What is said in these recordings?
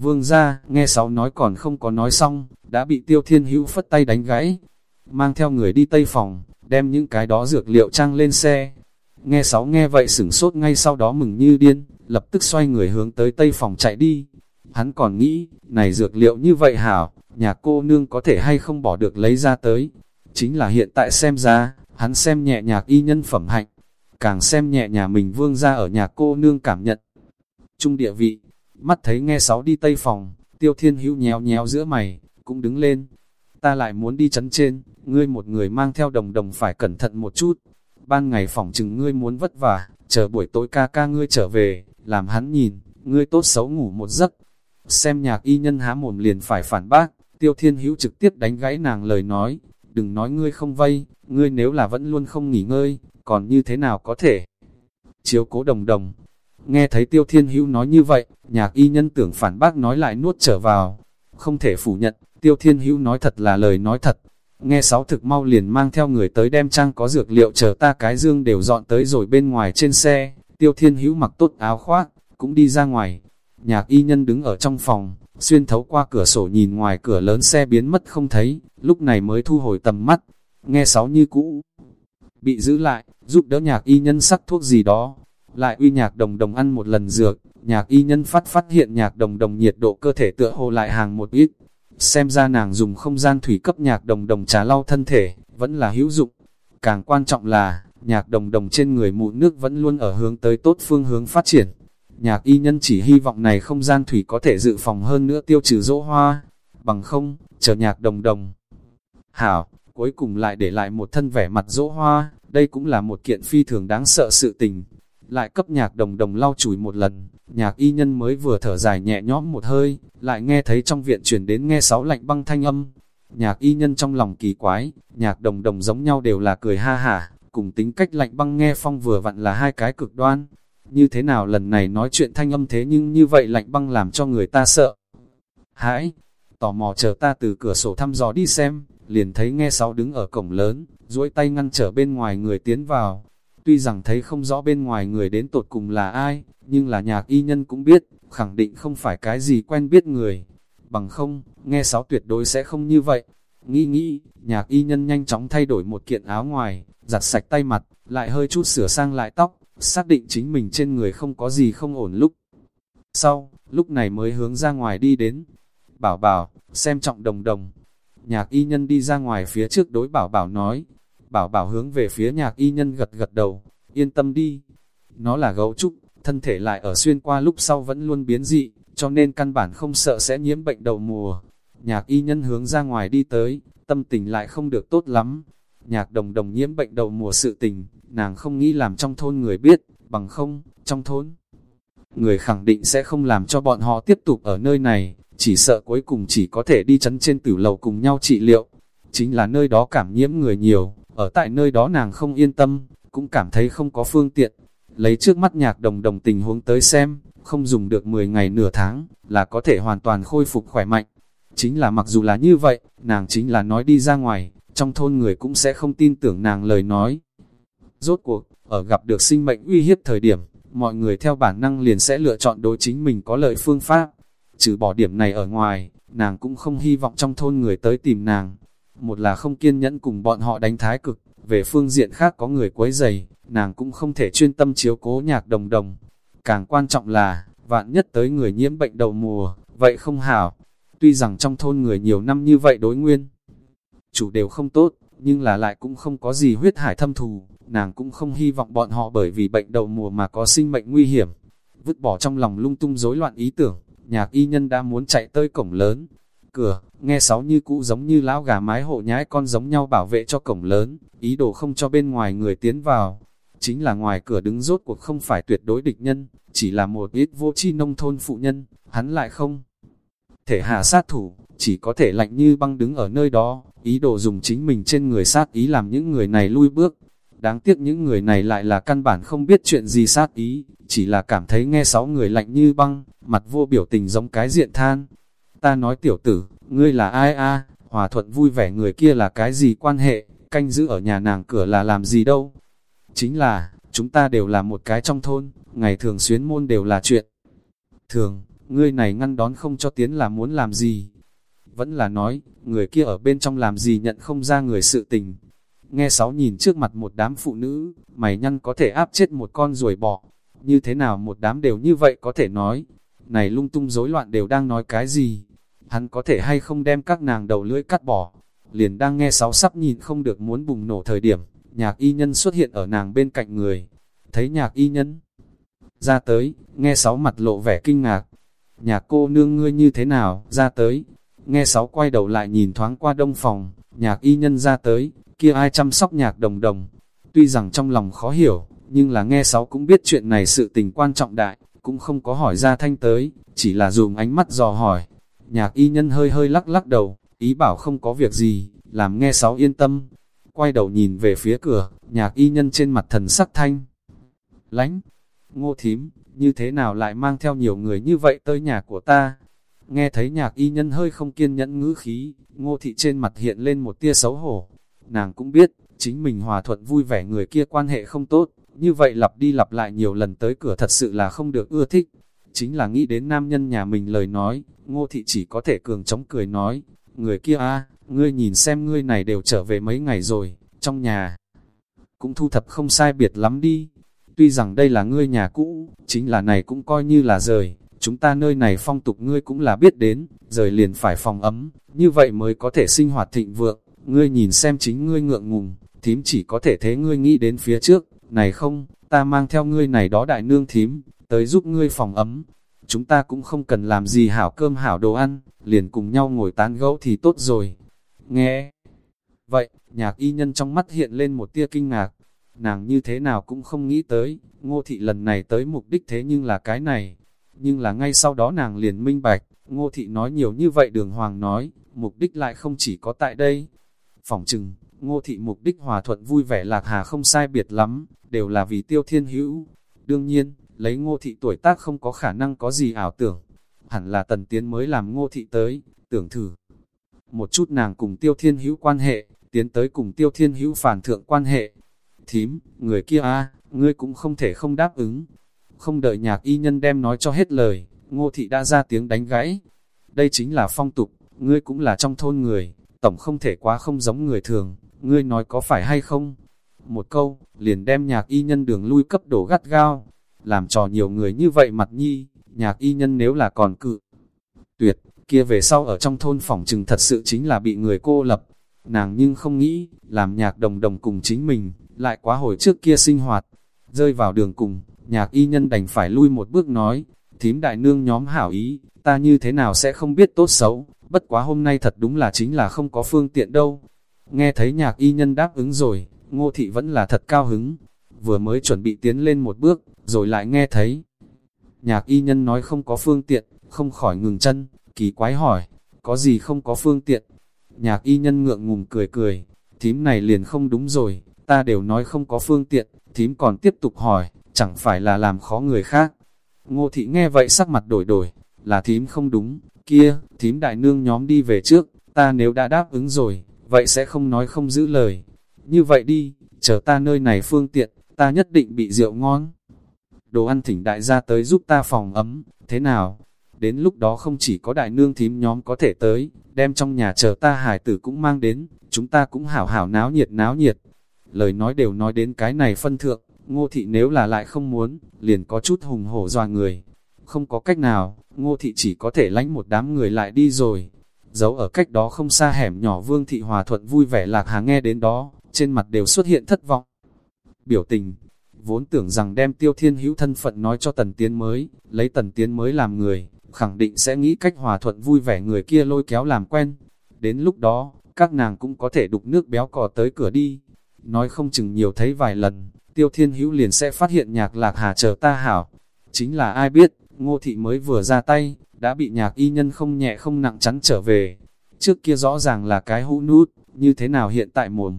Vương ra, nghe sáu nói còn không có nói xong, đã bị tiêu thiên hữu phất tay đánh gãy. Mang theo người đi tây phòng, đem những cái đó dược liệu trang lên xe. Nghe sáu nghe vậy sửng sốt ngay sau đó mừng như điên, lập tức xoay người hướng tới tây phòng chạy đi. Hắn còn nghĩ, này dược liệu như vậy hảo, nhà cô nương có thể hay không bỏ được lấy ra tới. Chính là hiện tại xem ra, hắn xem nhẹ nhạc y nhân phẩm hạnh, càng xem nhẹ nhà mình vương ra ở nhà cô nương cảm nhận. Trung địa vị, mắt thấy nghe sáu đi tây phòng, tiêu thiên hữu nhéo nhéo giữa mày, cũng đứng lên. Ta lại muốn đi chấn trên, ngươi một người mang theo đồng đồng phải cẩn thận một chút. Ban ngày phòng chừng ngươi muốn vất vả, chờ buổi tối ca ca ngươi trở về, làm hắn nhìn, ngươi tốt xấu ngủ một giấc. Xem nhạc y nhân há mồm liền phải phản bác, tiêu thiên hữu trực tiếp đánh gãy nàng lời nói, đừng nói ngươi không vây, ngươi nếu là vẫn luôn không nghỉ ngơi, còn như thế nào có thể? Chiếu cố đồng đồng, nghe thấy tiêu thiên hữu nói như vậy, nhạc y nhân tưởng phản bác nói lại nuốt trở vào, không thể phủ nhận, tiêu thiên hữu nói thật là lời nói thật, nghe sáu thực mau liền mang theo người tới đem trang có dược liệu chờ ta cái dương đều dọn tới rồi bên ngoài trên xe, tiêu thiên hữu mặc tốt áo khoác, cũng đi ra ngoài, nhạc y nhân đứng ở trong phòng, xuyên thấu qua cửa sổ nhìn ngoài cửa lớn xe biến mất không thấy, lúc này mới thu hồi tầm mắt, nghe sáu như cũ. Bị giữ lại, giúp đỡ nhạc y nhân sắc thuốc gì đó, lại uy nhạc đồng đồng ăn một lần dược, nhạc y nhân phát phát hiện nhạc đồng đồng nhiệt độ cơ thể tựa hồ lại hàng một ít. Xem ra nàng dùng không gian thủy cấp nhạc đồng đồng trà lau thân thể, vẫn là hữu dụng. Càng quan trọng là, nhạc đồng đồng trên người mụn nước vẫn luôn ở hướng tới tốt phương hướng phát triển. Nhạc y nhân chỉ hy vọng này không gian thủy có thể dự phòng hơn nữa tiêu trừ dỗ hoa, bằng không, chờ nhạc đồng đồng. Hảo, cuối cùng lại để lại một thân vẻ mặt dỗ hoa, đây cũng là một kiện phi thường đáng sợ sự tình. Lại cấp nhạc đồng đồng lau chùi một lần, nhạc y nhân mới vừa thở dài nhẹ nhõm một hơi, lại nghe thấy trong viện chuyển đến nghe sáu lạnh băng thanh âm. Nhạc y nhân trong lòng kỳ quái, nhạc đồng đồng giống nhau đều là cười ha hả, cùng tính cách lạnh băng nghe phong vừa vặn là hai cái cực đoan. Như thế nào lần này nói chuyện thanh âm thế nhưng như vậy lạnh băng làm cho người ta sợ. Hãi, tò mò chờ ta từ cửa sổ thăm dò đi xem, liền thấy nghe sáu đứng ở cổng lớn, duỗi tay ngăn trở bên ngoài người tiến vào. Tuy rằng thấy không rõ bên ngoài người đến tột cùng là ai, nhưng là nhạc y nhân cũng biết, khẳng định không phải cái gì quen biết người. Bằng không, nghe sáu tuyệt đối sẽ không như vậy. Nghĩ nghĩ, nhạc y nhân nhanh chóng thay đổi một kiện áo ngoài, giặt sạch tay mặt, lại hơi chút sửa sang lại tóc, xác định chính mình trên người không có gì không ổn lúc. Sau, lúc này mới hướng ra ngoài đi đến. Bảo bảo, xem trọng đồng đồng. Nhạc y nhân đi ra ngoài phía trước đối bảo bảo nói. Bảo bảo hướng về phía nhạc y nhân gật gật đầu, yên tâm đi. Nó là gấu trúc, thân thể lại ở xuyên qua lúc sau vẫn luôn biến dị, cho nên căn bản không sợ sẽ nhiễm bệnh đầu mùa. Nhạc y nhân hướng ra ngoài đi tới, tâm tình lại không được tốt lắm. Nhạc đồng đồng nhiễm bệnh đầu mùa sự tình, nàng không nghĩ làm trong thôn người biết, bằng không, trong thôn. Người khẳng định sẽ không làm cho bọn họ tiếp tục ở nơi này, chỉ sợ cuối cùng chỉ có thể đi chấn trên tử lầu cùng nhau trị liệu. Chính là nơi đó cảm nhiễm người nhiều, ở tại nơi đó nàng không yên tâm, cũng cảm thấy không có phương tiện. Lấy trước mắt nhạc đồng đồng tình huống tới xem, không dùng được 10 ngày nửa tháng, là có thể hoàn toàn khôi phục khỏe mạnh. Chính là mặc dù là như vậy, nàng chính là nói đi ra ngoài, trong thôn người cũng sẽ không tin tưởng nàng lời nói. Rốt cuộc, ở gặp được sinh mệnh uy hiếp thời điểm, mọi người theo bản năng liền sẽ lựa chọn đối chính mình có lợi phương pháp. Trừ bỏ điểm này ở ngoài, nàng cũng không hy vọng trong thôn người tới tìm nàng. Một là không kiên nhẫn cùng bọn họ đánh thái cực, về phương diện khác có người quấy giày, nàng cũng không thể chuyên tâm chiếu cố nhạc đồng đồng. Càng quan trọng là, vạn nhất tới người nhiễm bệnh đầu mùa, vậy không hảo. Tuy rằng trong thôn người nhiều năm như vậy đối nguyên, chủ đều không tốt, nhưng là lại cũng không có gì huyết hải thâm thù, nàng cũng không hy vọng bọn họ bởi vì bệnh đầu mùa mà có sinh mệnh nguy hiểm. Vứt bỏ trong lòng lung tung rối loạn ý tưởng, nhạc y nhân đã muốn chạy tới cổng lớn. Cửa, nghe sáu như cũ giống như lão gà mái hộ nhái con giống nhau bảo vệ cho cổng lớn, ý đồ không cho bên ngoài người tiến vào. Chính là ngoài cửa đứng rốt cuộc không phải tuyệt đối địch nhân, chỉ là một ít vô chi nông thôn phụ nhân, hắn lại không thể hạ sát thủ, chỉ có thể lạnh như băng đứng ở nơi đó, ý đồ dùng chính mình trên người sát ý làm những người này lui bước. Đáng tiếc những người này lại là căn bản không biết chuyện gì sát ý, chỉ là cảm thấy nghe sáu người lạnh như băng, mặt vô biểu tình giống cái diện than. Ta nói tiểu tử, ngươi là ai a? hòa thuận vui vẻ người kia là cái gì quan hệ, canh giữ ở nhà nàng cửa là làm gì đâu. Chính là, chúng ta đều là một cái trong thôn, ngày thường xuyến môn đều là chuyện. Thường, ngươi này ngăn đón không cho tiến là muốn làm gì? Vẫn là nói, người kia ở bên trong làm gì nhận không ra người sự tình. Nghe sáu nhìn trước mặt một đám phụ nữ, mày nhăn có thể áp chết một con ruồi bọ. Như thế nào một đám đều như vậy có thể nói. Này lung tung rối loạn đều đang nói cái gì? Hắn có thể hay không đem các nàng đầu lưỡi cắt bỏ. Liền đang nghe sáu sắp nhìn không được muốn bùng nổ thời điểm, nhạc y nhân xuất hiện ở nàng bên cạnh người. Thấy nhạc y nhân ra tới, nghe sáu mặt lộ vẻ kinh ngạc. Nhạc cô nương ngươi như thế nào, ra tới. Nghe sáu quay đầu lại nhìn thoáng qua đông phòng, nhạc y nhân ra tới, kia ai chăm sóc nhạc đồng đồng. Tuy rằng trong lòng khó hiểu, nhưng là nghe sáu cũng biết chuyện này sự tình quan trọng đại, cũng không có hỏi ra thanh tới, chỉ là dùng ánh mắt dò hỏi. Nhạc y nhân hơi hơi lắc lắc đầu, ý bảo không có việc gì, làm nghe sáu yên tâm. Quay đầu nhìn về phía cửa, nhạc y nhân trên mặt thần sắc thanh. Lánh, ngô thím, như thế nào lại mang theo nhiều người như vậy tới nhà của ta? Nghe thấy nhạc y nhân hơi không kiên nhẫn ngữ khí, ngô thị trên mặt hiện lên một tia xấu hổ. Nàng cũng biết, chính mình hòa thuận vui vẻ người kia quan hệ không tốt, như vậy lặp đi lặp lại nhiều lần tới cửa thật sự là không được ưa thích. Chính là nghĩ đến nam nhân nhà mình lời nói, ngô thị chỉ có thể cường chống cười nói, người kia a ngươi nhìn xem ngươi này đều trở về mấy ngày rồi, trong nhà. Cũng thu thập không sai biệt lắm đi. Tuy rằng đây là ngươi nhà cũ, chính là này cũng coi như là rời, chúng ta nơi này phong tục ngươi cũng là biết đến, rời liền phải phòng ấm, như vậy mới có thể sinh hoạt thịnh vượng, ngươi nhìn xem chính ngươi ngượng ngùng, thím chỉ có thể thế ngươi nghĩ đến phía trước, này không, ta mang theo ngươi này đó đại nương thím, tới giúp ngươi phòng ấm, chúng ta cũng không cần làm gì hảo cơm hảo đồ ăn, liền cùng nhau ngồi tán gẫu thì tốt rồi. Nghe vậy, nhạc y nhân trong mắt hiện lên một tia kinh ngạc, nàng như thế nào cũng không nghĩ tới, ngô thị lần này tới mục đích thế nhưng là cái này. Nhưng là ngay sau đó nàng liền minh bạch, ngô thị nói nhiều như vậy đường hoàng nói, mục đích lại không chỉ có tại đây. Phỏng chừng, ngô thị mục đích hòa thuận vui vẻ lạc hà không sai biệt lắm, đều là vì tiêu thiên hữu. Đương nhiên, lấy ngô thị tuổi tác không có khả năng có gì ảo tưởng. Hẳn là tần tiến mới làm ngô thị tới, tưởng thử. Một chút nàng cùng tiêu thiên hữu quan hệ, tiến tới cùng tiêu thiên hữu phản thượng quan hệ, thím, người kia a ngươi cũng không thể không đáp ứng. Không đợi nhạc y nhân đem nói cho hết lời, ngô thị đã ra tiếng đánh gãy. Đây chính là phong tục, ngươi cũng là trong thôn người, tổng không thể quá không giống người thường, ngươi nói có phải hay không? Một câu, liền đem nhạc y nhân đường lui cấp đổ gắt gao, làm trò nhiều người như vậy mặt nhi, nhạc y nhân nếu là còn cự. Tuyệt, kia về sau ở trong thôn phòng trừng thật sự chính là bị người cô lập, nàng nhưng không nghĩ, làm nhạc đồng đồng cùng chính mình, lại quá hồi trước kia sinh hoạt, rơi vào đường cùng, nhạc y nhân đành phải lui một bước nói, thím đại nương nhóm hảo ý, ta như thế nào sẽ không biết tốt xấu, bất quá hôm nay thật đúng là chính là không có phương tiện đâu. Nghe thấy nhạc y nhân đáp ứng rồi, ngô thị vẫn là thật cao hứng, vừa mới chuẩn bị tiến lên một bước, rồi lại nghe thấy. Nhạc y nhân nói không có phương tiện, không khỏi ngừng chân, kỳ quái hỏi, có gì không có phương tiện? Nhạc y nhân ngượng ngùng cười cười, thím này liền không đúng rồi, ta đều nói không có phương tiện, thím còn tiếp tục hỏi, chẳng phải là làm khó người khác. Ngô thị nghe vậy sắc mặt đổi đổi, là thím không đúng, kia, thím đại nương nhóm đi về trước, ta nếu đã đáp ứng rồi, vậy sẽ không nói không giữ lời. Như vậy đi, chờ ta nơi này phương tiện, ta nhất định bị rượu ngon. Đồ ăn thỉnh đại gia tới giúp ta phòng ấm, thế nào? Đến lúc đó không chỉ có đại nương thím nhóm có thể tới, đem trong nhà chờ ta hải tử cũng mang đến, chúng ta cũng hảo hảo náo nhiệt náo nhiệt. Lời nói đều nói đến cái này phân thượng, ngô thị nếu là lại không muốn, liền có chút hùng hổ dọa người. Không có cách nào, ngô thị chỉ có thể lánh một đám người lại đi rồi. Giấu ở cách đó không xa hẻm nhỏ vương thị hòa thuận vui vẻ lạc hà nghe đến đó, trên mặt đều xuất hiện thất vọng. Biểu tình, vốn tưởng rằng đem tiêu thiên hữu thân phận nói cho tần tiến mới, lấy tần tiến mới làm người, khẳng định sẽ nghĩ cách hòa thuận vui vẻ người kia lôi kéo làm quen. Đến lúc đó, các nàng cũng có thể đục nước béo cò tới cửa đi. Nói không chừng nhiều thấy vài lần, tiêu thiên hữu liền sẽ phát hiện nhạc lạc hà chờ ta hảo. Chính là ai biết, ngô thị mới vừa ra tay, đã bị nhạc y nhân không nhẹ không nặng chắn trở về. Trước kia rõ ràng là cái hũ nút, như thế nào hiện tại mồm.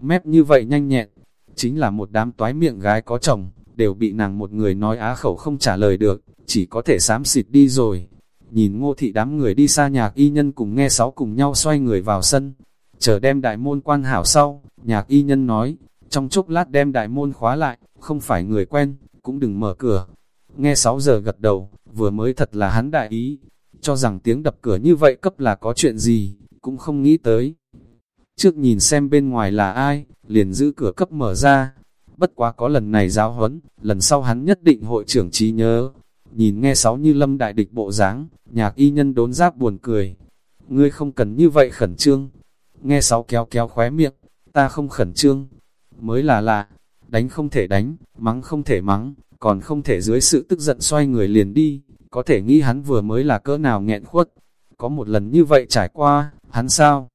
Mép như vậy nhanh nhẹn, chính là một đám toái miệng gái có chồng, đều bị nàng một người nói á khẩu không trả lời được, chỉ có thể xám xịt đi rồi. Nhìn ngô thị đám người đi xa nhạc y nhân cùng nghe sáu cùng nhau xoay người vào sân, chờ đem đại môn quan hảo sau, nhạc y nhân nói, trong chốc lát đem đại môn khóa lại, không phải người quen, cũng đừng mở cửa. Nghe 6 giờ gật đầu, vừa mới thật là hắn đại ý, cho rằng tiếng đập cửa như vậy cấp là có chuyện gì, cũng không nghĩ tới. Trước nhìn xem bên ngoài là ai, liền giữ cửa cấp mở ra. Bất quá có lần này giáo huấn, lần sau hắn nhất định hội trưởng trí nhớ. Nhìn nghe sáu như lâm đại địch bộ dáng nhạc y nhân đốn giáp buồn cười. Ngươi không cần như vậy khẩn trương. Nghe sáu kéo kéo khóe miệng, ta không khẩn trương. Mới là lạ, đánh không thể đánh, mắng không thể mắng, còn không thể dưới sự tức giận xoay người liền đi. Có thể nghĩ hắn vừa mới là cỡ nào nghẹn khuất. Có một lần như vậy trải qua, hắn sao?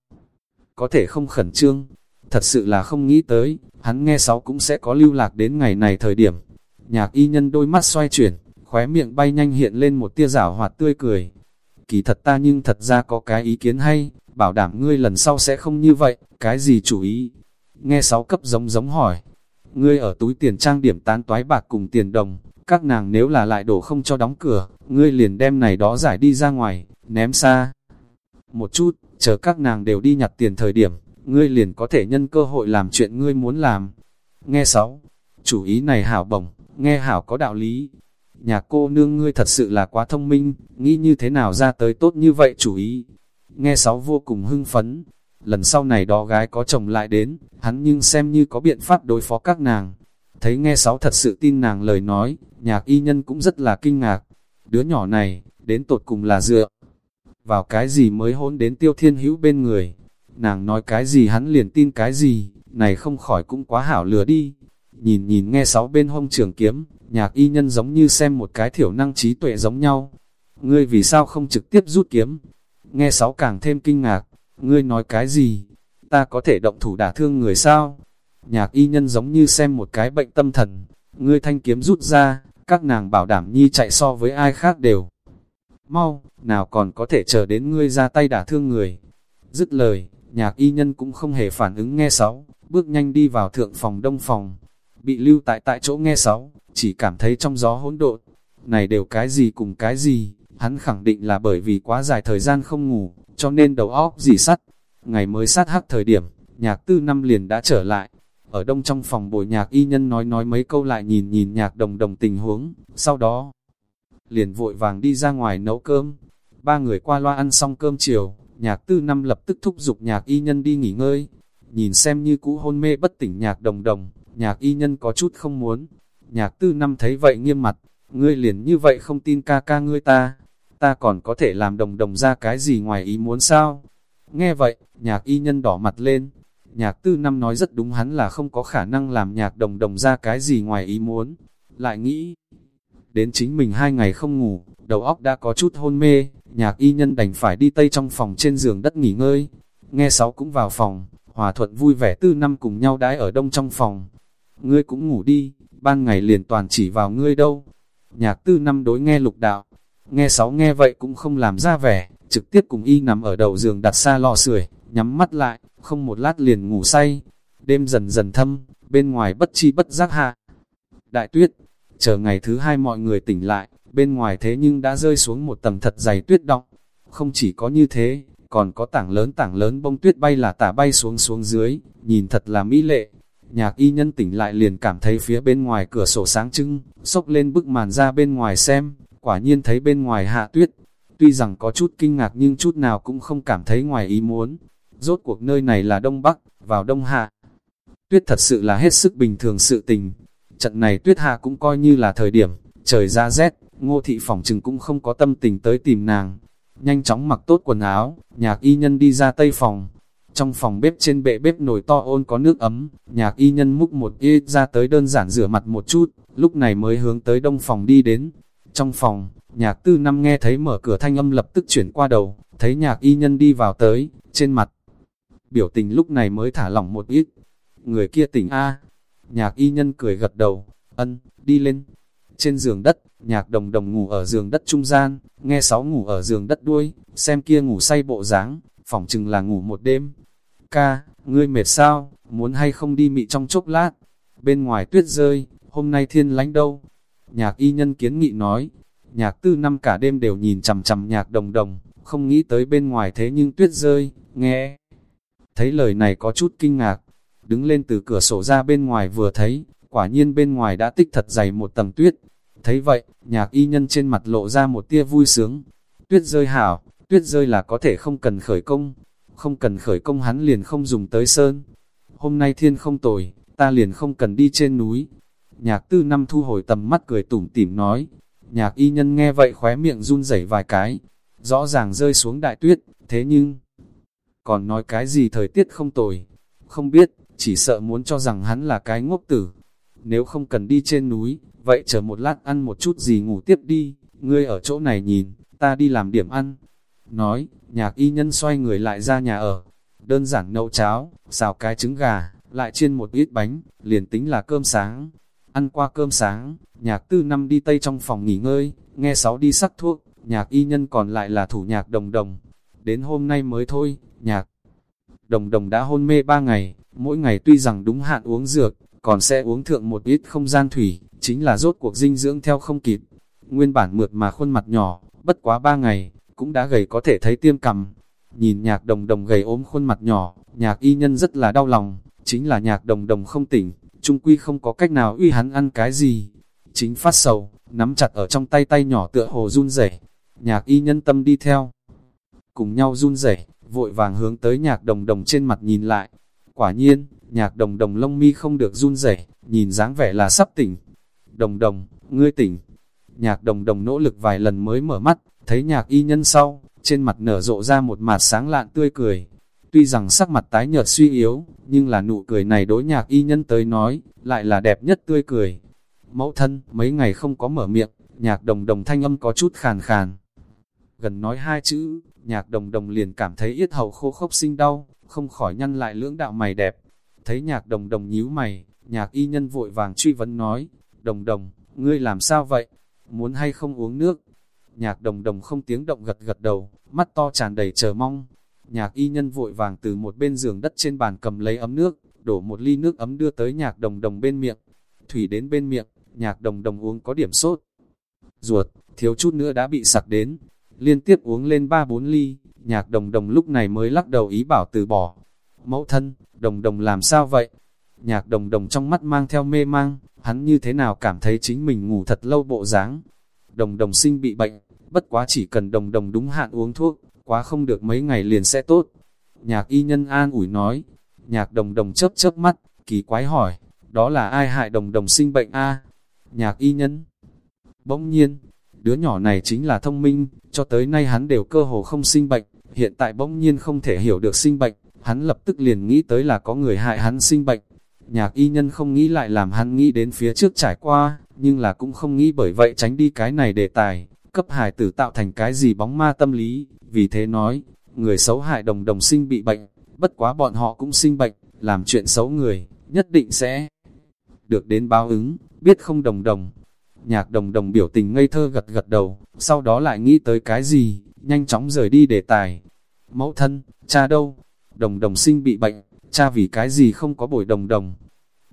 Có thể không khẩn trương, thật sự là không nghĩ tới, hắn nghe sáu cũng sẽ có lưu lạc đến ngày này thời điểm. Nhạc y nhân đôi mắt xoay chuyển, khóe miệng bay nhanh hiện lên một tia rảo hoạt tươi cười. Kỳ thật ta nhưng thật ra có cái ý kiến hay, bảo đảm ngươi lần sau sẽ không như vậy, cái gì chủ ý? Nghe sáu cấp giống giống hỏi, ngươi ở túi tiền trang điểm tán toái bạc cùng tiền đồng, các nàng nếu là lại đổ không cho đóng cửa, ngươi liền đem này đó giải đi ra ngoài, ném xa. Một chút, chờ các nàng đều đi nhặt tiền thời điểm, ngươi liền có thể nhân cơ hội làm chuyện ngươi muốn làm. Nghe sáu, chủ ý này hảo bổng, nghe hảo có đạo lý. Nhà cô nương ngươi thật sự là quá thông minh, nghĩ như thế nào ra tới tốt như vậy chủ ý. Nghe sáu vô cùng hưng phấn, lần sau này đó gái có chồng lại đến, hắn nhưng xem như có biện pháp đối phó các nàng. Thấy nghe sáu thật sự tin nàng lời nói, nhạc y nhân cũng rất là kinh ngạc. Đứa nhỏ này, đến tột cùng là dựa. Vào cái gì mới hôn đến tiêu thiên hữu bên người. Nàng nói cái gì hắn liền tin cái gì, này không khỏi cũng quá hảo lừa đi. Nhìn nhìn nghe sáu bên hông trường kiếm, nhạc y nhân giống như xem một cái thiểu năng trí tuệ giống nhau. Ngươi vì sao không trực tiếp rút kiếm? Nghe sáu càng thêm kinh ngạc, ngươi nói cái gì? Ta có thể động thủ đả thương người sao? Nhạc y nhân giống như xem một cái bệnh tâm thần, ngươi thanh kiếm rút ra, các nàng bảo đảm nhi chạy so với ai khác đều. Mau, nào còn có thể chờ đến ngươi ra tay đả thương người. Dứt lời, nhạc y nhân cũng không hề phản ứng nghe sáu, bước nhanh đi vào thượng phòng đông phòng. Bị lưu tại tại chỗ nghe sáu, chỉ cảm thấy trong gió hỗn độn. Này đều cái gì cùng cái gì, hắn khẳng định là bởi vì quá dài thời gian không ngủ, cho nên đầu óc dì sắt. Ngày mới sát hắc thời điểm, nhạc tư năm liền đã trở lại, ở đông trong phòng bồi nhạc y nhân nói nói mấy câu lại nhìn nhìn nhạc đồng đồng tình huống, sau đó liền vội vàng đi ra ngoài nấu cơm. Ba người qua loa ăn xong cơm chiều, nhạc tư năm lập tức thúc giục nhạc y nhân đi nghỉ ngơi. Nhìn xem như cũ hôn mê bất tỉnh nhạc đồng đồng, nhạc y nhân có chút không muốn. Nhạc tư năm thấy vậy nghiêm mặt, ngươi liền như vậy không tin ca ca ngươi ta, ta còn có thể làm đồng đồng ra cái gì ngoài ý muốn sao? Nghe vậy, nhạc y nhân đỏ mặt lên, Nhạc tư năm nói rất đúng hắn là không có khả năng làm nhạc đồng đồng ra cái gì ngoài ý muốn. Lại nghĩ, đến chính mình hai ngày không ngủ, đầu óc đã có chút hôn mê, nhạc y nhân đành phải đi tây trong phòng trên giường đất nghỉ ngơi. Nghe sáu cũng vào phòng, hòa thuận vui vẻ tư năm cùng nhau đãi ở đông trong phòng. Ngươi cũng ngủ đi, ban ngày liền toàn chỉ vào ngươi đâu. Nhạc tư năm đối nghe lục đạo, nghe sáu nghe vậy cũng không làm ra vẻ, trực tiếp cùng y nằm ở đầu giường đặt xa lò sưởi nhắm mắt lại, không một lát liền ngủ say. Đêm dần dần thâm, bên ngoài bất chi bất giác hạ. Đại tuyết, chờ ngày thứ hai mọi người tỉnh lại, bên ngoài thế nhưng đã rơi xuống một tầng thật dày tuyết động. Không chỉ có như thế, còn có tảng lớn tảng lớn bông tuyết bay là tả bay xuống xuống dưới, nhìn thật là mỹ lệ. Nhạc y nhân tỉnh lại liền cảm thấy phía bên ngoài cửa sổ sáng trưng, sốc lên bức màn ra bên ngoài xem, quả nhiên thấy bên ngoài hạ tuyết. Tuy rằng có chút kinh ngạc nhưng chút nào cũng không cảm thấy ngoài ý muốn, Rốt cuộc nơi này là Đông Bắc, vào Đông Hạ. Tuyết thật sự là hết sức bình thường sự tình. Trận này tuyết hạ cũng coi như là thời điểm, trời ra rét, ngô thị phỏng chừng cũng không có tâm tình tới tìm nàng. Nhanh chóng mặc tốt quần áo, nhạc y nhân đi ra tây phòng. Trong phòng bếp trên bệ bếp nồi to ôn có nước ấm, nhạc y nhân múc một ít ra tới đơn giản rửa mặt một chút, lúc này mới hướng tới đông phòng đi đến. Trong phòng, nhạc tư năm nghe thấy mở cửa thanh âm lập tức chuyển qua đầu, thấy nhạc y nhân đi vào tới, trên mặt biểu tình lúc này mới thả lỏng một ít. Người kia tỉnh A, nhạc y nhân cười gật đầu, ân, đi lên. Trên giường đất, nhạc đồng đồng ngủ ở giường đất trung gian, nghe sáu ngủ ở giường đất đuôi, xem kia ngủ say bộ dáng, phỏng chừng là ngủ một đêm. Ca, ngươi mệt sao, muốn hay không đi mị trong chốc lát? Bên ngoài tuyết rơi, hôm nay thiên lánh đâu? Nhạc y nhân kiến nghị nói, nhạc tư năm cả đêm đều nhìn chằm chằm nhạc đồng đồng, không nghĩ tới bên ngoài thế nhưng tuyết rơi, nghe thấy lời này có chút kinh ngạc, đứng lên từ cửa sổ ra bên ngoài vừa thấy, quả nhiên bên ngoài đã tích thật dày một tầng tuyết. Thấy vậy, nhạc y nhân trên mặt lộ ra một tia vui sướng. Tuyết rơi hảo, tuyết rơi là có thể không cần khởi công. Không cần khởi công hắn liền không dùng tới sơn. Hôm nay thiên không tồi, ta liền không cần đi trên núi. Nhạc tư năm thu hồi tầm mắt cười tủm tỉm nói. Nhạc y nhân nghe vậy khóe miệng run rẩy vài cái. Rõ ràng rơi xuống đại tuyết, thế nhưng... Còn nói cái gì thời tiết không tồi. Không biết, chỉ sợ muốn cho rằng hắn là cái ngốc tử. Nếu không cần đi trên núi, vậy chờ một lát ăn một chút gì ngủ tiếp đi, ngươi ở chỗ này nhìn, ta đi làm điểm ăn. Nói, nhạc y nhân xoay người lại ra nhà ở, đơn giản nấu cháo, xào cái trứng gà, lại chiên một ít bánh, liền tính là cơm sáng. Ăn qua cơm sáng, nhạc tư năm đi tây trong phòng nghỉ ngơi, nghe sáu đi sắc thuốc, nhạc y nhân còn lại là thủ nhạc đồng đồng. Đến hôm nay mới thôi, nhạc đồng đồng đã hôn mê ba ngày, mỗi ngày tuy rằng đúng hạn uống dược, còn sẽ uống thượng một ít không gian thủy, chính là rốt cuộc dinh dưỡng theo không kịp. Nguyên bản mượt mà khuôn mặt nhỏ, bất quá ba ngày, cũng đã gầy có thể thấy tiêm cầm. Nhìn nhạc đồng đồng gầy ốm khuôn mặt nhỏ, nhạc y nhân rất là đau lòng, chính là nhạc đồng đồng không tỉnh, trung quy không có cách nào uy hắn ăn cái gì. Chính phát sầu, nắm chặt ở trong tay tay nhỏ tựa hồ run rẩy nhạc y nhân tâm đi theo. Cùng nhau run rẩy vội vàng hướng tới nhạc đồng đồng trên mặt nhìn lại. Quả nhiên, nhạc đồng đồng lông mi không được run rẩy nhìn dáng vẻ là sắp tỉnh, Đồng đồng, ngươi tỉnh. Nhạc đồng đồng nỗ lực vài lần mới mở mắt, thấy nhạc y nhân sau, trên mặt nở rộ ra một mặt sáng lạn tươi cười. Tuy rằng sắc mặt tái nhợt suy yếu, nhưng là nụ cười này đối nhạc y nhân tới nói, lại là đẹp nhất tươi cười. Mẫu thân, mấy ngày không có mở miệng, nhạc đồng đồng thanh âm có chút khàn khàn. Gần nói hai chữ, nhạc đồng đồng liền cảm thấy yết hầu khô khốc sinh đau, không khỏi nhăn lại lưỡng đạo mày đẹp. Thấy nhạc đồng đồng nhíu mày, nhạc y nhân vội vàng truy vấn nói, Đồng đồng, ngươi làm sao vậy? Muốn hay không uống nước? Nhạc đồng đồng không tiếng động gật gật đầu, mắt to tràn đầy chờ mong. Nhạc y nhân vội vàng từ một bên giường đất trên bàn cầm lấy ấm nước, đổ một ly nước ấm đưa tới nhạc đồng đồng bên miệng. Thủy đến bên miệng, nhạc đồng đồng uống có điểm sốt. Ruột, thiếu chút nữa đã bị sặc đến. Liên tiếp uống lên ba bốn ly, nhạc đồng đồng lúc này mới lắc đầu ý bảo từ bỏ. Mẫu thân, đồng đồng làm sao vậy? Nhạc đồng đồng trong mắt mang theo mê mang, hắn như thế nào cảm thấy chính mình ngủ thật lâu bộ dáng. Đồng đồng sinh bị bệnh, bất quá chỉ cần đồng đồng đúng hạn uống thuốc, quá không được mấy ngày liền sẽ tốt. Nhạc y nhân an ủi nói, nhạc đồng đồng chớp chớp mắt, kỳ quái hỏi, đó là ai hại đồng đồng sinh bệnh a Nhạc y nhân. Bỗng nhiên, đứa nhỏ này chính là thông minh, cho tới nay hắn đều cơ hồ không sinh bệnh, hiện tại bỗng nhiên không thể hiểu được sinh bệnh, hắn lập tức liền nghĩ tới là có người hại hắn sinh bệnh, Nhạc y nhân không nghĩ lại làm hắn nghĩ đến phía trước trải qua, nhưng là cũng không nghĩ bởi vậy tránh đi cái này đề tài, cấp hài tử tạo thành cái gì bóng ma tâm lý, vì thế nói, người xấu hại đồng đồng sinh bị bệnh, bất quá bọn họ cũng sinh bệnh, làm chuyện xấu người, nhất định sẽ được đến báo ứng, biết không đồng đồng. Nhạc đồng đồng biểu tình ngây thơ gật gật đầu, sau đó lại nghĩ tới cái gì, nhanh chóng rời đi đề tài. Mẫu thân, cha đâu? Đồng đồng sinh bị bệnh, cha vì cái gì không có bồi đồng đồng.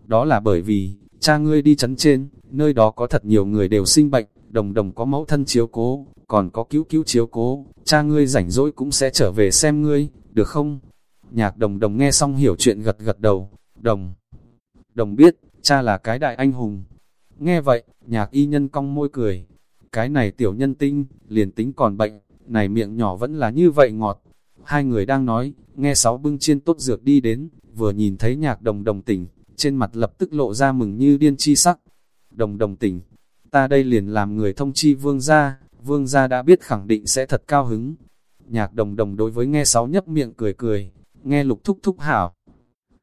Đó là bởi vì, cha ngươi đi chấn trên, nơi đó có thật nhiều người đều sinh bệnh, đồng đồng có mẫu thân chiếu cố, còn có cứu cứu chiếu cố, cha ngươi rảnh rỗi cũng sẽ trở về xem ngươi, được không? Nhạc đồng đồng nghe xong hiểu chuyện gật gật đầu, đồng. Đồng biết, cha là cái đại anh hùng. Nghe vậy, nhạc y nhân cong môi cười. Cái này tiểu nhân tinh, liền tính còn bệnh, này miệng nhỏ vẫn là như vậy ngọt. Hai người đang nói, nghe sáu bưng chiên tốt dược đi đến, vừa nhìn thấy nhạc đồng đồng tỉnh, trên mặt lập tức lộ ra mừng như điên chi sắc. Đồng đồng tỉnh, ta đây liền làm người thông chi vương gia, vương gia đã biết khẳng định sẽ thật cao hứng. Nhạc đồng đồng đối với nghe sáu nhấp miệng cười cười, nghe lục thúc thúc hảo.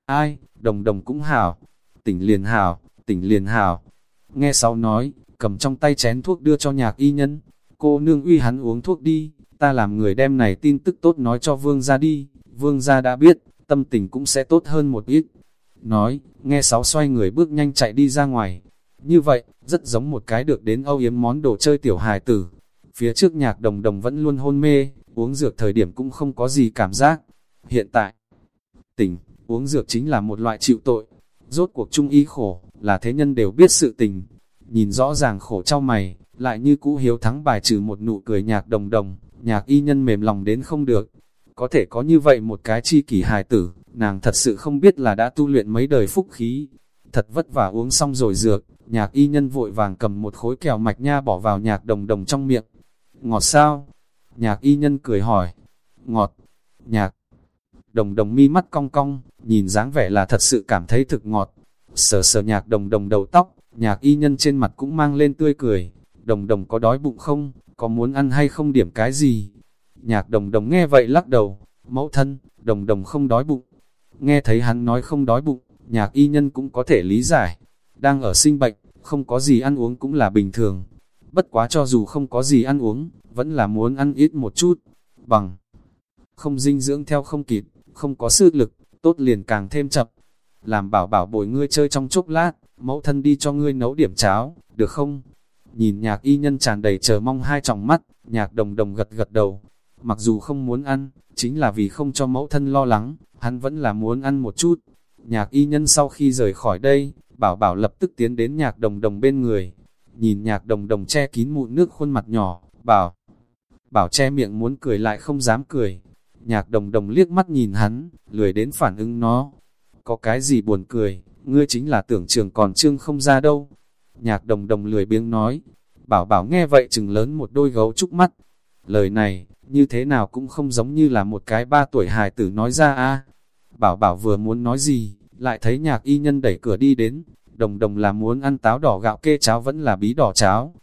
Ai, đồng đồng cũng hảo, tỉnh liền hảo, tỉnh liền hảo. Nghe sáu nói, cầm trong tay chén thuốc đưa cho nhạc y nhân, cô nương uy hắn uống thuốc đi, ta làm người đem này tin tức tốt nói cho vương gia đi, vương gia đã biết, tâm tình cũng sẽ tốt hơn một ít. Nói, nghe sáu xoay người bước nhanh chạy đi ra ngoài. Như vậy, rất giống một cái được đến âu yếm món đồ chơi tiểu hài tử. Phía trước nhạc đồng đồng vẫn luôn hôn mê, uống dược thời điểm cũng không có gì cảm giác. Hiện tại, tỉnh, uống dược chính là một loại chịu tội. Rốt cuộc trung y khổ, là thế nhân đều biết sự tình. Nhìn rõ ràng khổ trao mày, lại như cũ hiếu thắng bài trừ một nụ cười nhạc đồng đồng, nhạc y nhân mềm lòng đến không được. Có thể có như vậy một cái chi kỷ hài tử, nàng thật sự không biết là đã tu luyện mấy đời phúc khí. Thật vất vả uống xong rồi dược, Nhạc y nhân vội vàng cầm một khối kẹo mạch nha bỏ vào nhạc đồng đồng trong miệng. Ngọt sao? Nhạc y nhân cười hỏi. Ngọt. Nhạc. Đồng đồng mi mắt cong cong, nhìn dáng vẻ là thật sự cảm thấy thực ngọt. Sờ sờ nhạc đồng đồng đầu tóc, nhạc y nhân trên mặt cũng mang lên tươi cười. Đồng đồng có đói bụng không? Có muốn ăn hay không điểm cái gì? Nhạc đồng đồng nghe vậy lắc đầu. Mẫu thân, đồng đồng không đói bụng. Nghe thấy hắn nói không đói bụng, nhạc y nhân cũng có thể lý giải. Đang ở sinh bệnh, không có gì ăn uống cũng là bình thường. Bất quá cho dù không có gì ăn uống, vẫn là muốn ăn ít một chút. Bằng không dinh dưỡng theo không kịp, không có sức lực, tốt liền càng thêm chậm. Làm bảo bảo bồi ngươi chơi trong chốc lát, mẫu thân đi cho ngươi nấu điểm cháo, được không? Nhìn nhạc y nhân tràn đầy chờ mong hai tròng mắt, nhạc đồng đồng gật gật đầu. Mặc dù không muốn ăn, chính là vì không cho mẫu thân lo lắng, hắn vẫn là muốn ăn một chút. Nhạc y nhân sau khi rời khỏi đây, bảo bảo lập tức tiến đến nhạc đồng đồng bên người. Nhìn nhạc đồng đồng che kín mụn nước khuôn mặt nhỏ, bảo. Bảo che miệng muốn cười lại không dám cười. Nhạc đồng đồng liếc mắt nhìn hắn, lười đến phản ứng nó. Có cái gì buồn cười, ngươi chính là tưởng trường còn trương không ra đâu. Nhạc đồng đồng lười biếng nói. Bảo bảo nghe vậy chừng lớn một đôi gấu trúc mắt. Lời này, như thế nào cũng không giống như là một cái ba tuổi hài tử nói ra a Bảo bảo vừa muốn nói gì, lại thấy nhạc y nhân đẩy cửa đi đến, đồng đồng là muốn ăn táo đỏ gạo kê cháo vẫn là bí đỏ cháo.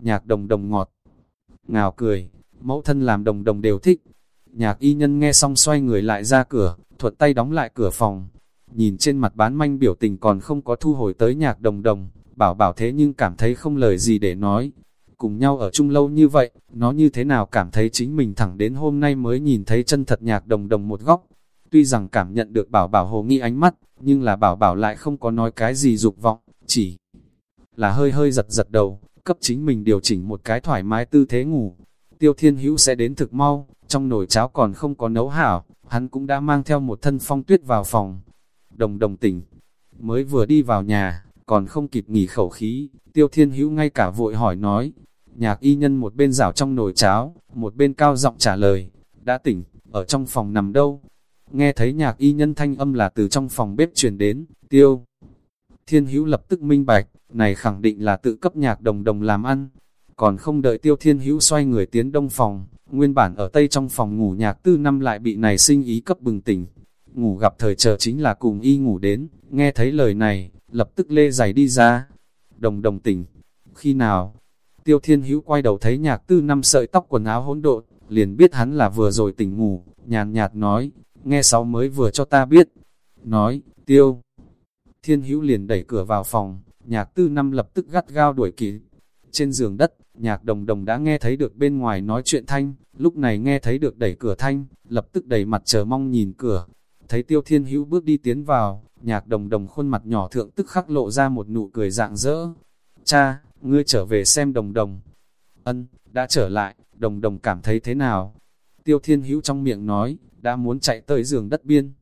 Nhạc đồng đồng ngọt, ngào cười, mẫu thân làm đồng đồng đều thích. Nhạc y nhân nghe xong xoay người lại ra cửa, thuận tay đóng lại cửa phòng. Nhìn trên mặt bán manh biểu tình còn không có thu hồi tới nhạc đồng đồng, bảo bảo thế nhưng cảm thấy không lời gì để nói. Cùng nhau ở chung lâu như vậy, nó như thế nào cảm thấy chính mình thẳng đến hôm nay mới nhìn thấy chân thật nhạc đồng đồng một góc. Tuy rằng cảm nhận được bảo bảo hồ nghi ánh mắt, nhưng là bảo bảo lại không có nói cái gì dục vọng, chỉ là hơi hơi giật giật đầu, cấp chính mình điều chỉnh một cái thoải mái tư thế ngủ. Tiêu thiên hữu sẽ đến thực mau, trong nồi cháo còn không có nấu hảo, hắn cũng đã mang theo một thân phong tuyết vào phòng. Đồng đồng tỉnh, mới vừa đi vào nhà, còn không kịp nghỉ khẩu khí, tiêu thiên hữu ngay cả vội hỏi nói. Nhạc y nhân một bên rảo trong nồi cháo, một bên cao giọng trả lời, đã tỉnh, ở trong phòng nằm đâu, Nghe thấy nhạc y nhân thanh âm là từ trong phòng bếp truyền đến, tiêu. Thiên hữu lập tức minh bạch, này khẳng định là tự cấp nhạc đồng đồng làm ăn. Còn không đợi tiêu thiên hữu xoay người tiến đông phòng, nguyên bản ở tây trong phòng ngủ nhạc tư năm lại bị này sinh ý cấp bừng tỉnh. Ngủ gặp thời chờ chính là cùng y ngủ đến, nghe thấy lời này, lập tức lê giày đi ra. Đồng đồng tỉnh, khi nào? Tiêu thiên hữu quay đầu thấy nhạc tư năm sợi tóc quần áo hỗn độn, liền biết hắn là vừa rồi tỉnh ngủ, nhàn nhạt nói, nghe sáu mới vừa cho ta biết. Nói, tiêu. Thiên hữu liền đẩy cửa vào phòng, nhạc tư năm lập tức gắt gao đuổi kịp. Trên giường đất, nhạc đồng đồng đã nghe thấy được bên ngoài nói chuyện thanh, lúc này nghe thấy được đẩy cửa thanh, lập tức đẩy mặt chờ mong nhìn cửa. Thấy tiêu thiên hữu bước đi tiến vào, nhạc đồng đồng khuôn mặt nhỏ thượng tức khắc lộ ra một nụ cười dạng dỡ. Cha, ngươi trở về xem đồng đồng. Ân, đã trở lại, đồng đồng cảm thấy thế nào? Tiêu thiên hữu trong miệng nói, đã muốn chạy tới giường đất biên.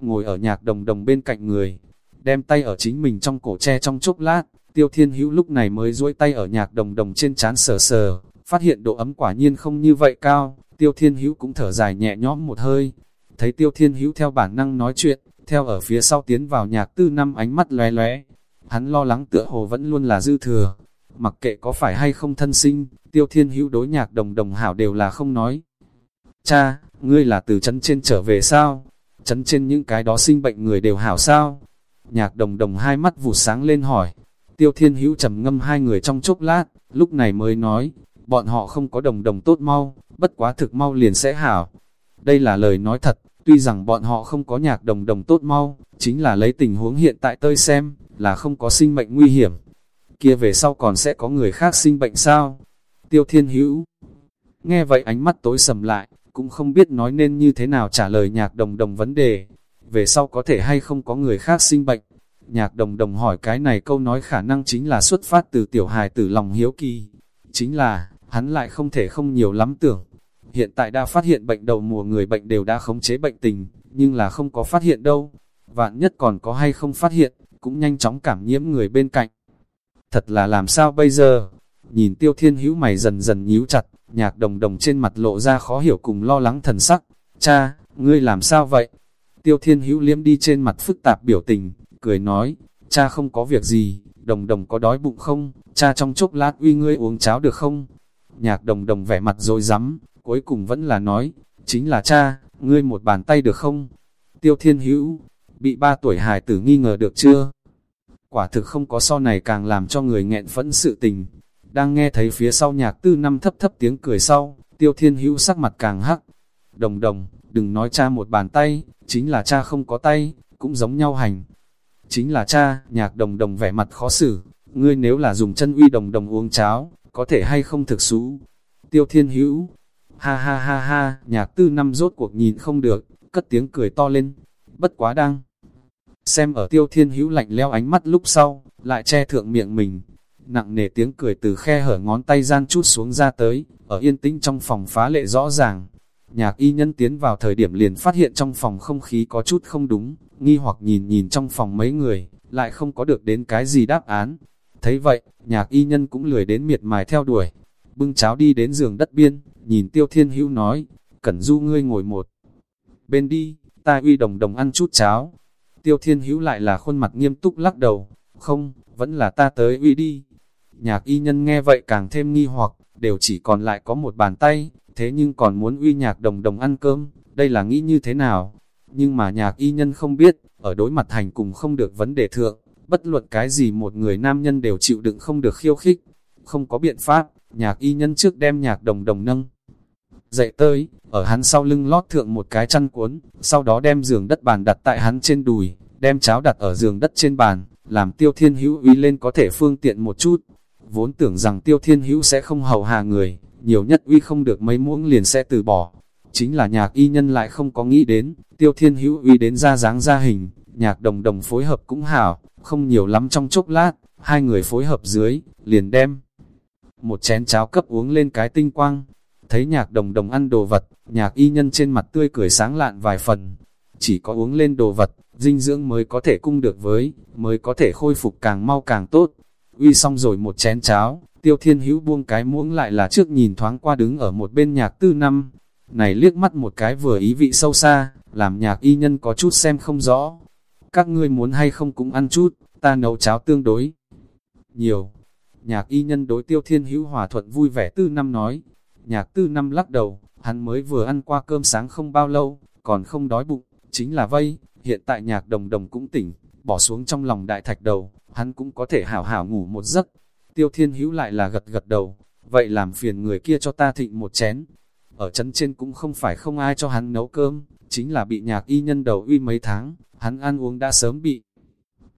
Ngồi ở nhạc đồng đồng bên cạnh người, đem tay ở chính mình trong cổ tre trong chốc lát, tiêu thiên hữu lúc này mới duỗi tay ở nhạc đồng đồng trên chán sờ sờ, phát hiện độ ấm quả nhiên không như vậy cao, tiêu thiên hữu cũng thở dài nhẹ nhõm một hơi. Thấy tiêu thiên hữu theo bản năng nói chuyện, theo ở phía sau tiến vào nhạc tư năm ánh mắt lóe lóe. Hắn lo lắng tựa hồ vẫn luôn là dư thừa. Mặc kệ có phải hay không thân sinh, tiêu thiên hữu đối nhạc đồng đồng hảo đều là không nói. Cha, ngươi là từ chấn trên trở về sao? Chấn trên những cái đó sinh bệnh người đều hảo sao? Nhạc đồng đồng hai mắt vụt sáng lên hỏi. Tiêu thiên hữu trầm ngâm hai người trong chốc lát, lúc này mới nói, bọn họ không có đồng đồng tốt mau, bất quá thực mau liền sẽ hảo. Đây là lời nói thật, tuy rằng bọn họ không có nhạc đồng đồng tốt mau, chính là lấy tình huống hiện tại tơi xem, là không có sinh mệnh nguy hiểm. Kia về sau còn sẽ có người khác sinh bệnh sao? Tiêu thiên hữu. Nghe vậy ánh mắt tối sầm lại, cũng không biết nói nên như thế nào trả lời nhạc đồng đồng vấn đề. Về sau có thể hay không có người khác sinh bệnh. Nhạc đồng đồng hỏi cái này câu nói khả năng chính là xuất phát từ tiểu hài tử lòng hiếu kỳ. Chính là, hắn lại không thể không nhiều lắm tưởng. Hiện tại đã phát hiện bệnh đầu mùa người bệnh đều đã khống chế bệnh tình, nhưng là không có phát hiện đâu. Vạn nhất còn có hay không phát hiện, cũng nhanh chóng cảm nhiễm người bên cạnh. Thật là làm sao bây giờ? Nhìn tiêu thiên hữu mày dần dần nhíu chặt, Nhạc đồng đồng trên mặt lộ ra khó hiểu cùng lo lắng thần sắc. Cha, ngươi làm sao vậy? Tiêu thiên hữu liếm đi trên mặt phức tạp biểu tình, cười nói, cha không có việc gì, Đồng đồng có đói bụng không? Cha trong chốc lát uy ngươi uống cháo được không? Nhạc đồng đồng vẻ mặt rồi rắm cuối cùng vẫn là nói, chính là cha, ngươi một bàn tay được không? Tiêu thiên hữu, bị ba tuổi hài tử nghi ngờ được chưa? Quả thực không có so này càng làm cho người nghẹn phẫn sự tình. Đang nghe thấy phía sau nhạc tư năm thấp thấp tiếng cười sau, tiêu thiên hữu sắc mặt càng hắc. Đồng đồng, đừng nói cha một bàn tay, chính là cha không có tay, cũng giống nhau hành. Chính là cha, nhạc đồng đồng vẻ mặt khó xử, ngươi nếu là dùng chân uy đồng đồng uống cháo, có thể hay không thực xú. Tiêu thiên hữu, ha ha ha ha, nhạc tư năm rốt cuộc nhìn không được, cất tiếng cười to lên, bất quá đang. Xem ở tiêu thiên hữu lạnh leo ánh mắt lúc sau, lại che thượng miệng mình. Nặng nề tiếng cười từ khe hở ngón tay gian chút xuống ra tới, ở yên tĩnh trong phòng phá lệ rõ ràng. Nhạc y nhân tiến vào thời điểm liền phát hiện trong phòng không khí có chút không đúng, nghi hoặc nhìn nhìn trong phòng mấy người, lại không có được đến cái gì đáp án. Thấy vậy, nhạc y nhân cũng lười đến miệt mài theo đuổi. Bưng cháo đi đến giường đất biên, nhìn tiêu thiên hữu nói, cẩn du ngươi ngồi một. Bên đi, ta uy đồng đồng ăn chút cháo. Tiêu thiên hữu lại là khuôn mặt nghiêm túc lắc đầu, không, vẫn là ta tới uy đi. Nhạc y nhân nghe vậy càng thêm nghi hoặc, đều chỉ còn lại có một bàn tay, thế nhưng còn muốn uy nhạc đồng đồng ăn cơm, đây là nghĩ như thế nào? Nhưng mà nhạc y nhân không biết, ở đối mặt hành cùng không được vấn đề thượng, bất luận cái gì một người nam nhân đều chịu đựng không được khiêu khích. Không có biện pháp, nhạc y nhân trước đem nhạc đồng đồng nâng. Dậy tới, ở hắn sau lưng lót thượng một cái chăn cuốn, sau đó đem giường đất bàn đặt tại hắn trên đùi, đem cháo đặt ở giường đất trên bàn, làm tiêu thiên hữu uy lên có thể phương tiện một chút. Vốn tưởng rằng tiêu thiên hữu sẽ không hầu hà người, nhiều nhất uy không được mấy muỗng liền sẽ từ bỏ. Chính là nhạc y nhân lại không có nghĩ đến, tiêu thiên hữu uy đến ra dáng ra hình, nhạc đồng đồng phối hợp cũng hảo, không nhiều lắm trong chốc lát, hai người phối hợp dưới, liền đem. Một chén cháo cấp uống lên cái tinh quang, thấy nhạc đồng đồng ăn đồ vật, nhạc y nhân trên mặt tươi cười sáng lạn vài phần. Chỉ có uống lên đồ vật, dinh dưỡng mới có thể cung được với, mới có thể khôi phục càng mau càng tốt. Uy xong rồi một chén cháo, tiêu thiên hữu buông cái muỗng lại là trước nhìn thoáng qua đứng ở một bên nhạc tư năm. Này liếc mắt một cái vừa ý vị sâu xa, làm nhạc y nhân có chút xem không rõ. Các ngươi muốn hay không cũng ăn chút, ta nấu cháo tương đối. Nhiều. Nhạc y nhân đối tiêu thiên hữu hòa thuận vui vẻ tư năm nói. Nhạc tư năm lắc đầu, hắn mới vừa ăn qua cơm sáng không bao lâu, còn không đói bụng, chính là vây, hiện tại nhạc đồng đồng cũng tỉnh, bỏ xuống trong lòng đại thạch đầu, hắn cũng có thể hảo hảo ngủ một giấc. Tiêu thiên hữu lại là gật gật đầu, vậy làm phiền người kia cho ta thịnh một chén. Ở chân trên cũng không phải không ai cho hắn nấu cơm, chính là bị nhạc y nhân đầu uy mấy tháng, hắn ăn uống đã sớm bị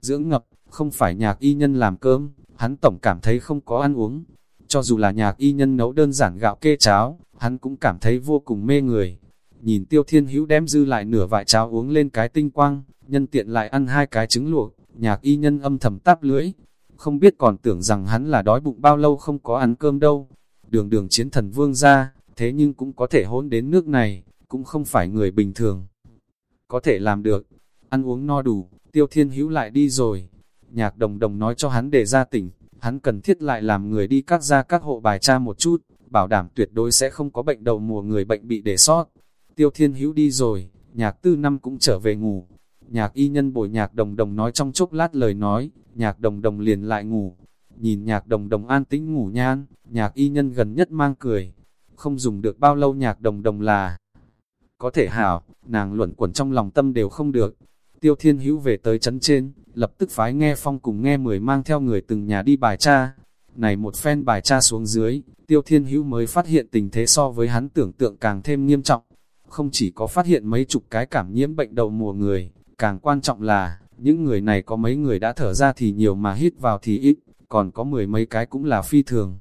dưỡng ngập, không phải nhạc y nhân làm cơm, hắn tổng cảm thấy không có ăn uống. Cho dù là nhạc y nhân nấu đơn giản gạo kê cháo, hắn cũng cảm thấy vô cùng mê người. Nhìn tiêu thiên hữu đem dư lại nửa vại cháo uống lên cái tinh quang, nhân tiện lại ăn hai cái trứng luộc, nhạc y nhân âm thầm táp lưỡi. Không biết còn tưởng rằng hắn là đói bụng bao lâu không có ăn cơm đâu. Đường đường chiến thần vương ra, thế nhưng cũng có thể hôn đến nước này, cũng không phải người bình thường. Có thể làm được, ăn uống no đủ, tiêu thiên hữu lại đi rồi. Nhạc đồng đồng nói cho hắn để ra tỉnh, hắn cần thiết lại làm người đi các gia các hộ bài tra một chút, bảo đảm tuyệt đối sẽ không có bệnh đầu mùa người bệnh bị để sót. Tiêu thiên hữu đi rồi, nhạc tư năm cũng trở về ngủ. Nhạc y nhân bồi nhạc đồng đồng nói trong chốc lát lời nói, nhạc đồng đồng liền lại ngủ. Nhìn nhạc đồng đồng an tĩnh ngủ nhan, nhạc y nhân gần nhất mang cười. Không dùng được bao lâu nhạc đồng đồng là có thể hảo, nàng luẩn quẩn trong lòng tâm đều không được. Tiêu Thiên Hữu về tới chấn trên, lập tức phái nghe phong cùng nghe mười mang theo người từng nhà đi bài tra. Này một phen bài tra xuống dưới, Tiêu Thiên Hữu mới phát hiện tình thế so với hắn tưởng tượng càng thêm nghiêm trọng. Không chỉ có phát hiện mấy chục cái cảm nhiễm bệnh đầu mùa người, càng quan trọng là, những người này có mấy người đã thở ra thì nhiều mà hít vào thì ít, còn có mười mấy cái cũng là phi thường.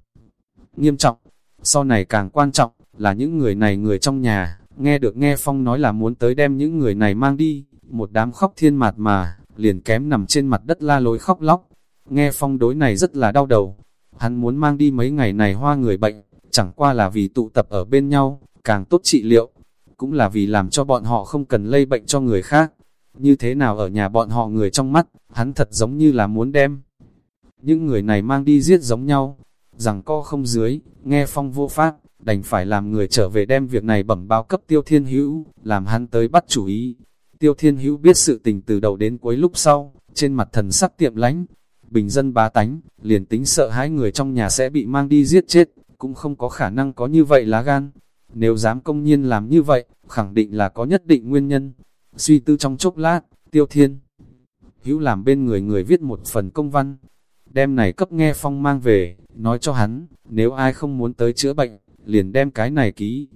Nghiêm trọng, sau này càng quan trọng, là những người này người trong nhà, nghe được nghe phong nói là muốn tới đem những người này mang đi, một đám khóc thiên mạt mà, liền kém nằm trên mặt đất la lối khóc lóc. Nghe phong đối này rất là đau đầu, hắn muốn mang đi mấy ngày này hoa người bệnh, chẳng qua là vì tụ tập ở bên nhau, càng tốt trị liệu, cũng là vì làm cho bọn họ không cần lây bệnh cho người khác. Như thế nào ở nhà bọn họ người trong mắt, hắn thật giống như là muốn đem. Những người này mang đi giết giống nhau, rằng co không dưới, nghe phong vô pháp, đành phải làm người trở về đem việc này bẩm báo cấp tiêu thiên hữu, làm hắn tới bắt chủ ý. Tiêu thiên hữu biết sự tình từ đầu đến cuối lúc sau, trên mặt thần sắc tiệm lánh, bình dân bá tánh, liền tính sợ hãi người trong nhà sẽ bị mang đi giết chết, cũng không có khả năng có như vậy lá gan. Nếu dám công nhiên làm như vậy, khẳng định là có nhất định nguyên nhân. Suy tư trong chốc lát, tiêu thiên. Hữu làm bên người người viết một phần công văn, đem này cấp nghe phong mang về, nói cho hắn, nếu ai không muốn tới chữa bệnh, liền đem cái này ký.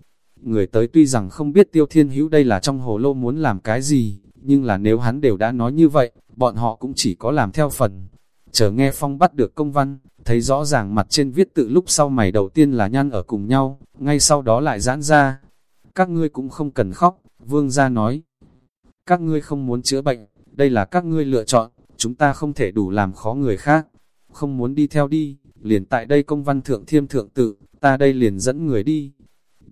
Người tới tuy rằng không biết tiêu thiên hữu đây là trong hồ lô muốn làm cái gì, nhưng là nếu hắn đều đã nói như vậy, bọn họ cũng chỉ có làm theo phần. Chờ nghe phong bắt được công văn, thấy rõ ràng mặt trên viết tự lúc sau mày đầu tiên là nhăn ở cùng nhau, ngay sau đó lại giãn ra. Các ngươi cũng không cần khóc, vương gia nói. Các ngươi không muốn chữa bệnh, đây là các ngươi lựa chọn, chúng ta không thể đủ làm khó người khác. Không muốn đi theo đi, liền tại đây công văn thượng thiêm thượng tự, ta đây liền dẫn người đi.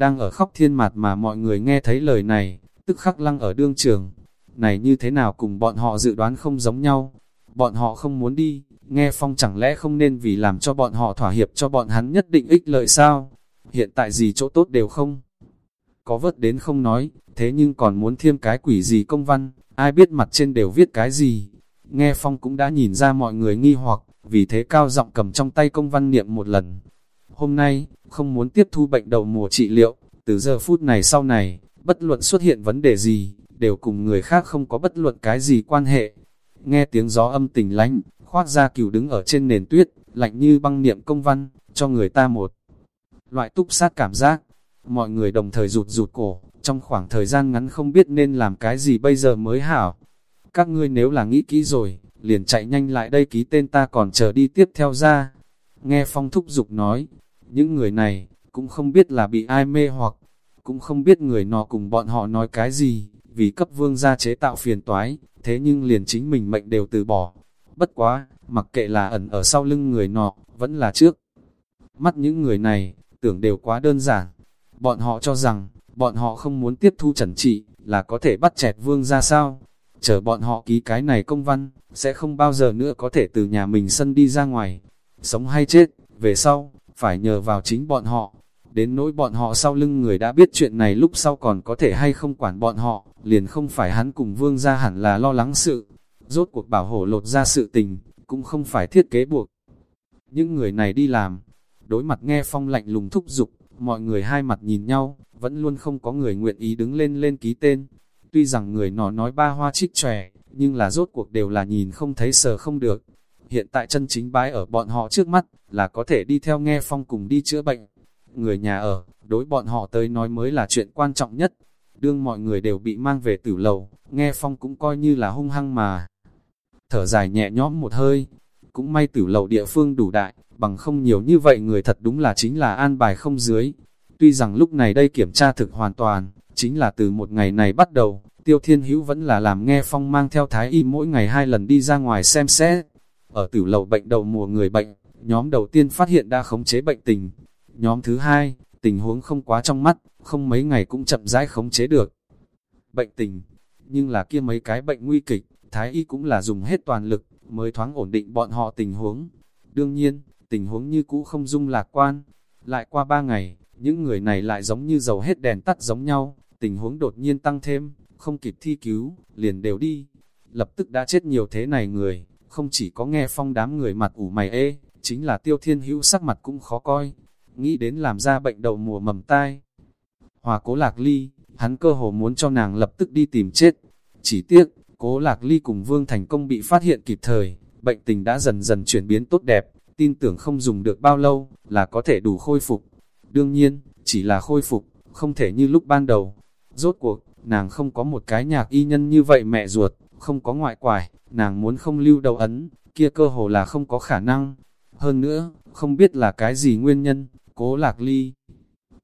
Đang ở khóc thiên mặt mà mọi người nghe thấy lời này, tức khắc lăng ở đương trường. Này như thế nào cùng bọn họ dự đoán không giống nhau. Bọn họ không muốn đi, nghe phong chẳng lẽ không nên vì làm cho bọn họ thỏa hiệp cho bọn hắn nhất định ích lợi sao? Hiện tại gì chỗ tốt đều không? Có vớt đến không nói, thế nhưng còn muốn thêm cái quỷ gì công văn, ai biết mặt trên đều viết cái gì. Nghe phong cũng đã nhìn ra mọi người nghi hoặc, vì thế cao giọng cầm trong tay công văn niệm một lần. Hôm nay, không muốn tiếp thu bệnh đầu mùa trị liệu, từ giờ phút này sau này, bất luận xuất hiện vấn đề gì, đều cùng người khác không có bất luận cái gì quan hệ. Nghe tiếng gió âm tình lánh, khoác ra cửu đứng ở trên nền tuyết, lạnh như băng niệm công văn, cho người ta một loại túc sát cảm giác. Mọi người đồng thời rụt rụt cổ, trong khoảng thời gian ngắn không biết nên làm cái gì bây giờ mới hảo. Các ngươi nếu là nghĩ kỹ rồi, liền chạy nhanh lại đây ký tên ta còn chờ đi tiếp theo ra. Nghe phong thúc dục nói, những người này, cũng không biết là bị ai mê hoặc, cũng không biết người nọ cùng bọn họ nói cái gì, vì cấp vương gia chế tạo phiền toái, thế nhưng liền chính mình mệnh đều từ bỏ. Bất quá, mặc kệ là ẩn ở sau lưng người nọ, vẫn là trước. Mắt những người này, tưởng đều quá đơn giản. Bọn họ cho rằng, bọn họ không muốn tiếp thu trần trị, là có thể bắt chẹt vương ra sao. Chờ bọn họ ký cái này công văn, sẽ không bao giờ nữa có thể từ nhà mình sân đi ra ngoài. Sống hay chết, về sau, phải nhờ vào chính bọn họ. Đến nỗi bọn họ sau lưng người đã biết chuyện này lúc sau còn có thể hay không quản bọn họ, liền không phải hắn cùng vương ra hẳn là lo lắng sự. Rốt cuộc bảo hộ lột ra sự tình, cũng không phải thiết kế buộc. Những người này đi làm, đối mặt nghe phong lạnh lùng thúc giục, mọi người hai mặt nhìn nhau, vẫn luôn không có người nguyện ý đứng lên lên ký tên. Tuy rằng người nó nói ba hoa trích tròe, nhưng là rốt cuộc đều là nhìn không thấy sờ không được. Hiện tại chân chính bái ở bọn họ trước mắt, là có thể đi theo nghe phong cùng đi chữa bệnh. Người nhà ở, đối bọn họ tới nói mới là chuyện quan trọng nhất. Đương mọi người đều bị mang về tử lầu, nghe phong cũng coi như là hung hăng mà. Thở dài nhẹ nhõm một hơi, cũng may tử lầu địa phương đủ đại, bằng không nhiều như vậy người thật đúng là chính là an bài không dưới. Tuy rằng lúc này đây kiểm tra thực hoàn toàn, chính là từ một ngày này bắt đầu, Tiêu Thiên Hữu vẫn là làm nghe phong mang theo thái y mỗi ngày hai lần đi ra ngoài xem xét. Ở tử lầu bệnh đầu mùa người bệnh, nhóm đầu tiên phát hiện đã khống chế bệnh tình. Nhóm thứ hai, tình huống không quá trong mắt, không mấy ngày cũng chậm rãi khống chế được. Bệnh tình, nhưng là kia mấy cái bệnh nguy kịch, thái y cũng là dùng hết toàn lực, mới thoáng ổn định bọn họ tình huống. Đương nhiên, tình huống như cũ không dung lạc quan. Lại qua ba ngày, những người này lại giống như dầu hết đèn tắt giống nhau, tình huống đột nhiên tăng thêm, không kịp thi cứu, liền đều đi. Lập tức đã chết nhiều thế này người, không chỉ có nghe phong đám người mặt ủ mày ê, chính là tiêu thiên hữu sắc mặt cũng khó coi, nghĩ đến làm ra bệnh đầu mùa mầm tai. Hòa cố lạc ly, hắn cơ hồ muốn cho nàng lập tức đi tìm chết. Chỉ tiếc, cố lạc ly cùng vương thành công bị phát hiện kịp thời, bệnh tình đã dần dần chuyển biến tốt đẹp, tin tưởng không dùng được bao lâu, là có thể đủ khôi phục. Đương nhiên, chỉ là khôi phục, không thể như lúc ban đầu. Rốt cuộc, nàng không có một cái nhạc y nhân như vậy mẹ ruột, không có ngoại quải, nàng muốn không lưu đầu ấn, kia cơ hồ là không có khả năng. Hơn nữa, không biết là cái gì nguyên nhân, cố lạc ly.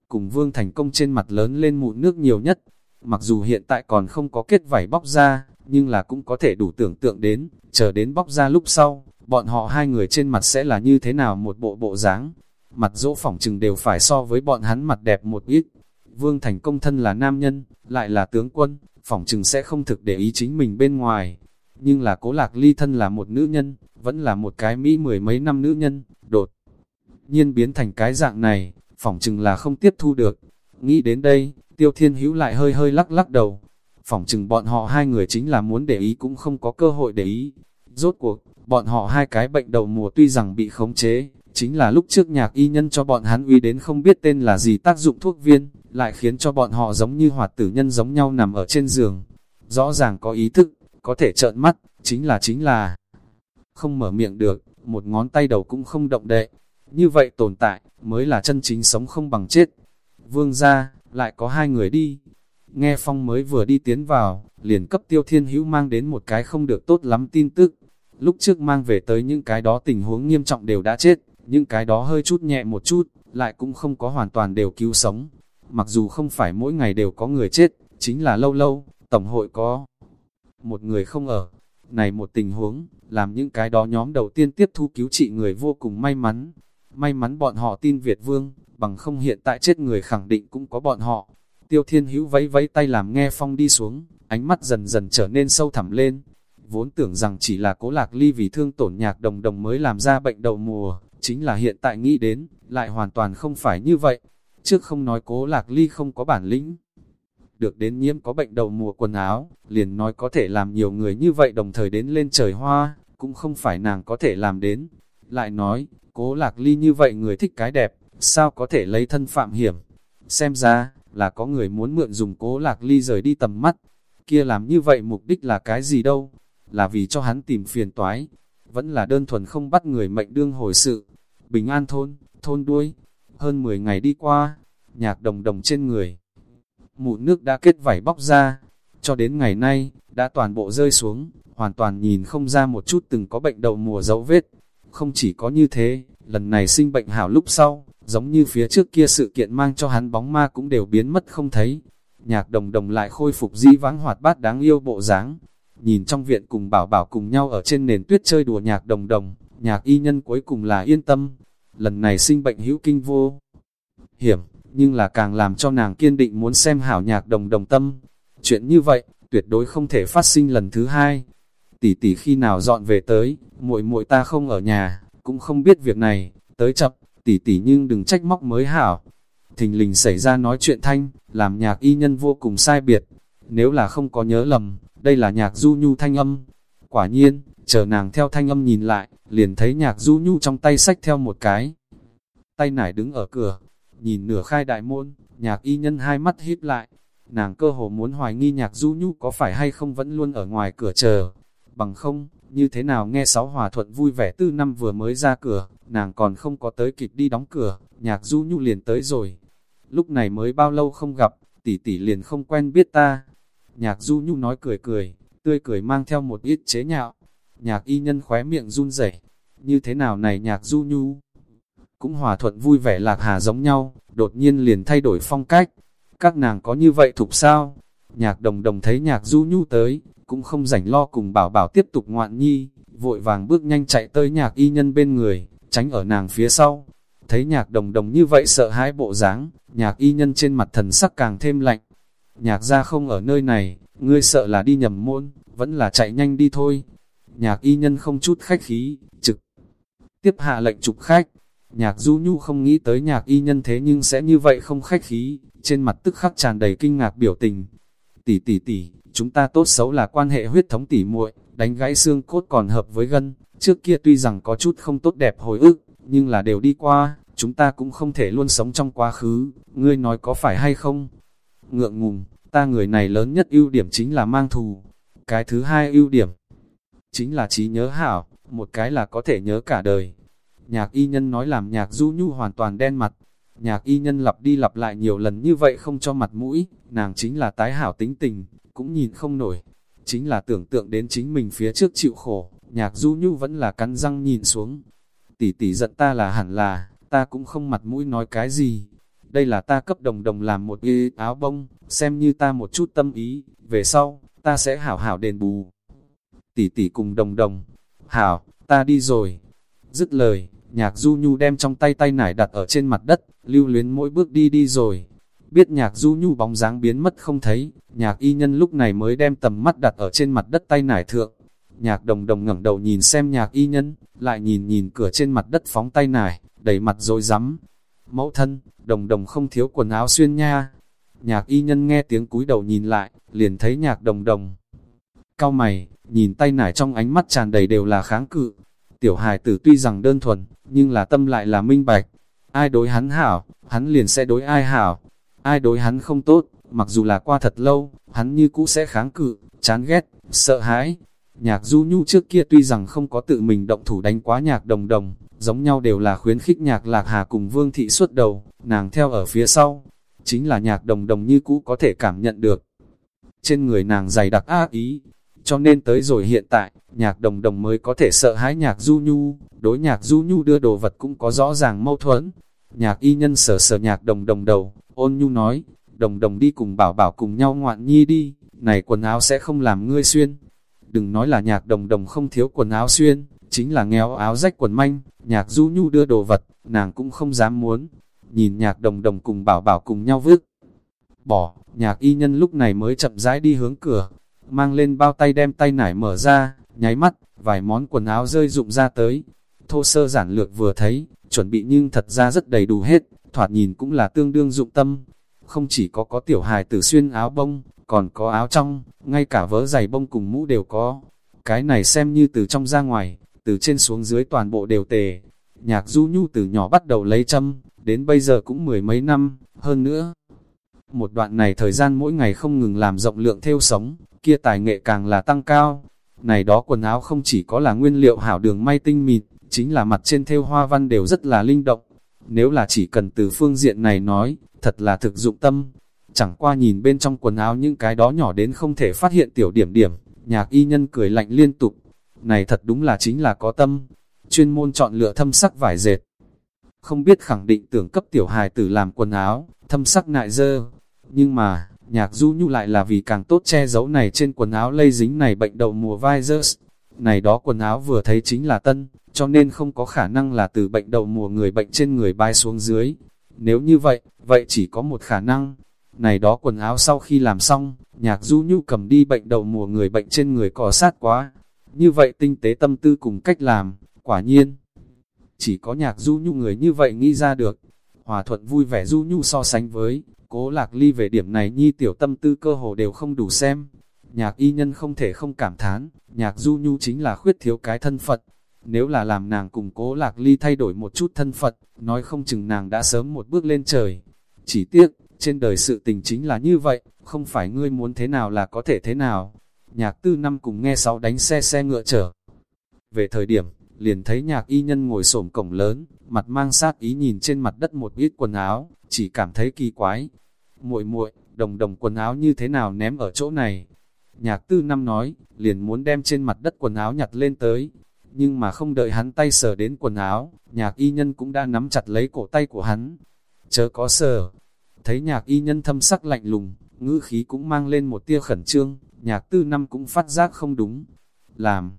Cùng vương thành công trên mặt lớn lên mụn nước nhiều nhất, mặc dù hiện tại còn không có kết vảy bóc ra, nhưng là cũng có thể đủ tưởng tượng đến, chờ đến bóc ra lúc sau, bọn họ hai người trên mặt sẽ là như thế nào một bộ bộ dáng. Mặt dỗ phỏng chừng đều phải so với bọn hắn mặt đẹp một ít. Vương Thành công thân là nam nhân, lại là tướng quân, phỏng chừng sẽ không thực để ý chính mình bên ngoài. Nhưng là cố lạc ly thân là một nữ nhân, vẫn là một cái Mỹ mười mấy năm nữ nhân, đột. Nhiên biến thành cái dạng này, phỏng chừng là không tiếp thu được. Nghĩ đến đây, tiêu thiên hữu lại hơi hơi lắc lắc đầu. Phỏng chừng bọn họ hai người chính là muốn để ý cũng không có cơ hội để ý. Rốt cuộc, bọn họ hai cái bệnh đầu mùa tuy rằng bị khống chế, chính là lúc trước nhạc y nhân cho bọn hắn uy đến không biết tên là gì tác dụng thuốc viên, lại khiến cho bọn họ giống như hoạt tử nhân giống nhau nằm ở trên giường. Rõ ràng có ý thức, có thể trợn mắt, chính là chính là không mở miệng được, một ngón tay đầu cũng không động đậy. Như vậy tồn tại, mới là chân chính sống không bằng chết. Vương ra, lại có hai người đi. Nghe Phong mới vừa đi tiến vào, liền cấp tiêu thiên hữu mang đến một cái không được tốt lắm tin tức. Lúc trước mang về tới những cái đó tình huống nghiêm trọng đều đã chết, những cái đó hơi chút nhẹ một chút, lại cũng không có hoàn toàn đều cứu sống. Mặc dù không phải mỗi ngày đều có người chết, chính là lâu lâu, Tổng hội có một người không ở. Này một tình huống, làm những cái đó nhóm đầu tiên tiếp thu cứu trị người vô cùng may mắn. May mắn bọn họ tin Việt Vương, bằng không hiện tại chết người khẳng định cũng có bọn họ. Tiêu Thiên Hữu vẫy vẫy tay làm nghe phong đi xuống, ánh mắt dần dần trở nên sâu thẳm lên. Vốn tưởng rằng chỉ là cố lạc ly vì thương tổn nhạc đồng đồng mới làm ra bệnh đầu mùa, chính là hiện tại nghĩ đến, lại hoàn toàn không phải như vậy. Trước không nói cố lạc ly không có bản lĩnh, được đến nhiễm có bệnh đầu mùa quần áo, liền nói có thể làm nhiều người như vậy đồng thời đến lên trời hoa, cũng không phải nàng có thể làm đến. Lại nói, cố lạc ly như vậy người thích cái đẹp, sao có thể lấy thân phạm hiểm. Xem ra, là có người muốn mượn dùng cố lạc ly rời đi tầm mắt. Kia làm như vậy mục đích là cái gì đâu? Là vì cho hắn tìm phiền toái. Vẫn là đơn thuần không bắt người mệnh đương hồi sự. Bình an thôn, thôn đuôi. Hơn 10 ngày đi qua, nhạc đồng đồng trên người mụn nước đã kết vảy bóc ra, cho đến ngày nay, đã toàn bộ rơi xuống, hoàn toàn nhìn không ra một chút từng có bệnh đầu mùa dấu vết. Không chỉ có như thế, lần này sinh bệnh hảo lúc sau, giống như phía trước kia sự kiện mang cho hắn bóng ma cũng đều biến mất không thấy. Nhạc đồng đồng lại khôi phục di vãng hoạt bát đáng yêu bộ dáng. Nhìn trong viện cùng bảo bảo cùng nhau ở trên nền tuyết chơi đùa nhạc đồng đồng, nhạc y nhân cuối cùng là yên tâm. Lần này sinh bệnh hữu kinh vô. Hiểm, nhưng là càng làm cho nàng kiên định muốn xem hảo nhạc đồng đồng tâm. Chuyện như vậy, tuyệt đối không thể phát sinh lần thứ hai. Tỷ tỷ khi nào dọn về tới, muội muội ta không ở nhà, cũng không biết việc này, tới chập, tỷ tỷ nhưng đừng trách móc mới hảo. Thình lình xảy ra nói chuyện thanh, làm nhạc y nhân vô cùng sai biệt. Nếu là không có nhớ lầm, đây là nhạc du nhu thanh âm. Quả nhiên, chờ nàng theo thanh âm nhìn lại, liền thấy nhạc du nhu trong tay sách theo một cái. Tay nải đứng ở cửa, Nhìn nửa khai đại môn, nhạc y nhân hai mắt híp lại, nàng cơ hồ muốn hoài nghi nhạc du nhu có phải hay không vẫn luôn ở ngoài cửa chờ. Bằng không, như thế nào nghe sáu hòa thuận vui vẻ tư năm vừa mới ra cửa, nàng còn không có tới kịp đi đóng cửa, nhạc du nhu liền tới rồi. Lúc này mới bao lâu không gặp, tỷ tỷ liền không quen biết ta. Nhạc du nhu nói cười cười, tươi cười mang theo một ít chế nhạo. Nhạc y nhân khóe miệng run rẩy Như thế nào này nhạc du nhu? cũng hòa thuận vui vẻ lạc hà giống nhau, đột nhiên liền thay đổi phong cách. Các nàng có như vậy thục sao? Nhạc đồng đồng thấy nhạc du nhu tới, cũng không rảnh lo cùng bảo bảo tiếp tục ngoạn nhi, vội vàng bước nhanh chạy tới nhạc y nhân bên người, tránh ở nàng phía sau. Thấy nhạc đồng đồng như vậy sợ hãi bộ dáng, nhạc y nhân trên mặt thần sắc càng thêm lạnh. Nhạc ra không ở nơi này, ngươi sợ là đi nhầm môn, vẫn là chạy nhanh đi thôi. Nhạc y nhân không chút khách khí, trực tiếp hạ lệnh trục khách, Nhạc du nhu không nghĩ tới nhạc y nhân thế nhưng sẽ như vậy không khách khí, trên mặt tức khắc tràn đầy kinh ngạc biểu tình. Tỷ tỷ tỷ, chúng ta tốt xấu là quan hệ huyết thống tỷ muội, đánh gãy xương cốt còn hợp với gân, trước kia tuy rằng có chút không tốt đẹp hồi ức, nhưng là đều đi qua, chúng ta cũng không thể luôn sống trong quá khứ, ngươi nói có phải hay không? Ngượng ngùng, ta người này lớn nhất ưu điểm chính là mang thù, cái thứ hai ưu điểm chính là trí nhớ hảo, một cái là có thể nhớ cả đời, Nhạc y nhân nói làm nhạc du nhu hoàn toàn đen mặt. Nhạc y nhân lặp đi lặp lại nhiều lần như vậy không cho mặt mũi, nàng chính là tái hảo tính tình, cũng nhìn không nổi. Chính là tưởng tượng đến chính mình phía trước chịu khổ, nhạc du nhu vẫn là cắn răng nhìn xuống. Tỷ tỷ giận ta là hẳn là, ta cũng không mặt mũi nói cái gì. Đây là ta cấp đồng đồng làm một y áo bông, xem như ta một chút tâm ý, về sau, ta sẽ hảo hảo đền bù. Tỷ tỷ cùng đồng đồng, hảo, ta đi rồi. Dứt lời, Nhạc Du Nhu đem trong tay tay nải đặt ở trên mặt đất, lưu luyến mỗi bước đi đi rồi. Biết nhạc Du Nhu bóng dáng biến mất không thấy, nhạc y nhân lúc này mới đem tầm mắt đặt ở trên mặt đất tay nải thượng. Nhạc đồng đồng ngẩng đầu nhìn xem nhạc y nhân, lại nhìn nhìn cửa trên mặt đất phóng tay nải, đầy mặt rồi rắm Mẫu thân, đồng đồng không thiếu quần áo xuyên nha. Nhạc y nhân nghe tiếng cúi đầu nhìn lại, liền thấy nhạc đồng đồng. cao mày, nhìn tay nải trong ánh mắt tràn đầy đều là kháng cự. Tiểu hài tử tuy rằng đơn thuần, nhưng là tâm lại là minh bạch. Ai đối hắn hảo, hắn liền sẽ đối ai hảo. Ai đối hắn không tốt, mặc dù là qua thật lâu, hắn như cũ sẽ kháng cự, chán ghét, sợ hãi. Nhạc du nhu trước kia tuy rằng không có tự mình động thủ đánh quá nhạc đồng đồng, giống nhau đều là khuyến khích nhạc lạc hà cùng vương thị xuất đầu, nàng theo ở phía sau. Chính là nhạc đồng đồng như cũ có thể cảm nhận được. Trên người nàng dày đặc ác ý, cho nên tới rồi hiện tại, nhạc đồng đồng mới có thể sợ hãi nhạc du nhu, đối nhạc du nhu đưa đồ vật cũng có rõ ràng mâu thuẫn. Nhạc y nhân sờ sờ nhạc đồng đồng đầu, ôn nhu nói, đồng đồng đi cùng bảo bảo cùng nhau ngoạn nhi đi, này quần áo sẽ không làm ngươi xuyên. Đừng nói là nhạc đồng đồng không thiếu quần áo xuyên, chính là nghèo áo rách quần manh, nhạc du nhu đưa đồ vật, nàng cũng không dám muốn. Nhìn nhạc đồng đồng cùng bảo bảo cùng nhau vứt. Bỏ, nhạc y nhân lúc này mới chậm rãi đi hướng cửa, mang lên bao tay đem tay nải mở ra, nháy mắt, vài món quần áo rơi rụng ra tới. Thô sơ giản lược vừa thấy, chuẩn bị nhưng thật ra rất đầy đủ hết, thoạt nhìn cũng là tương đương dụng tâm. Không chỉ có có tiểu hài tử xuyên áo bông, còn có áo trong, ngay cả vớ giày bông cùng mũ đều có. Cái này xem như từ trong ra ngoài, từ trên xuống dưới toàn bộ đều tề. Nhạc du nhu từ nhỏ bắt đầu lấy châm, đến bây giờ cũng mười mấy năm, hơn nữa. Một đoạn này thời gian mỗi ngày không ngừng làm rộng lượng theo sống, kia tài nghệ càng là tăng cao. Này đó quần áo không chỉ có là nguyên liệu hảo đường may tinh mịn, chính là mặt trên theo hoa văn đều rất là linh động. Nếu là chỉ cần từ phương diện này nói, thật là thực dụng tâm. Chẳng qua nhìn bên trong quần áo những cái đó nhỏ đến không thể phát hiện tiểu điểm điểm, nhạc y nhân cười lạnh liên tục. Này thật đúng là chính là có tâm, chuyên môn chọn lựa thâm sắc vải dệt. Không biết khẳng định tưởng cấp tiểu hài tử làm quần áo, thâm sắc nại dơ. Nhưng mà, nhạc du nhu lại là vì càng tốt che giấu này trên quần áo lây dính này bệnh đậu mùa virus. Này đó quần áo vừa thấy chính là tân, cho nên không có khả năng là từ bệnh đậu mùa người bệnh trên người bay xuống dưới. Nếu như vậy, vậy chỉ có một khả năng. Này đó quần áo sau khi làm xong, nhạc du nhu cầm đi bệnh đậu mùa người bệnh trên người cỏ sát quá. Như vậy tinh tế tâm tư cùng cách làm, quả nhiên. Chỉ có nhạc du nhu người như vậy nghĩ ra được. Hòa thuận vui vẻ du nhu so sánh với, cố lạc ly về điểm này nhi tiểu tâm tư cơ hồ đều không đủ xem. Nhạc y nhân không thể không cảm thán, nhạc du nhu chính là khuyết thiếu cái thân Phật. Nếu là làm nàng cùng cố lạc ly thay đổi một chút thân Phật, nói không chừng nàng đã sớm một bước lên trời. Chỉ tiếc, trên đời sự tình chính là như vậy, không phải ngươi muốn thế nào là có thể thế nào. Nhạc tư năm cùng nghe sáu đánh xe xe ngựa trở. Về thời điểm, liền thấy nhạc y nhân ngồi xổm cổng lớn, mặt mang sát ý nhìn trên mặt đất một ít quần áo, chỉ cảm thấy kỳ quái. muội muội đồng đồng quần áo như thế nào ném ở chỗ này? Nhạc tư năm nói, liền muốn đem trên mặt đất quần áo nhặt lên tới. Nhưng mà không đợi hắn tay sờ đến quần áo, nhạc y nhân cũng đã nắm chặt lấy cổ tay của hắn. Chớ có sờ. Thấy nhạc y nhân thâm sắc lạnh lùng, ngữ khí cũng mang lên một tia khẩn trương, nhạc tư năm cũng phát giác không đúng. Làm.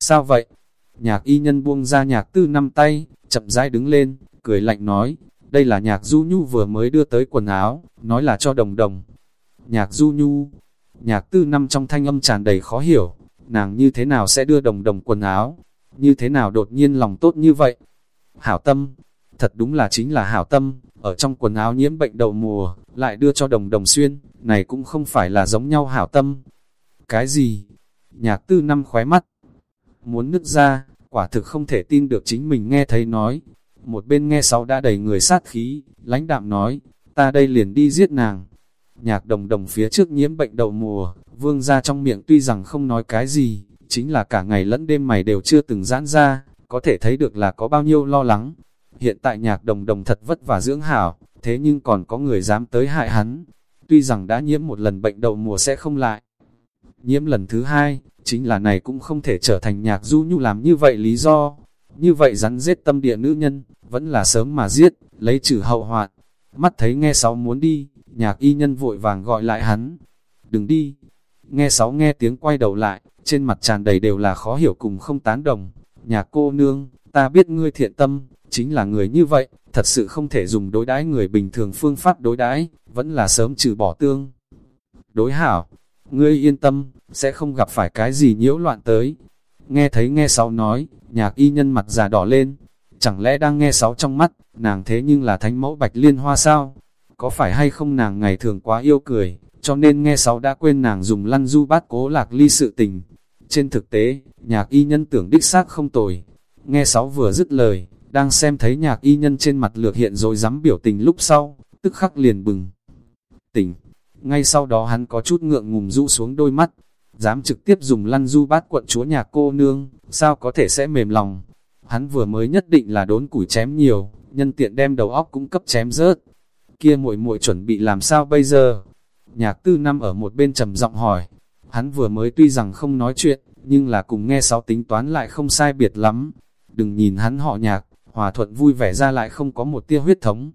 Sao vậy? Nhạc y nhân buông ra nhạc tư năm tay, chậm rãi đứng lên, cười lạnh nói, đây là nhạc du nhu vừa mới đưa tới quần áo, nói là cho đồng đồng. Nhạc du nhu, nhạc tư năm trong thanh âm tràn đầy khó hiểu, nàng như thế nào sẽ đưa đồng đồng quần áo, như thế nào đột nhiên lòng tốt như vậy. Hảo tâm, thật đúng là chính là hảo tâm, ở trong quần áo nhiễm bệnh đầu mùa, lại đưa cho đồng đồng xuyên, này cũng không phải là giống nhau hảo tâm. Cái gì? Nhạc tư năm khóe mắt, muốn nứt ra, quả thực không thể tin được chính mình nghe thấy nói. Một bên nghe sáu đã đầy người sát khí, lãnh đạm nói, ta đây liền đi giết nàng. Nhạc đồng đồng phía trước nhiễm bệnh đầu mùa, vương ra trong miệng tuy rằng không nói cái gì, chính là cả ngày lẫn đêm mày đều chưa từng giãn ra, có thể thấy được là có bao nhiêu lo lắng. Hiện tại nhạc đồng đồng thật vất vả dưỡng hảo, thế nhưng còn có người dám tới hại hắn. Tuy rằng đã nhiễm một lần bệnh đầu mùa sẽ không lại. Nhiễm lần thứ hai, chính là này cũng không thể trở thành nhạc du nhu làm như vậy lý do. Như vậy rắn giết tâm địa nữ nhân, vẫn là sớm mà giết, lấy trừ hậu hoạn. Mắt thấy nghe sáu muốn đi, nhạc y nhân vội vàng gọi lại hắn. Đừng đi. Nghe sáu nghe tiếng quay đầu lại, trên mặt tràn đầy đều là khó hiểu cùng không tán đồng. Nhạc cô nương, ta biết ngươi thiện tâm, chính là người như vậy, thật sự không thể dùng đối đãi người bình thường phương pháp đối đãi vẫn là sớm trừ bỏ tương. Đối hảo, ngươi yên tâm, sẽ không gặp phải cái gì nhiễu loạn tới. Nghe thấy nghe sáu nói, nhạc y nhân mặt già đỏ lên, chẳng lẽ đang nghe sáu trong mắt, nàng thế nhưng là thánh mẫu bạch liên hoa sao? Có phải hay không nàng ngày thường quá yêu cười, cho nên nghe sáu đã quên nàng dùng lăn du bát cố lạc ly sự tình. Trên thực tế, nhạc y nhân tưởng đích xác không tồi. Nghe sáu vừa dứt lời, đang xem thấy nhạc y nhân trên mặt lược hiện rồi dám biểu tình lúc sau, tức khắc liền bừng. Tỉnh, ngay sau đó hắn có chút ngượng ngùng rũ xuống đôi mắt, dám trực tiếp dùng lăn du bát quận chúa nhà cô nương, sao có thể sẽ mềm lòng. Hắn vừa mới nhất định là đốn củi chém nhiều, nhân tiện đem đầu óc cũng cấp chém rớt. Kia muội muội chuẩn bị làm sao bây giờ? Nhạc tư năm ở một bên trầm giọng hỏi. Hắn vừa mới tuy rằng không nói chuyện, nhưng là cùng nghe sáu tính toán lại không sai biệt lắm. Đừng nhìn hắn họ nhạc, hòa thuận vui vẻ ra lại không có một tia huyết thống.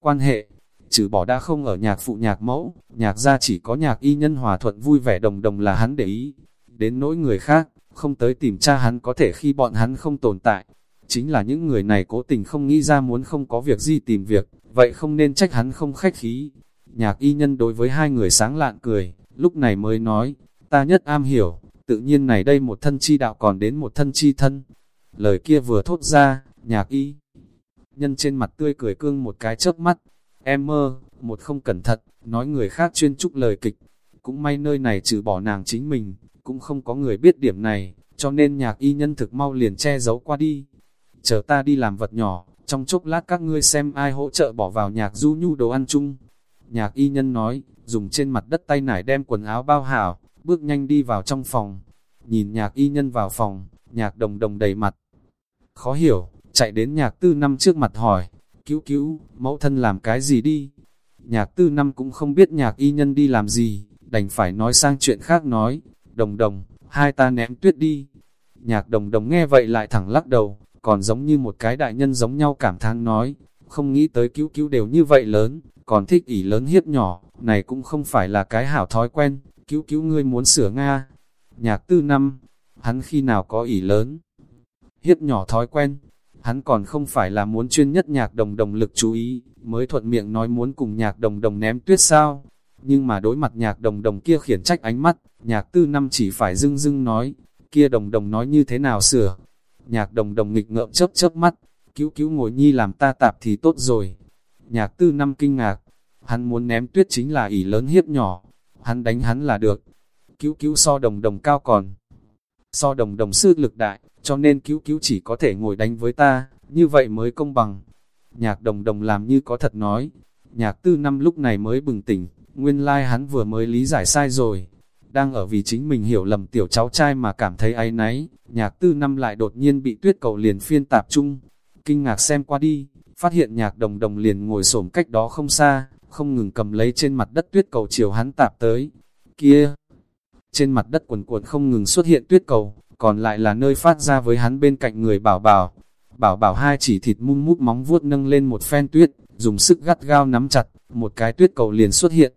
Quan hệ, trừ bỏ đã không ở nhạc phụ nhạc mẫu, nhạc gia chỉ có nhạc y nhân hòa thuận vui vẻ đồng đồng là hắn để ý. Đến nỗi người khác, không tới tìm cha hắn có thể khi bọn hắn không tồn tại. Chính là những người này cố tình không nghĩ ra muốn không có việc gì tìm việc, vậy không nên trách hắn không khách khí. Nhạc y nhân đối với hai người sáng lạn cười, lúc này mới nói, ta nhất am hiểu, tự nhiên này đây một thân chi đạo còn đến một thân chi thân. Lời kia vừa thốt ra, nhạc y. Nhân trên mặt tươi cười cương một cái chớp mắt, em mơ, một không cẩn thận, nói người khác chuyên trúc lời kịch. Cũng may nơi này trừ bỏ nàng chính mình, cũng không có người biết điểm này, cho nên nhạc y nhân thực mau liền che giấu qua đi. Chờ ta đi làm vật nhỏ, trong chốc lát các ngươi xem ai hỗ trợ bỏ vào nhạc du nhu đồ ăn chung. Nhạc y nhân nói, dùng trên mặt đất tay nải đem quần áo bao hảo, bước nhanh đi vào trong phòng. Nhìn nhạc y nhân vào phòng, nhạc đồng đồng đầy mặt. Khó hiểu, chạy đến nhạc tư năm trước mặt hỏi, cứu cứu, mẫu thân làm cái gì đi? Nhạc tư năm cũng không biết nhạc y nhân đi làm gì, đành phải nói sang chuyện khác nói, đồng đồng, hai ta ném tuyết đi. Nhạc đồng đồng nghe vậy lại thẳng lắc đầu, còn giống như một cái đại nhân giống nhau cảm thán nói, không nghĩ tới cứu cứu đều như vậy lớn, còn thích ỉ lớn hiếp nhỏ, này cũng không phải là cái hảo thói quen, cứu cứu ngươi muốn sửa Nga. Nhạc tư năm, hắn khi nào có ỉ lớn, hiếp nhỏ thói quen, hắn còn không phải là muốn chuyên nhất nhạc đồng đồng lực chú ý, mới thuận miệng nói muốn cùng nhạc đồng đồng ném tuyết sao. Nhưng mà đối mặt nhạc đồng đồng kia khiển trách ánh mắt, nhạc tư năm chỉ phải dưng dưng nói, kia đồng đồng nói như thế nào sửa. Nhạc đồng đồng nghịch ngợm chớp chớp mắt, cứu cứu ngồi nhi làm ta tạp thì tốt rồi. Nhạc tư năm kinh ngạc, hắn muốn ném tuyết chính là ỷ lớn hiếp nhỏ, hắn đánh hắn là được. Cứu cứu so đồng đồng cao còn, so đồng đồng sư lực đại, cho nên cứu cứu chỉ có thể ngồi đánh với ta, như vậy mới công bằng. Nhạc đồng đồng làm như có thật nói, nhạc tư năm lúc này mới bừng tỉnh, nguyên lai like hắn vừa mới lý giải sai rồi. Đang ở vì chính mình hiểu lầm tiểu cháu trai mà cảm thấy áy náy, nhạc tư năm lại đột nhiên bị tuyết cầu liền phiên tạp chung. Kinh ngạc xem qua đi, phát hiện nhạc đồng đồng liền ngồi xổm cách đó không xa, không ngừng cầm lấy trên mặt đất tuyết cầu chiều hắn tạp tới. Kia! Trên mặt đất quần cuộn không ngừng xuất hiện tuyết cầu, còn lại là nơi phát ra với hắn bên cạnh người bảo bảo. Bảo bảo hai chỉ thịt mung mút móng vuốt nâng lên một phen tuyết, dùng sức gắt gao nắm chặt, một cái tuyết cầu liền xuất hiện.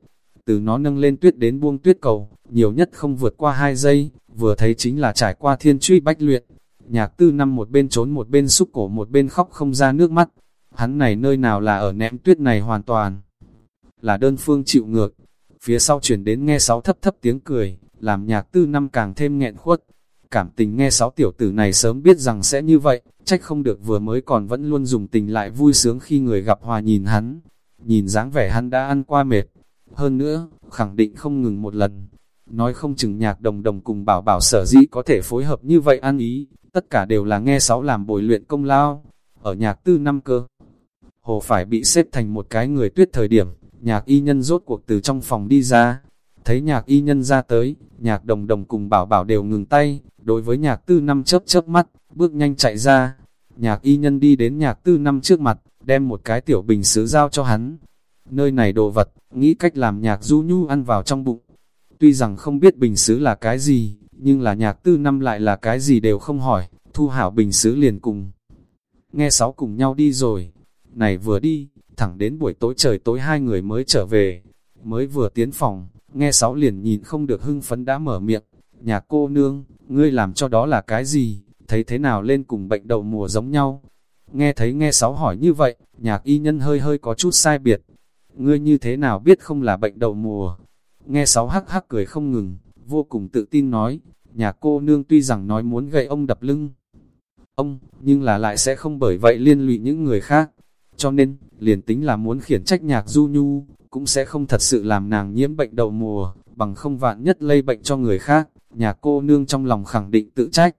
Từ nó nâng lên tuyết đến buông tuyết cầu, nhiều nhất không vượt qua hai giây, vừa thấy chính là trải qua thiên truy bách luyện. Nhạc tư năm một bên trốn một bên xúc cổ một bên khóc không ra nước mắt. Hắn này nơi nào là ở ném tuyết này hoàn toàn. Là đơn phương chịu ngược. Phía sau chuyển đến nghe sáu thấp thấp tiếng cười, làm nhạc tư năm càng thêm nghẹn khuất. Cảm tình nghe sáu tiểu tử này sớm biết rằng sẽ như vậy, trách không được vừa mới còn vẫn luôn dùng tình lại vui sướng khi người gặp hòa nhìn hắn. Nhìn dáng vẻ hắn đã ăn qua mệt. Hơn nữa, khẳng định không ngừng một lần. Nói không chừng nhạc đồng đồng cùng bảo bảo sở dĩ có thể phối hợp như vậy ăn ý, tất cả đều là nghe sáu làm bồi luyện công lao. Ở nhạc tư năm cơ, hồ phải bị xếp thành một cái người tuyết thời điểm, nhạc y nhân rốt cuộc từ trong phòng đi ra. Thấy nhạc y nhân ra tới, nhạc đồng đồng cùng bảo bảo đều ngừng tay, đối với nhạc tư năm chớp chớp mắt, bước nhanh chạy ra. Nhạc y nhân đi đến nhạc tư năm trước mặt, đem một cái tiểu bình sứ giao cho hắn. Nơi này đồ vật, nghĩ cách làm nhạc du nhu ăn vào trong bụng. Tuy rằng không biết bình sứ là cái gì, nhưng là nhạc tư năm lại là cái gì đều không hỏi, thu hảo bình sứ liền cùng. Nghe sáu cùng nhau đi rồi, này vừa đi, thẳng đến buổi tối trời tối hai người mới trở về, mới vừa tiến phòng, nghe sáu liền nhìn không được hưng phấn đã mở miệng, nhà cô nương, ngươi làm cho đó là cái gì, thấy thế nào lên cùng bệnh đầu mùa giống nhau. Nghe thấy nghe sáu hỏi như vậy, nhạc y nhân hơi hơi có chút sai biệt. Ngươi như thế nào biết không là bệnh đầu mùa? Nghe sáu hắc hắc cười không ngừng, vô cùng tự tin nói, nhà cô nương tuy rằng nói muốn gậy ông đập lưng. Ông, nhưng là lại sẽ không bởi vậy liên lụy những người khác. Cho nên, liền tính là muốn khiển trách nhạc du nhu, cũng sẽ không thật sự làm nàng nhiễm bệnh đầu mùa, bằng không vạn nhất lây bệnh cho người khác, nhà cô nương trong lòng khẳng định tự trách.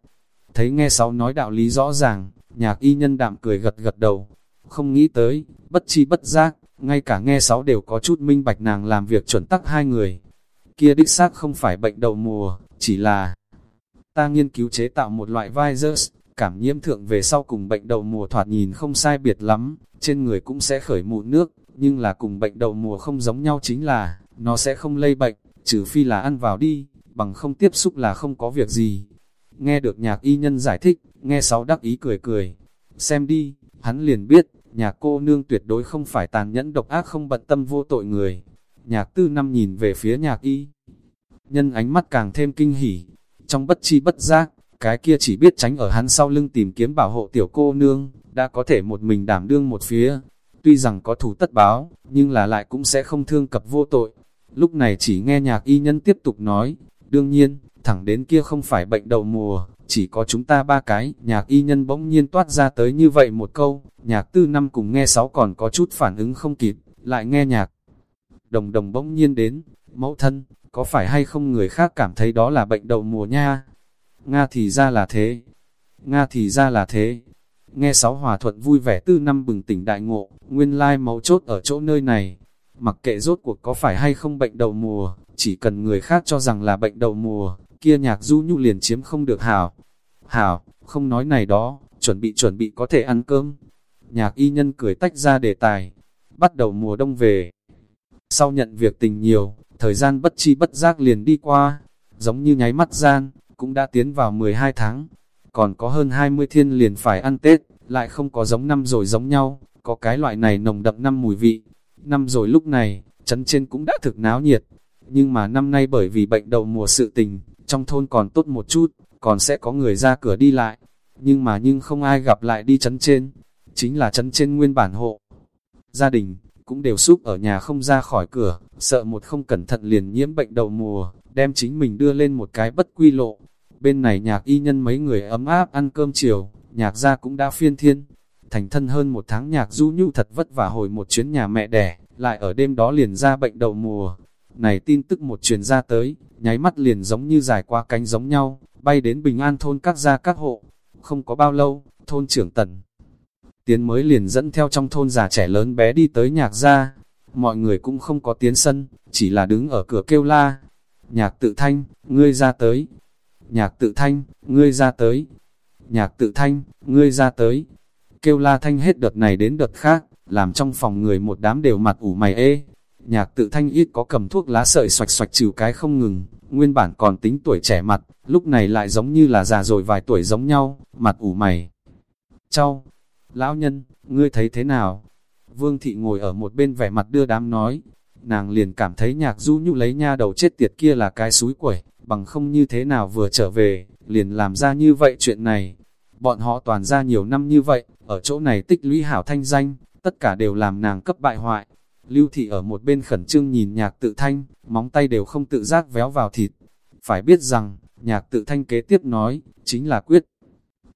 Thấy nghe sáu nói đạo lý rõ ràng, nhạc y nhân đạm cười gật gật đầu, không nghĩ tới, bất chi bất giác, ngay cả nghe sáu đều có chút minh bạch nàng làm việc chuẩn tắc hai người. Kia đích xác không phải bệnh đầu mùa, chỉ là ta nghiên cứu chế tạo một loại virus, cảm nhiễm thượng về sau cùng bệnh đầu mùa thoạt nhìn không sai biệt lắm, trên người cũng sẽ khởi mụn nước, nhưng là cùng bệnh đậu mùa không giống nhau chính là, nó sẽ không lây bệnh, trừ phi là ăn vào đi, bằng không tiếp xúc là không có việc gì. Nghe được nhạc y nhân giải thích, nghe sáu đắc ý cười cười, xem đi, hắn liền biết, nhạc cô nương tuyệt đối không phải tàn nhẫn độc ác không bận tâm vô tội người. Nhạc tư năm nhìn về phía nhạc y, nhân ánh mắt càng thêm kinh hỉ, trong bất chi bất giác, cái kia chỉ biết tránh ở hắn sau lưng tìm kiếm bảo hộ tiểu cô nương, đã có thể một mình đảm đương một phía. Tuy rằng có thủ tất báo, nhưng là lại cũng sẽ không thương cập vô tội. Lúc này chỉ nghe nhạc y nhân tiếp tục nói, đương nhiên, thẳng đến kia không phải bệnh đầu mùa, chỉ có chúng ta ba cái. Nhạc y nhân bỗng nhiên toát ra tới như vậy một câu, nhạc tư năm cùng nghe sáu còn có chút phản ứng không kịp, lại nghe nhạc. Đồng đồng bỗng nhiên đến, mẫu thân, có phải hay không người khác cảm thấy đó là bệnh đầu mùa nha? Nga thì ra là thế. Nga thì ra là thế. Nghe sáu hòa thuận vui vẻ tư năm bừng tỉnh đại ngộ, nguyên lai máu chốt ở chỗ nơi này. Mặc kệ rốt cuộc có phải hay không bệnh đầu mùa, chỉ cần người khác cho rằng là bệnh đầu mùa, kia nhạc du nhu liền chiếm không được hảo. Hảo, không nói này đó, chuẩn bị chuẩn bị có thể ăn cơm. Nhạc y nhân cười tách ra đề tài, bắt đầu mùa đông về. Sau nhận việc tình nhiều, thời gian bất chi bất giác liền đi qua, giống như nháy mắt gian, cũng đã tiến vào 12 tháng, còn có hơn 20 thiên liền phải ăn Tết, lại không có giống năm rồi giống nhau, có cái loại này nồng đậm năm mùi vị. Năm rồi lúc này, chấn trên cũng đã thực náo nhiệt, nhưng mà năm nay bởi vì bệnh đầu mùa sự tình, trong thôn còn tốt một chút, còn sẽ có người ra cửa đi lại, nhưng mà nhưng không ai gặp lại đi chấn trên, chính là chấn trên nguyên bản hộ. Gia đình, cũng đều súp ở nhà không ra khỏi cửa, sợ một không cẩn thận liền nhiễm bệnh đầu mùa, đem chính mình đưa lên một cái bất quy lộ. Bên này nhạc y nhân mấy người ấm áp ăn cơm chiều, nhạc gia cũng đã phiên thiên. Thành thân hơn một tháng nhạc du nhu thật vất vả hồi một chuyến nhà mẹ đẻ, lại ở đêm đó liền ra bệnh đậu mùa. Này tin tức một truyền ra tới, nháy mắt liền giống như dài qua cánh giống nhau, bay đến bình an thôn các gia các hộ. Không có bao lâu, thôn trưởng tần. Tiến mới liền dẫn theo trong thôn già trẻ lớn bé đi tới nhạc gia. Mọi người cũng không có tiến sân, chỉ là đứng ở cửa kêu la. Nhạc tự thanh, ngươi ra tới, nhạc tự thanh, ngươi ra tới. Nhạc tự thanh, ngươi ra tới. Kêu la thanh hết đợt này đến đợt khác, làm trong phòng người một đám đều mặt ủ mày ê. Nhạc tự thanh ít có cầm thuốc lá sợi xoạch xoạch trừ cái không ngừng, nguyên bản còn tính tuổi trẻ mặt, lúc này lại giống như là già rồi vài tuổi giống nhau, mặt ủ mày. Châu, lão nhân, ngươi thấy thế nào? Vương thị ngồi ở một bên vẻ mặt đưa đám nói, nàng liền cảm thấy nhạc du nhu lấy nha đầu chết tiệt kia là cái suối quẩy, bằng không như thế nào vừa trở về, liền làm ra như vậy chuyện này. Bọn họ toàn ra nhiều năm như vậy, ở chỗ này tích lũy hảo thanh danh, tất cả đều làm nàng cấp bại hoại. Lưu thị ở một bên khẩn trương nhìn nhạc tự thanh, móng tay đều không tự giác véo vào thịt. Phải biết rằng, nhạc tự thanh kế tiếp nói, chính là quyết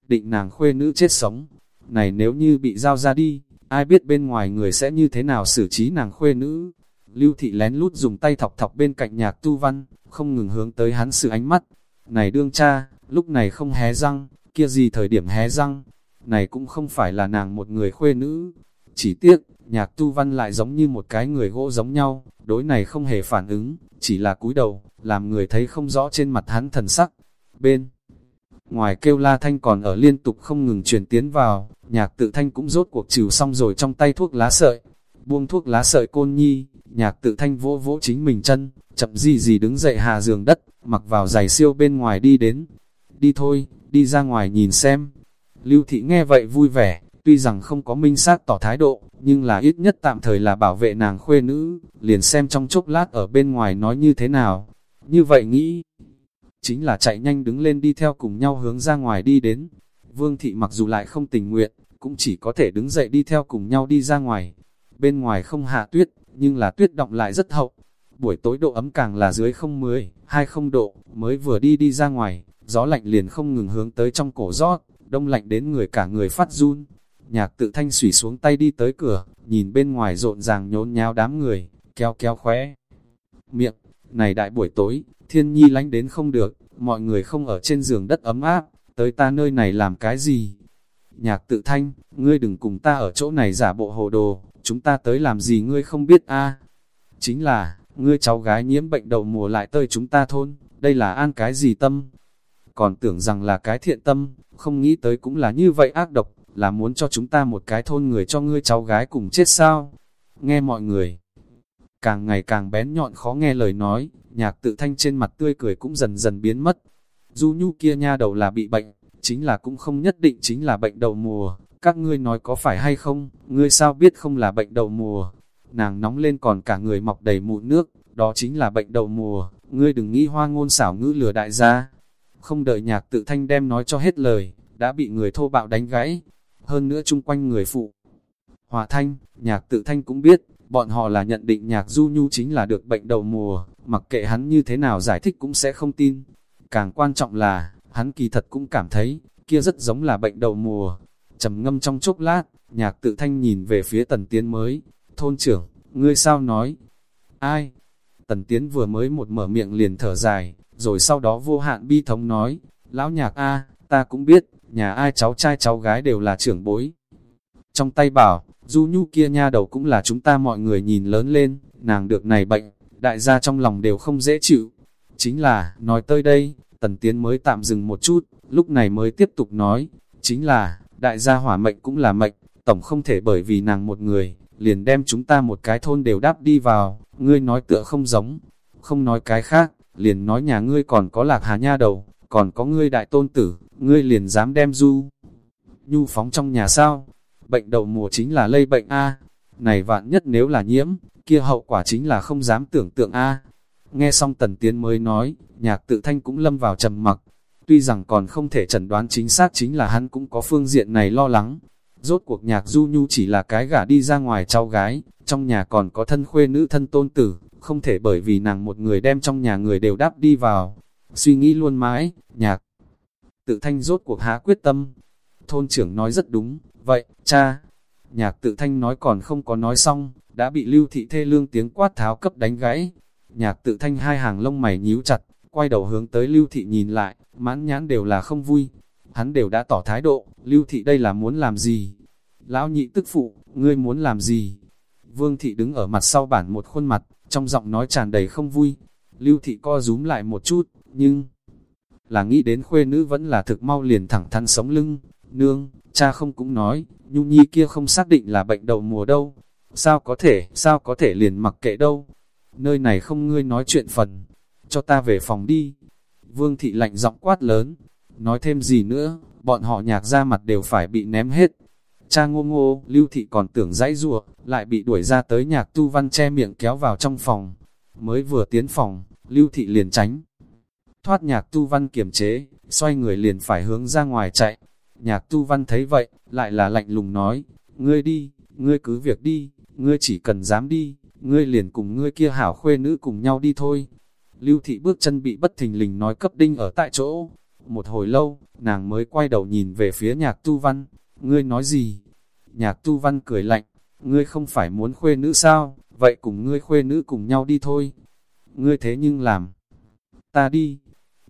định nàng khuê nữ chết sống. Này nếu như bị giao ra đi, ai biết bên ngoài người sẽ như thế nào xử trí nàng khuê nữ. Lưu thị lén lút dùng tay thọc thọc bên cạnh nhạc tu văn, không ngừng hướng tới hắn sự ánh mắt. Này đương cha, lúc này không hé răng, kia gì thời điểm hé răng, này cũng không phải là nàng một người khuê nữ. Chỉ tiếc, nhạc tu văn lại giống như một cái người gỗ giống nhau, đối này không hề phản ứng, chỉ là cúi đầu, làm người thấy không rõ trên mặt hắn thần sắc. Bên ngoài kêu la thanh còn ở liên tục không ngừng truyền tiến vào, nhạc tự thanh cũng rốt cuộc trừ xong rồi trong tay thuốc lá sợi. Buông thuốc lá sợi côn nhi, nhạc tự thanh vỗ vỗ chính mình chân, chậm gì gì đứng dậy hạ giường đất, mặc vào giày siêu bên ngoài đi đến. Đi thôi, đi ra ngoài nhìn xem. Lưu thị nghe vậy vui vẻ, tuy rằng không có minh xác tỏ thái độ, nhưng là ít nhất tạm thời là bảo vệ nàng khuê nữ, liền xem trong chốc lát ở bên ngoài nói như thế nào. Như vậy nghĩ, chính là chạy nhanh đứng lên đi theo cùng nhau hướng ra ngoài đi đến. Vương thị mặc dù lại không tình nguyện, cũng chỉ có thể đứng dậy đi theo cùng nhau đi ra ngoài. Bên ngoài không hạ tuyết, nhưng là tuyết động lại rất hậu. Buổi tối độ ấm càng là dưới không 10, 20 độ, mới vừa đi đi ra ngoài, gió lạnh liền không ngừng hướng tới trong cổ rót, đông lạnh đến người cả người phát run. Nhạc tự thanh sủy xuống tay đi tới cửa, nhìn bên ngoài rộn ràng nhốn nháo đám người, kéo kéo khóe. Miệng, này đại buổi tối, thiên nhi lánh đến không được, mọi người không ở trên giường đất ấm áp, tới ta nơi này làm cái gì? Nhạc tự thanh, ngươi đừng cùng ta ở chỗ này giả bộ hồ đồ, chúng ta tới làm gì ngươi không biết a Chính là, ngươi cháu gái nhiễm bệnh đầu mùa lại tới chúng ta thôn, đây là an cái gì tâm? Còn tưởng rằng là cái thiện tâm, không nghĩ tới cũng là như vậy ác độc, là muốn cho chúng ta một cái thôn người cho ngươi cháu gái cùng chết sao? Nghe mọi người, càng ngày càng bén nhọn khó nghe lời nói, nhạc tự thanh trên mặt tươi cười cũng dần dần biến mất. Du nhu kia nha đầu là bị bệnh, chính là cũng không nhất định chính là bệnh đầu mùa, các ngươi nói có phải hay không, ngươi sao biết không là bệnh đầu mùa. Nàng nóng lên còn cả người mọc đầy mụn nước, đó chính là bệnh đầu mùa, ngươi đừng nghĩ hoa ngôn xảo ngữ lừa đại gia. Không đợi nhạc tự thanh đem nói cho hết lời, đã bị người thô bạo đánh gãy. Hơn nữa chung quanh người phụ. Hòa thanh, nhạc tự thanh cũng biết, bọn họ là nhận định nhạc du nhu chính là được bệnh đầu mùa, mặc kệ hắn như thế nào giải thích cũng sẽ không tin. Càng quan trọng là, hắn kỳ thật cũng cảm thấy, kia rất giống là bệnh đầu mùa trầm ngâm trong chốc lát, nhạc tự thanh nhìn về phía tần tiến mới, thôn trưởng, ngươi sao nói? Ai? Tần tiến vừa mới một mở miệng liền thở dài, rồi sau đó vô hạn bi thống nói, lão nhạc A, ta cũng biết, nhà ai cháu trai cháu gái đều là trưởng bối. Trong tay bảo, du nhu kia nha đầu cũng là chúng ta mọi người nhìn lớn lên, nàng được này bệnh, đại gia trong lòng đều không dễ chịu. Chính là, nói tới đây, tần tiến mới tạm dừng một chút, lúc này mới tiếp tục nói, chính là, đại gia hỏa mệnh cũng là mệnh, tổng không thể bởi vì nàng một người, liền đem chúng ta một cái thôn đều đáp đi vào, ngươi nói tựa không giống, không nói cái khác, liền nói nhà ngươi còn có lạc hà nha đầu, còn có ngươi đại tôn tử, ngươi liền dám đem du. Nhu phóng trong nhà sao? Bệnh đầu mùa chính là lây bệnh A. Này vạn nhất nếu là nhiễm, kia hậu quả chính là không dám tưởng tượng A. Nghe xong tần tiến mới nói, nhạc tự thanh cũng lâm vào trầm mặc. Tuy rằng còn không thể chẩn đoán chính xác chính là hắn cũng có phương diện này lo lắng. Rốt cuộc nhạc du nhu chỉ là cái gả đi ra ngoài cháu gái, trong nhà còn có thân khuê nữ thân tôn tử, không thể bởi vì nàng một người đem trong nhà người đều đáp đi vào. Suy nghĩ luôn mãi, nhạc tự thanh rốt cuộc há quyết tâm. Thôn trưởng nói rất đúng, vậy, cha. Nhạc tự thanh nói còn không có nói xong, đã bị lưu thị thê lương tiếng quát tháo cấp đánh gãy. Nhạc tự thanh hai hàng lông mày nhíu chặt, quay đầu hướng tới lưu thị nhìn lại, mãn nhãn đều là không vui. Hắn đều đã tỏ thái độ, lưu thị đây là muốn làm gì? Lão nhị tức phụ, ngươi muốn làm gì? Vương thị đứng ở mặt sau bản một khuôn mặt, trong giọng nói tràn đầy không vui. Lưu thị co rúm lại một chút, nhưng là nghĩ đến khuê nữ vẫn là thực mau liền thẳng thắn sống lưng. Nương, cha không cũng nói, nhu nhi kia không xác định là bệnh đầu mùa đâu. Sao có thể, sao có thể liền mặc kệ đâu. Nơi này không ngươi nói chuyện phần, cho ta về phòng đi. Vương thị lạnh giọng quát lớn, nói thêm gì nữa, bọn họ nhạc ra mặt đều phải bị ném hết. Cha ngô ngô, lưu thị còn tưởng dãy rùa, lại bị đuổi ra tới nhạc tu văn che miệng kéo vào trong phòng. Mới vừa tiến phòng, lưu thị liền tránh. Thoát nhạc tu văn kiềm chế, xoay người liền phải hướng ra ngoài chạy. Nhạc tu văn thấy vậy, lại là lạnh lùng nói, ngươi đi, ngươi cứ việc đi, ngươi chỉ cần dám đi, ngươi liền cùng ngươi kia hảo khuê nữ cùng nhau đi thôi. Lưu thị bước chân bị bất thình lình nói cấp đinh ở tại chỗ. Một hồi lâu, nàng mới quay đầu nhìn về phía nhạc tu văn, ngươi nói gì? Nhạc tu văn cười lạnh, ngươi không phải muốn khuê nữ sao, vậy cùng ngươi khuê nữ cùng nhau đi thôi. Ngươi thế nhưng làm, ta đi.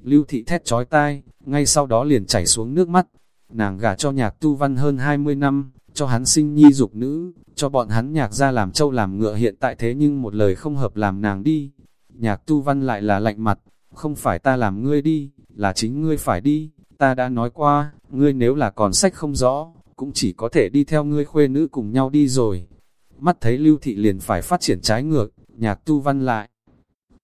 Lưu thị thét trói tai, ngay sau đó liền chảy xuống nước mắt. Nàng gả cho nhạc tu văn hơn 20 năm, cho hắn sinh nhi dục nữ, cho bọn hắn nhạc ra làm châu làm ngựa hiện tại thế nhưng một lời không hợp làm nàng đi. Nhạc tu văn lại là lạnh mặt, không phải ta làm ngươi đi, là chính ngươi phải đi, ta đã nói qua, ngươi nếu là còn sách không rõ, cũng chỉ có thể đi theo ngươi khuê nữ cùng nhau đi rồi. Mắt thấy lưu thị liền phải phát triển trái ngược, nhạc tu văn lại.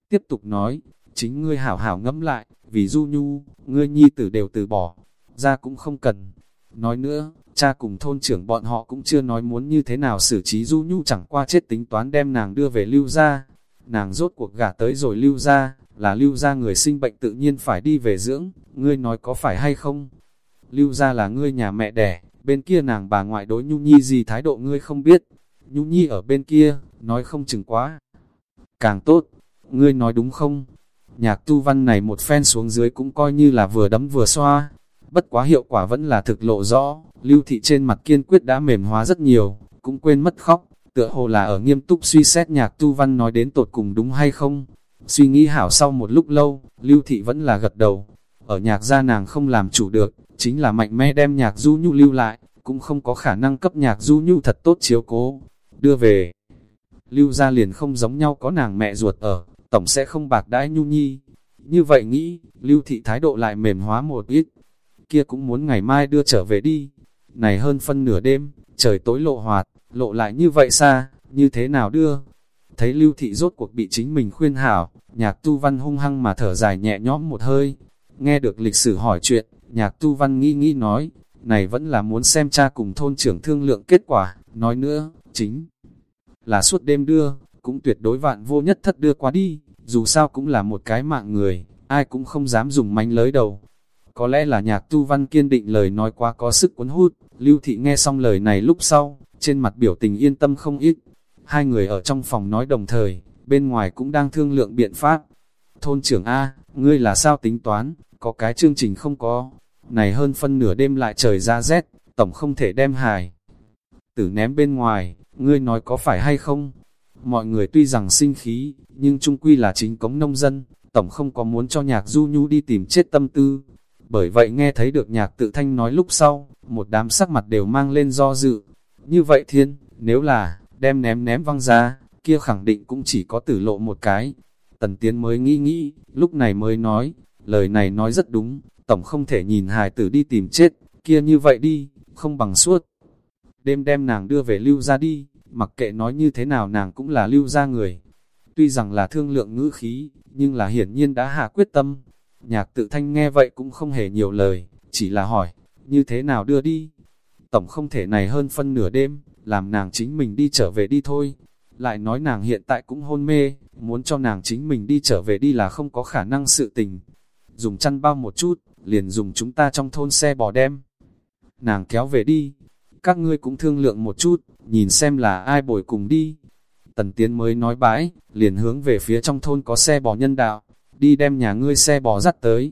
Tiếp tục nói, chính ngươi hảo hảo ngẫm lại, vì du nhu, ngươi nhi tử đều từ bỏ, ra cũng không cần. Nói nữa, cha cùng thôn trưởng bọn họ cũng chưa nói muốn như thế nào xử trí du nhu chẳng qua chết tính toán đem nàng đưa về lưu ra. Nàng rốt cuộc gả tới rồi lưu ra, là lưu ra người sinh bệnh tự nhiên phải đi về dưỡng, ngươi nói có phải hay không? Lưu ra là ngươi nhà mẹ đẻ, bên kia nàng bà ngoại đối Nhu Nhi gì thái độ ngươi không biết. Nhu Nhi ở bên kia, nói không chừng quá. Càng tốt, ngươi nói đúng không? Nhạc tu văn này một phen xuống dưới cũng coi như là vừa đấm vừa xoa. Bất quá hiệu quả vẫn là thực lộ rõ, lưu thị trên mặt kiên quyết đã mềm hóa rất nhiều, cũng quên mất khóc, tựa hồ là ở nghiêm túc suy xét nhạc tu văn nói đến tột cùng đúng hay không. Suy nghĩ hảo sau một lúc lâu, Lưu Thị vẫn là gật đầu. Ở nhạc gia nàng không làm chủ được, chính là mạnh mẽ đem nhạc du nhu lưu lại, cũng không có khả năng cấp nhạc du nhu thật tốt chiếu cố. Đưa về, lưu gia liền không giống nhau có nàng mẹ ruột ở, tổng sẽ không bạc đãi nhu nhi. Như vậy nghĩ, Lưu Thị thái độ lại mềm hóa một ít. Kia cũng muốn ngày mai đưa trở về đi. Này hơn phân nửa đêm, trời tối lộ hoạt, lộ lại như vậy xa, như thế nào đưa? Thấy Lưu Thị rốt cuộc bị chính mình khuyên hảo, nhạc tu văn hung hăng mà thở dài nhẹ nhõm một hơi. Nghe được lịch sử hỏi chuyện, nhạc tu văn nghĩ nghĩ nói, này vẫn là muốn xem cha cùng thôn trưởng thương lượng kết quả, nói nữa, chính là suốt đêm đưa, cũng tuyệt đối vạn vô nhất thất đưa qua đi, dù sao cũng là một cái mạng người, ai cũng không dám dùng mánh lới đầu. Có lẽ là nhạc tu văn kiên định lời nói quá có sức cuốn hút, Lưu Thị nghe xong lời này lúc sau, trên mặt biểu tình yên tâm không ít. Hai người ở trong phòng nói đồng thời, bên ngoài cũng đang thương lượng biện pháp. Thôn trưởng A, ngươi là sao tính toán, có cái chương trình không có. Này hơn phân nửa đêm lại trời ra rét, tổng không thể đem hài. Tử ném bên ngoài, ngươi nói có phải hay không? Mọi người tuy rằng sinh khí, nhưng trung quy là chính cống nông dân, tổng không có muốn cho nhạc du nhu đi tìm chết tâm tư. Bởi vậy nghe thấy được nhạc tự thanh nói lúc sau, một đám sắc mặt đều mang lên do dự. Như vậy thiên, nếu là, đem ném ném văng ra, kia khẳng định cũng chỉ có tử lộ một cái. Tần Tiến mới nghĩ nghĩ, lúc này mới nói, lời này nói rất đúng, tổng không thể nhìn hài tử đi tìm chết, kia như vậy đi, không bằng suốt. Đêm đem nàng đưa về lưu ra đi, mặc kệ nói như thế nào nàng cũng là lưu ra người. Tuy rằng là thương lượng ngữ khí, nhưng là hiển nhiên đã hạ quyết tâm. Nhạc tự thanh nghe vậy cũng không hề nhiều lời, chỉ là hỏi, như thế nào đưa đi? Tổng không thể này hơn phân nửa đêm, làm nàng chính mình đi trở về đi thôi. Lại nói nàng hiện tại cũng hôn mê, muốn cho nàng chính mình đi trở về đi là không có khả năng sự tình. Dùng chăn bao một chút, liền dùng chúng ta trong thôn xe bò đem. Nàng kéo về đi, các ngươi cũng thương lượng một chút, nhìn xem là ai bồi cùng đi. Tần Tiến mới nói bãi, liền hướng về phía trong thôn có xe bò nhân đạo, đi đem nhà ngươi xe bò dắt tới.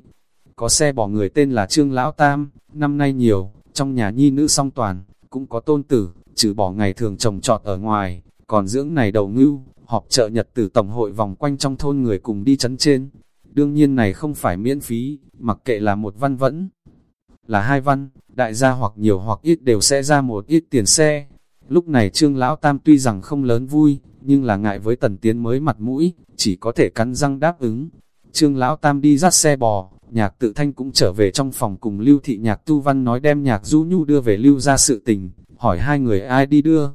Có xe bò người tên là Trương Lão Tam, năm nay nhiều, trong nhà nhi nữ song toàn, cũng có tôn tử, trừ bỏ ngày thường trồng trọt ở ngoài, còn dưỡng này đầu ngưu, họp chợ nhật tử tổng hội vòng quanh trong thôn người cùng đi chấn trên. Đương nhiên này không phải miễn phí, mặc kệ là một văn vẫn là hai văn, đại gia hoặc nhiều hoặc ít đều sẽ ra một ít tiền xe. Lúc này trương lão tam tuy rằng không lớn vui, nhưng là ngại với tần tiến mới mặt mũi, chỉ có thể cắn răng đáp ứng. Trương lão tam đi dắt xe bò, nhạc tự thanh cũng trở về trong phòng cùng lưu thị nhạc tu văn nói đem nhạc du nhu đưa về lưu ra sự tình, hỏi hai người ai đi đưa.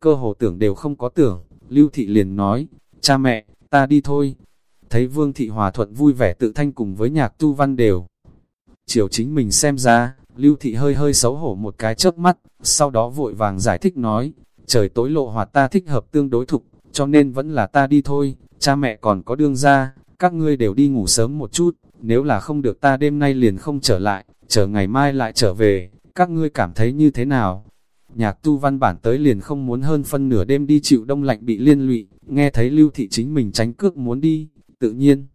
Cơ hồ tưởng đều không có tưởng, lưu thị liền nói, cha mẹ, ta đi thôi. Thấy vương thị hòa thuận vui vẻ tự thanh cùng với nhạc tu văn đều. Chiều chính mình xem ra, Lưu Thị hơi hơi xấu hổ một cái chớp mắt, sau đó vội vàng giải thích nói, trời tối lộ hoạt ta thích hợp tương đối thục, cho nên vẫn là ta đi thôi, cha mẹ còn có đương ra, các ngươi đều đi ngủ sớm một chút, nếu là không được ta đêm nay liền không trở lại, chờ ngày mai lại trở về, các ngươi cảm thấy như thế nào? Nhạc tu văn bản tới liền không muốn hơn phân nửa đêm đi chịu đông lạnh bị liên lụy, nghe thấy lưu thị chính mình tránh cước muốn đi, tự nhiên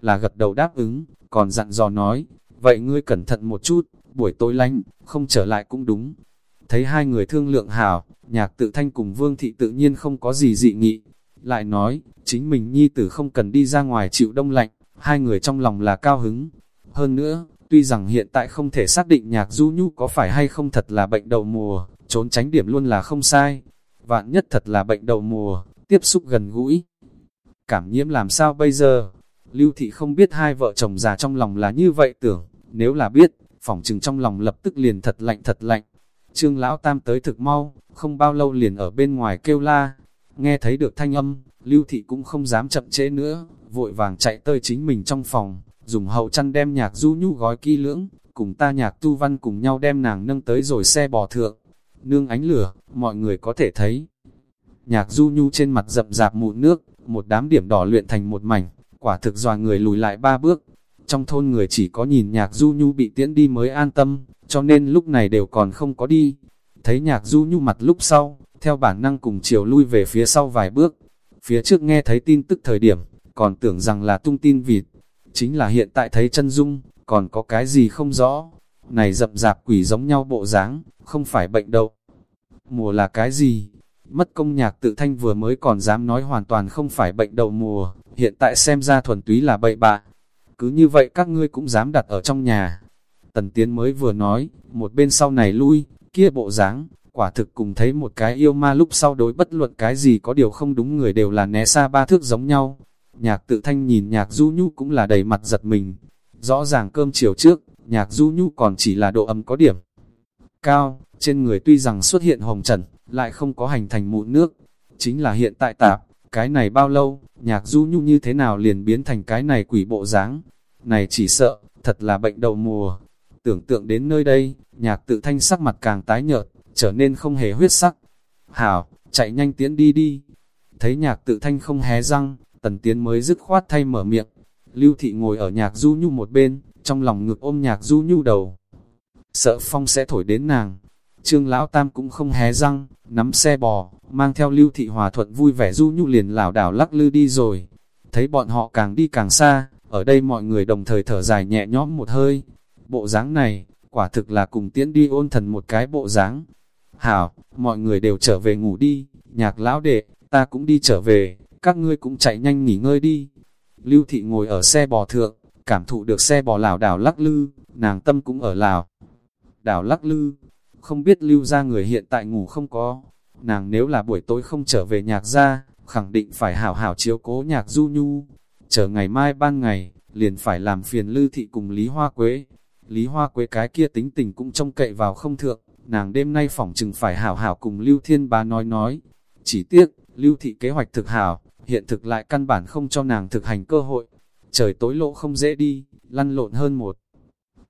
là gật đầu đáp ứng, còn dặn dò nói, vậy ngươi cẩn thận một chút, buổi tối lạnh, không trở lại cũng đúng. Thấy hai người thương lượng hảo, nhạc tự thanh cùng vương thị tự nhiên không có gì dị nghị. Lại nói, chính mình nhi tử không cần đi ra ngoài chịu đông lạnh, hai người trong lòng là cao hứng. Hơn nữa, tuy rằng hiện tại không thể xác định nhạc du nhu có phải hay không thật là bệnh đầu mùa, trốn tránh điểm luôn là không sai. Vạn nhất thật là bệnh đầu mùa, tiếp xúc gần gũi. Cảm nhiễm làm sao bây giờ? Lưu thị không biết hai vợ chồng già trong lòng là như vậy tưởng, nếu là biết, phỏng chừng trong lòng lập tức liền thật lạnh thật lạnh. Trương Lão Tam tới thực mau, không bao lâu liền ở bên ngoài kêu la. Nghe thấy được thanh âm, Lưu Thị cũng không dám chậm trễ nữa, vội vàng chạy tới chính mình trong phòng, dùng hậu chăn đem nhạc du nhu gói kỹ lưỡng, cùng ta nhạc tu văn cùng nhau đem nàng nâng tới rồi xe bò thượng. Nương ánh lửa, mọi người có thể thấy. Nhạc du nhu trên mặt rậm rạp mụn nước, một đám điểm đỏ luyện thành một mảnh, quả thực dòa người lùi lại ba bước, trong thôn người chỉ có nhìn nhạc du nhu bị tiễn đi mới an tâm, cho nên lúc này đều còn không có đi. Thấy nhạc du nhu mặt lúc sau, theo bản năng cùng chiều lui về phía sau vài bước. Phía trước nghe thấy tin tức thời điểm, còn tưởng rằng là tung tin vịt. Chính là hiện tại thấy chân dung, còn có cái gì không rõ. Này rậm rạp quỷ giống nhau bộ dáng, không phải bệnh đâu. Mùa là cái gì? mất công nhạc tự thanh vừa mới còn dám nói hoàn toàn không phải bệnh đầu mùa, hiện tại xem ra thuần túy là bậy bạ. Cứ như vậy các ngươi cũng dám đặt ở trong nhà. Tần Tiến mới vừa nói, một bên sau này lui, kia bộ dáng quả thực cùng thấy một cái yêu ma lúc sau đối bất luận cái gì có điều không đúng người đều là né xa ba thước giống nhau. Nhạc tự thanh nhìn nhạc du nhu cũng là đầy mặt giật mình. Rõ ràng cơm chiều trước, nhạc du nhu còn chỉ là độ ấm có điểm. Cao, trên người tuy rằng xuất hiện hồng trần, lại không có hành thành mụn nước. Chính là hiện tại tạp, cái này bao lâu, nhạc du nhu như thế nào liền biến thành cái này quỷ bộ dáng Này chỉ sợ, thật là bệnh đầu mùa. Tưởng tượng đến nơi đây, nhạc tự thanh sắc mặt càng tái nhợt, trở nên không hề huyết sắc. Hảo, chạy nhanh tiến đi đi. Thấy nhạc tự thanh không hé răng, tần tiến mới dứt khoát thay mở miệng. Lưu thị ngồi ở nhạc du nhu một bên, trong lòng ngực ôm nhạc du nhu đầu. Sợ phong sẽ thổi đến nàng. Trương Lão Tam cũng không hé răng, nắm xe bò, mang theo lưu thị hòa thuận vui vẻ du nhu liền lảo đảo lắc lư đi rồi. Thấy bọn họ càng đi càng xa, ở đây mọi người đồng thời thở dài nhẹ nhõm một hơi. Bộ dáng này, quả thực là cùng tiễn đi ôn thần một cái bộ dáng. Hảo, mọi người đều trở về ngủ đi, nhạc lão đệ, ta cũng đi trở về, các ngươi cũng chạy nhanh nghỉ ngơi đi. Lưu thị ngồi ở xe bò thượng, cảm thụ được xe bò lảo đảo lắc lư, nàng tâm cũng ở lào. Đảo lắc lư, không biết lưu ra người hiện tại ngủ không có. Nàng nếu là buổi tối không trở về nhạc ra, khẳng định phải hảo hảo chiếu cố nhạc du nhu. Chờ ngày mai ban ngày, liền phải làm phiền lưu thị cùng Lý Hoa Quế. Lý Hoa Quế cái kia tính tình cũng trông cậy vào không thượng, nàng đêm nay phỏng chừng phải hảo hảo cùng Lưu Thiên Bá nói nói. Chỉ tiếc, Lưu Thị kế hoạch thực hảo, hiện thực lại căn bản không cho nàng thực hành cơ hội. Trời tối lộ không dễ đi, lăn lộn hơn một.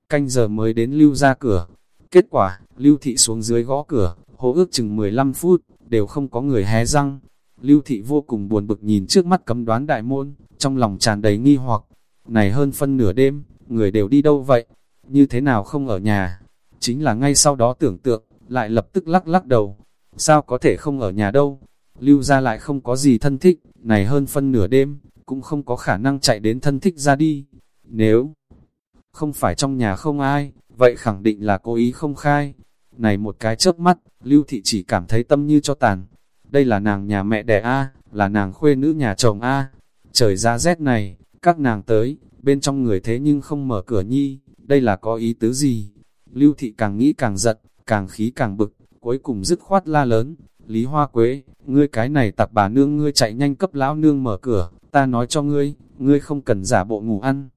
Canh giờ mới đến Lưu ra cửa. Kết quả, Lưu Thị xuống dưới gõ cửa, hố ước chừng 15 phút, đều không có người hé răng. Lưu Thị vô cùng buồn bực nhìn trước mắt cấm đoán đại môn, trong lòng tràn đầy nghi hoặc. Này hơn phân nửa đêm, người đều đi đâu vậy? Như thế nào không ở nhà? Chính là ngay sau đó tưởng tượng, lại lập tức lắc lắc đầu. Sao có thể không ở nhà đâu? Lưu ra lại không có gì thân thích, này hơn phân nửa đêm, cũng không có khả năng chạy đến thân thích ra đi. Nếu không phải trong nhà không ai, vậy khẳng định là cố ý không khai. Này một cái chớp mắt, Lưu Thị chỉ cảm thấy tâm như cho tàn. Đây là nàng nhà mẹ đẻ A, là nàng khuê nữ nhà chồng A. Trời ra rét này, các nàng tới, bên trong người thế nhưng không mở cửa nhi, đây là có ý tứ gì? Lưu thị càng nghĩ càng giận, càng khí càng bực, cuối cùng dứt khoát la lớn. Lý Hoa Quế, ngươi cái này tạp bà nương ngươi chạy nhanh cấp lão nương mở cửa, ta nói cho ngươi, ngươi không cần giả bộ ngủ ăn.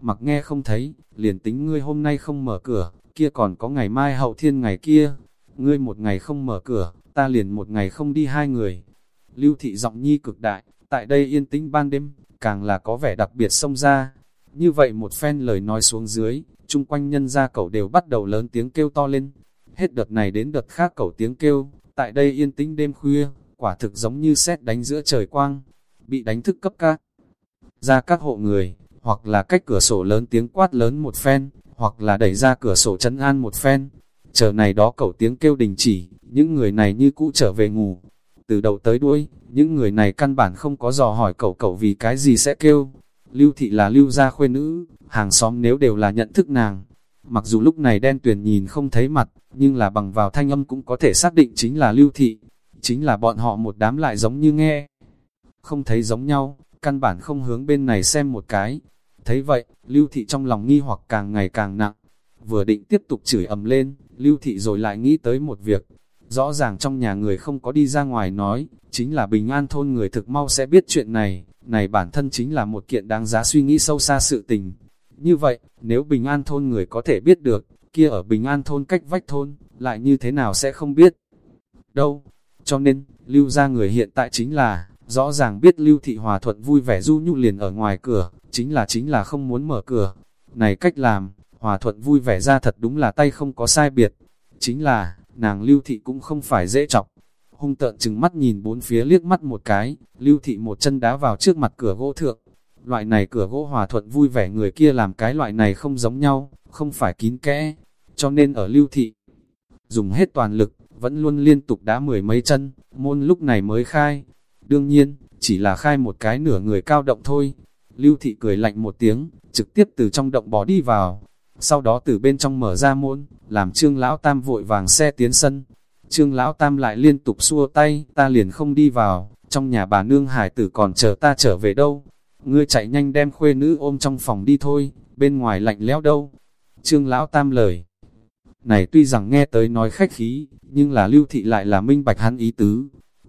Mặc nghe không thấy, liền tính ngươi hôm nay không mở cửa, kia còn có ngày mai hậu thiên ngày kia. Ngươi một ngày không mở cửa, ta liền một ngày không đi hai người. Lưu thị giọng nhi cực đại, tại đây yên tĩnh ban đêm, càng là có vẻ đặc biệt xông ra. Như vậy một phen lời nói xuống dưới, chung quanh nhân gia cẩu đều bắt đầu lớn tiếng kêu to lên. Hết đợt này đến đợt khác cẩu tiếng kêu, tại đây yên tĩnh đêm khuya, quả thực giống như xét đánh giữa trời quang, bị đánh thức cấp ca. Ra các hộ người, hoặc là cách cửa sổ lớn tiếng quát lớn một phen, hoặc là đẩy ra cửa sổ chấn an một phen. Chờ này đó cẩu tiếng kêu đình chỉ, những người này như cũ trở về ngủ. Từ đầu tới đuôi, những người này căn bản không có dò hỏi cậu cậu vì cái gì sẽ kêu, Lưu thị là lưu gia khuê nữ, hàng xóm nếu đều là nhận thức nàng. Mặc dù lúc này đen tuyền nhìn không thấy mặt, nhưng là bằng vào thanh âm cũng có thể xác định chính là lưu thị. Chính là bọn họ một đám lại giống như nghe. Không thấy giống nhau, căn bản không hướng bên này xem một cái. Thấy vậy, lưu thị trong lòng nghi hoặc càng ngày càng nặng. Vừa định tiếp tục chửi ầm lên, lưu thị rồi lại nghĩ tới một việc. Rõ ràng trong nhà người không có đi ra ngoài nói, chính là bình an thôn người thực mau sẽ biết chuyện này này bản thân chính là một kiện đáng giá suy nghĩ sâu xa sự tình. Như vậy, nếu Bình An thôn người có thể biết được, kia ở Bình An thôn cách vách thôn, lại như thế nào sẽ không biết. Đâu, cho nên, lưu ra người hiện tại chính là, rõ ràng biết lưu thị hòa thuận vui vẻ du nhu liền ở ngoài cửa, chính là chính là không muốn mở cửa. Này cách làm, hòa thuận vui vẻ ra thật đúng là tay không có sai biệt. Chính là, nàng lưu thị cũng không phải dễ chọc, hung tợn chừng mắt nhìn bốn phía liếc mắt một cái, lưu thị một chân đá vào trước mặt cửa gỗ thượng. Loại này cửa gỗ hòa thuận vui vẻ người kia làm cái loại này không giống nhau, không phải kín kẽ, cho nên ở lưu thị, dùng hết toàn lực, vẫn luôn liên tục đá mười mấy chân, môn lúc này mới khai. Đương nhiên, chỉ là khai một cái nửa người cao động thôi. Lưu thị cười lạnh một tiếng, trực tiếp từ trong động bò đi vào. Sau đó từ bên trong mở ra môn, làm trương lão tam vội vàng xe tiến sân, Trương Lão Tam lại liên tục xua tay, ta liền không đi vào, trong nhà bà nương hải tử còn chờ ta trở về đâu. Ngươi chạy nhanh đem khuê nữ ôm trong phòng đi thôi, bên ngoài lạnh lẽo đâu. Trương Lão Tam lời. Này tuy rằng nghe tới nói khách khí, nhưng là lưu thị lại là minh bạch hắn ý tứ.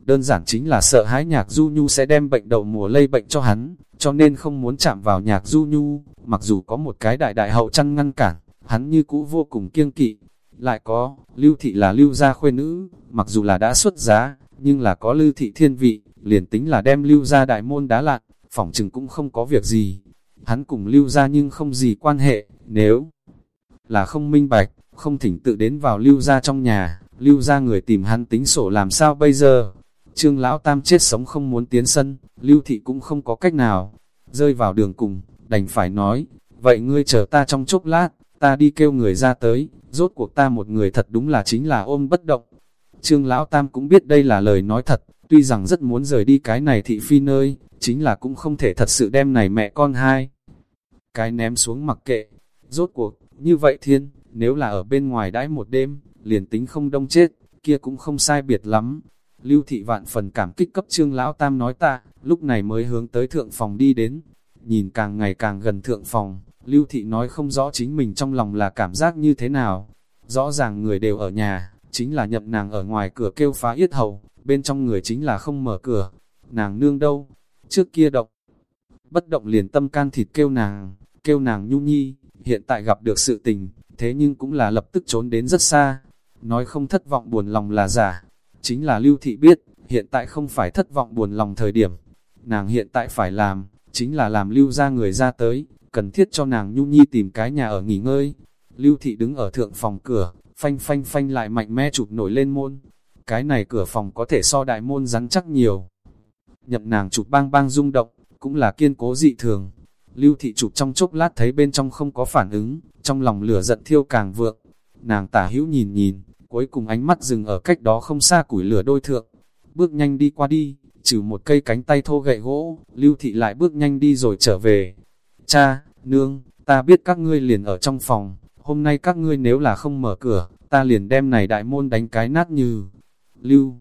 Đơn giản chính là sợ hãi nhạc du nhu sẽ đem bệnh đậu mùa lây bệnh cho hắn, cho nên không muốn chạm vào nhạc du nhu, mặc dù có một cái đại đại hậu chăn ngăn cản, hắn như cũ vô cùng kiêng kỵ. Lại có, lưu thị là lưu gia khuê nữ, mặc dù là đã xuất giá, nhưng là có lưu thị thiên vị, liền tính là đem lưu gia đại môn đá lạn, phỏng chừng cũng không có việc gì. Hắn cùng lưu gia nhưng không gì quan hệ, nếu là không minh bạch, không thỉnh tự đến vào lưu gia trong nhà, lưu gia người tìm hắn tính sổ làm sao bây giờ. Trương lão tam chết sống không muốn tiến sân, lưu thị cũng không có cách nào, rơi vào đường cùng, đành phải nói, vậy ngươi chờ ta trong chốc lát, ta đi kêu người ra tới, rốt cuộc ta một người thật đúng là chính là ôm bất động. Trương Lão Tam cũng biết đây là lời nói thật, tuy rằng rất muốn rời đi cái này thị phi nơi, chính là cũng không thể thật sự đem này mẹ con hai. Cái ném xuống mặc kệ, rốt cuộc, như vậy thiên, nếu là ở bên ngoài đãi một đêm, liền tính không đông chết, kia cũng không sai biệt lắm. Lưu thị vạn phần cảm kích cấp trương lão tam nói ta, lúc này mới hướng tới thượng phòng đi đến. Nhìn càng ngày càng gần thượng phòng, Lưu thị nói không rõ chính mình trong lòng là cảm giác như thế nào. Rõ ràng người đều ở nhà, chính là nhậm nàng ở ngoài cửa kêu phá yết hầu, bên trong người chính là không mở cửa. Nàng nương đâu? Trước kia động. Bất động liền tâm can thịt kêu nàng, kêu nàng nhu nhi, hiện tại gặp được sự tình, thế nhưng cũng là lập tức trốn đến rất xa. Nói không thất vọng buồn lòng là giả, chính là lưu thị biết, hiện tại không phải thất vọng buồn lòng thời điểm. Nàng hiện tại phải làm, chính là làm lưu ra người ra tới, cần thiết cho nàng Nhu Nhi tìm cái nhà ở nghỉ ngơi. Lưu thị đứng ở thượng phòng cửa, phanh phanh phanh lại mạnh mẽ chụp nổi lên môn. Cái này cửa phòng có thể so đại môn rắn chắc nhiều. Nhậm nàng chụp bang bang rung động, cũng là kiên cố dị thường. Lưu thị chụp trong chốc lát thấy bên trong không có phản ứng, trong lòng lửa giận thiêu càng vượng. Nàng tả hữu nhìn nhìn, cuối cùng ánh mắt dừng ở cách đó không xa củi lửa đôi thượng. Bước nhanh đi qua đi, trừ một cây cánh tay thô gậy gỗ, lưu thị lại bước nhanh đi rồi trở về. Cha, nương, ta biết các ngươi liền ở trong phòng, hôm nay các ngươi nếu là không mở cửa, ta liền đem này đại môn đánh cái nát như. Lưu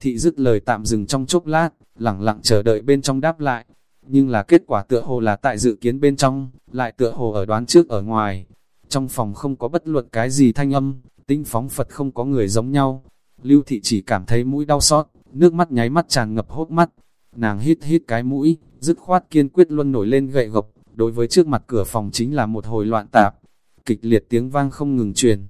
Thị dứt lời tạm dừng trong chốc lát, lặng lặng chờ đợi bên trong đáp lại. Nhưng là kết quả tựa hồ là tại dự kiến bên trong, lại tựa hồ ở đoán trước ở ngoài. Trong phòng không có bất luận cái gì thanh âm, tinh phóng Phật không có người giống nhau. Lưu thị chỉ cảm thấy mũi đau xót, nước mắt nháy mắt tràn ngập hốt mắt. Nàng hít hít cái mũi, dứt khoát kiên quyết luôn nổi lên gậy gộc, đối với trước mặt cửa phòng chính là một hồi loạn tạp. Kịch liệt tiếng vang không ngừng truyền.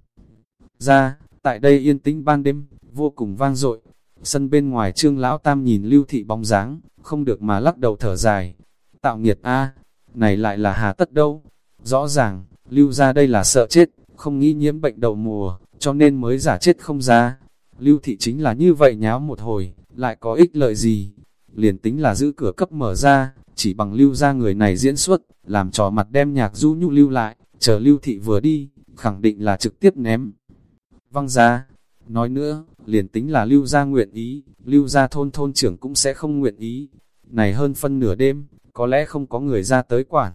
Ra, tại đây yên tĩnh ban đêm, vô cùng vang dội. Sân bên ngoài trương lão tam nhìn lưu thị bóng dáng, không được mà lắc đầu thở dài. Tạo nghiệt a này lại là hà tất đâu. Rõ ràng, lưu ra đây là sợ chết, không nghĩ nhiễm bệnh đầu mùa, cho nên mới giả chết không ra. Lưu thị chính là như vậy nháo một hồi, lại có ích lợi gì? Liền tính là giữ cửa cấp mở ra, chỉ bằng lưu ra người này diễn xuất, làm trò mặt đem nhạc du nhu lưu lại, chờ lưu thị vừa đi, khẳng định là trực tiếp ném. Văng ra, nói nữa, liền tính là lưu ra nguyện ý, lưu ra thôn thôn trưởng cũng sẽ không nguyện ý. Này hơn phân nửa đêm, có lẽ không có người ra tới quản.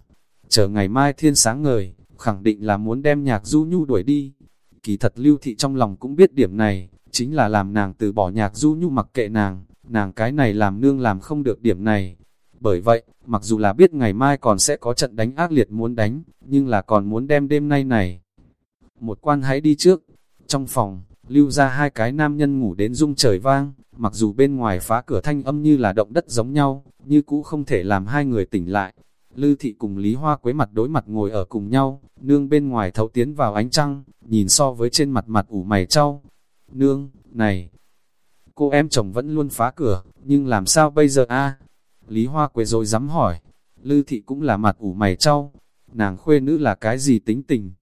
Chờ ngày mai thiên sáng ngời, khẳng định là muốn đem nhạc du nhu đuổi đi. Kỳ thật lưu thị trong lòng cũng biết điểm này, chính là làm nàng từ bỏ nhạc du nhu mặc kệ nàng, nàng cái này làm nương làm không được điểm này. Bởi vậy, mặc dù là biết ngày mai còn sẽ có trận đánh ác liệt muốn đánh, nhưng là còn muốn đem đêm nay này. Một quan hãy đi trước. Trong phòng, lưu ra hai cái nam nhân ngủ đến rung trời vang, mặc dù bên ngoài phá cửa thanh âm như là động đất giống nhau, như cũ không thể làm hai người tỉnh lại. Lư thị cùng Lý Hoa quế mặt đối mặt ngồi ở cùng nhau, nương bên ngoài thấu tiến vào ánh trăng, nhìn so với trên mặt mặt ủ mày trao. Nương, này, cô em chồng vẫn luôn phá cửa, nhưng làm sao bây giờ a Lý Hoa quế rồi dám hỏi, Lư thị cũng là mặt ủ mày trao, nàng khuê nữ là cái gì tính tình.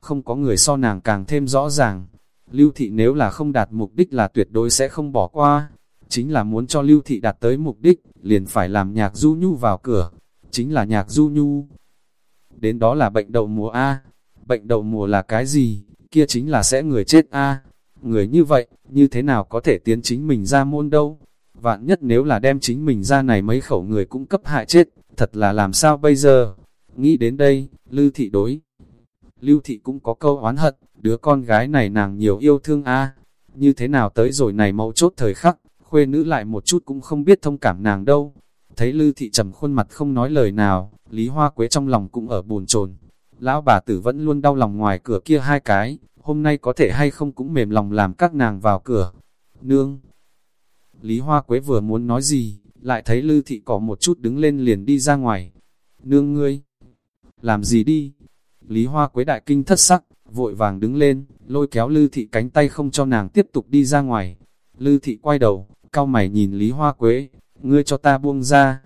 Không có người so nàng càng thêm rõ ràng, Lưu thị nếu là không đạt mục đích là tuyệt đối sẽ không bỏ qua, chính là muốn cho Lưu thị đạt tới mục đích, liền phải làm nhạc du nhu vào cửa, chính là nhạc du nhu. Đến đó là bệnh đậu mùa A, bệnh đậu mùa là cái gì, kia chính là sẽ người chết A, người như vậy, như thế nào có thể tiến chính mình ra môn đâu, vạn nhất nếu là đem chính mình ra này mấy khẩu người cũng cấp hại chết, thật là làm sao bây giờ, nghĩ đến đây, Lưu thị đối. Lưu thị cũng có câu oán hận, đứa con gái này nàng nhiều yêu thương a như thế nào tới rồi này mấu chốt thời khắc, khuê nữ lại một chút cũng không biết thông cảm nàng đâu. Thấy Lư Thị trầm khuôn mặt không nói lời nào, Lý Hoa Quế trong lòng cũng ở buồn chồn. Lão bà tử vẫn luôn đau lòng ngoài cửa kia hai cái, hôm nay có thể hay không cũng mềm lòng làm các nàng vào cửa. Nương! Lý Hoa Quế vừa muốn nói gì, lại thấy Lư Thị có một chút đứng lên liền đi ra ngoài. Nương ngươi! Làm gì đi? Lý Hoa Quế đại kinh thất sắc, vội vàng đứng lên, lôi kéo Lư Thị cánh tay không cho nàng tiếp tục đi ra ngoài. Lư Thị quay đầu, cao mày nhìn Lý Hoa Quế, ngươi cho ta buông ra.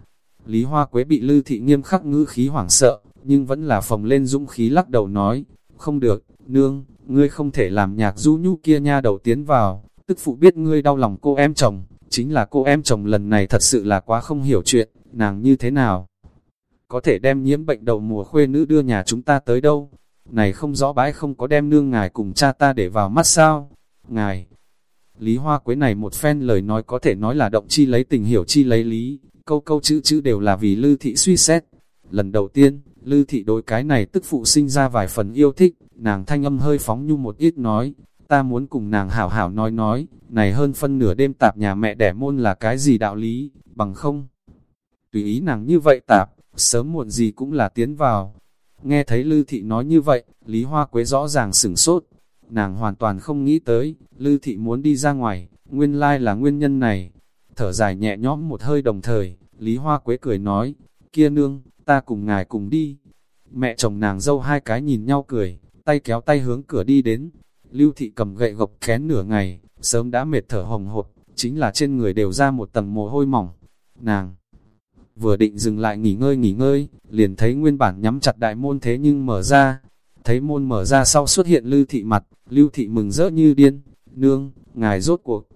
Lý Hoa Quế bị Lư Thị nghiêm khắc ngữ khí hoảng sợ, nhưng vẫn là phồng lên dũng khí lắc đầu nói, không được, nương, ngươi không thể làm nhạc du nhu kia nha đầu tiến vào, tức phụ biết ngươi đau lòng cô em chồng, chính là cô em chồng lần này thật sự là quá không hiểu chuyện, nàng như thế nào? Có thể đem nhiễm bệnh đầu mùa khuê nữ đưa nhà chúng ta tới đâu? Này không rõ bãi không có đem nương ngài cùng cha ta để vào mắt sao? Ngài, Lý Hoa Quế này một phen lời nói có thể nói là động chi lấy tình hiểu chi lấy lý, câu câu chữ chữ đều là vì Lư Thị suy xét. Lần đầu tiên, Lư Thị đối cái này tức phụ sinh ra vài phần yêu thích, nàng thanh âm hơi phóng nhu một ít nói, ta muốn cùng nàng hảo hảo nói nói, này hơn phân nửa đêm tạp nhà mẹ đẻ môn là cái gì đạo lý, bằng không. Tùy ý nàng như vậy tạp, sớm muộn gì cũng là tiến vào. Nghe thấy Lư Thị nói như vậy, Lý Hoa Quế rõ ràng sửng sốt, nàng hoàn toàn không nghĩ tới, Lư Thị muốn đi ra ngoài, nguyên lai là nguyên nhân này. Thở dài nhẹ nhõm một hơi đồng thời, Lý Hoa Quế cười nói, kia nương, ta cùng ngài cùng đi. Mẹ chồng nàng dâu hai cái nhìn nhau cười, tay kéo tay hướng cửa đi đến. Lưu Thị cầm gậy gộc kén nửa ngày, sớm đã mệt thở hồng hột, chính là trên người đều ra một tầng mồ hôi mỏng. Nàng vừa định dừng lại nghỉ ngơi nghỉ ngơi, liền thấy nguyên bản nhắm chặt đại môn thế nhưng mở ra. Thấy môn mở ra sau xuất hiện Lưu Thị mặt, Lưu Thị mừng rỡ như điên, nương, ngài rốt cuộc.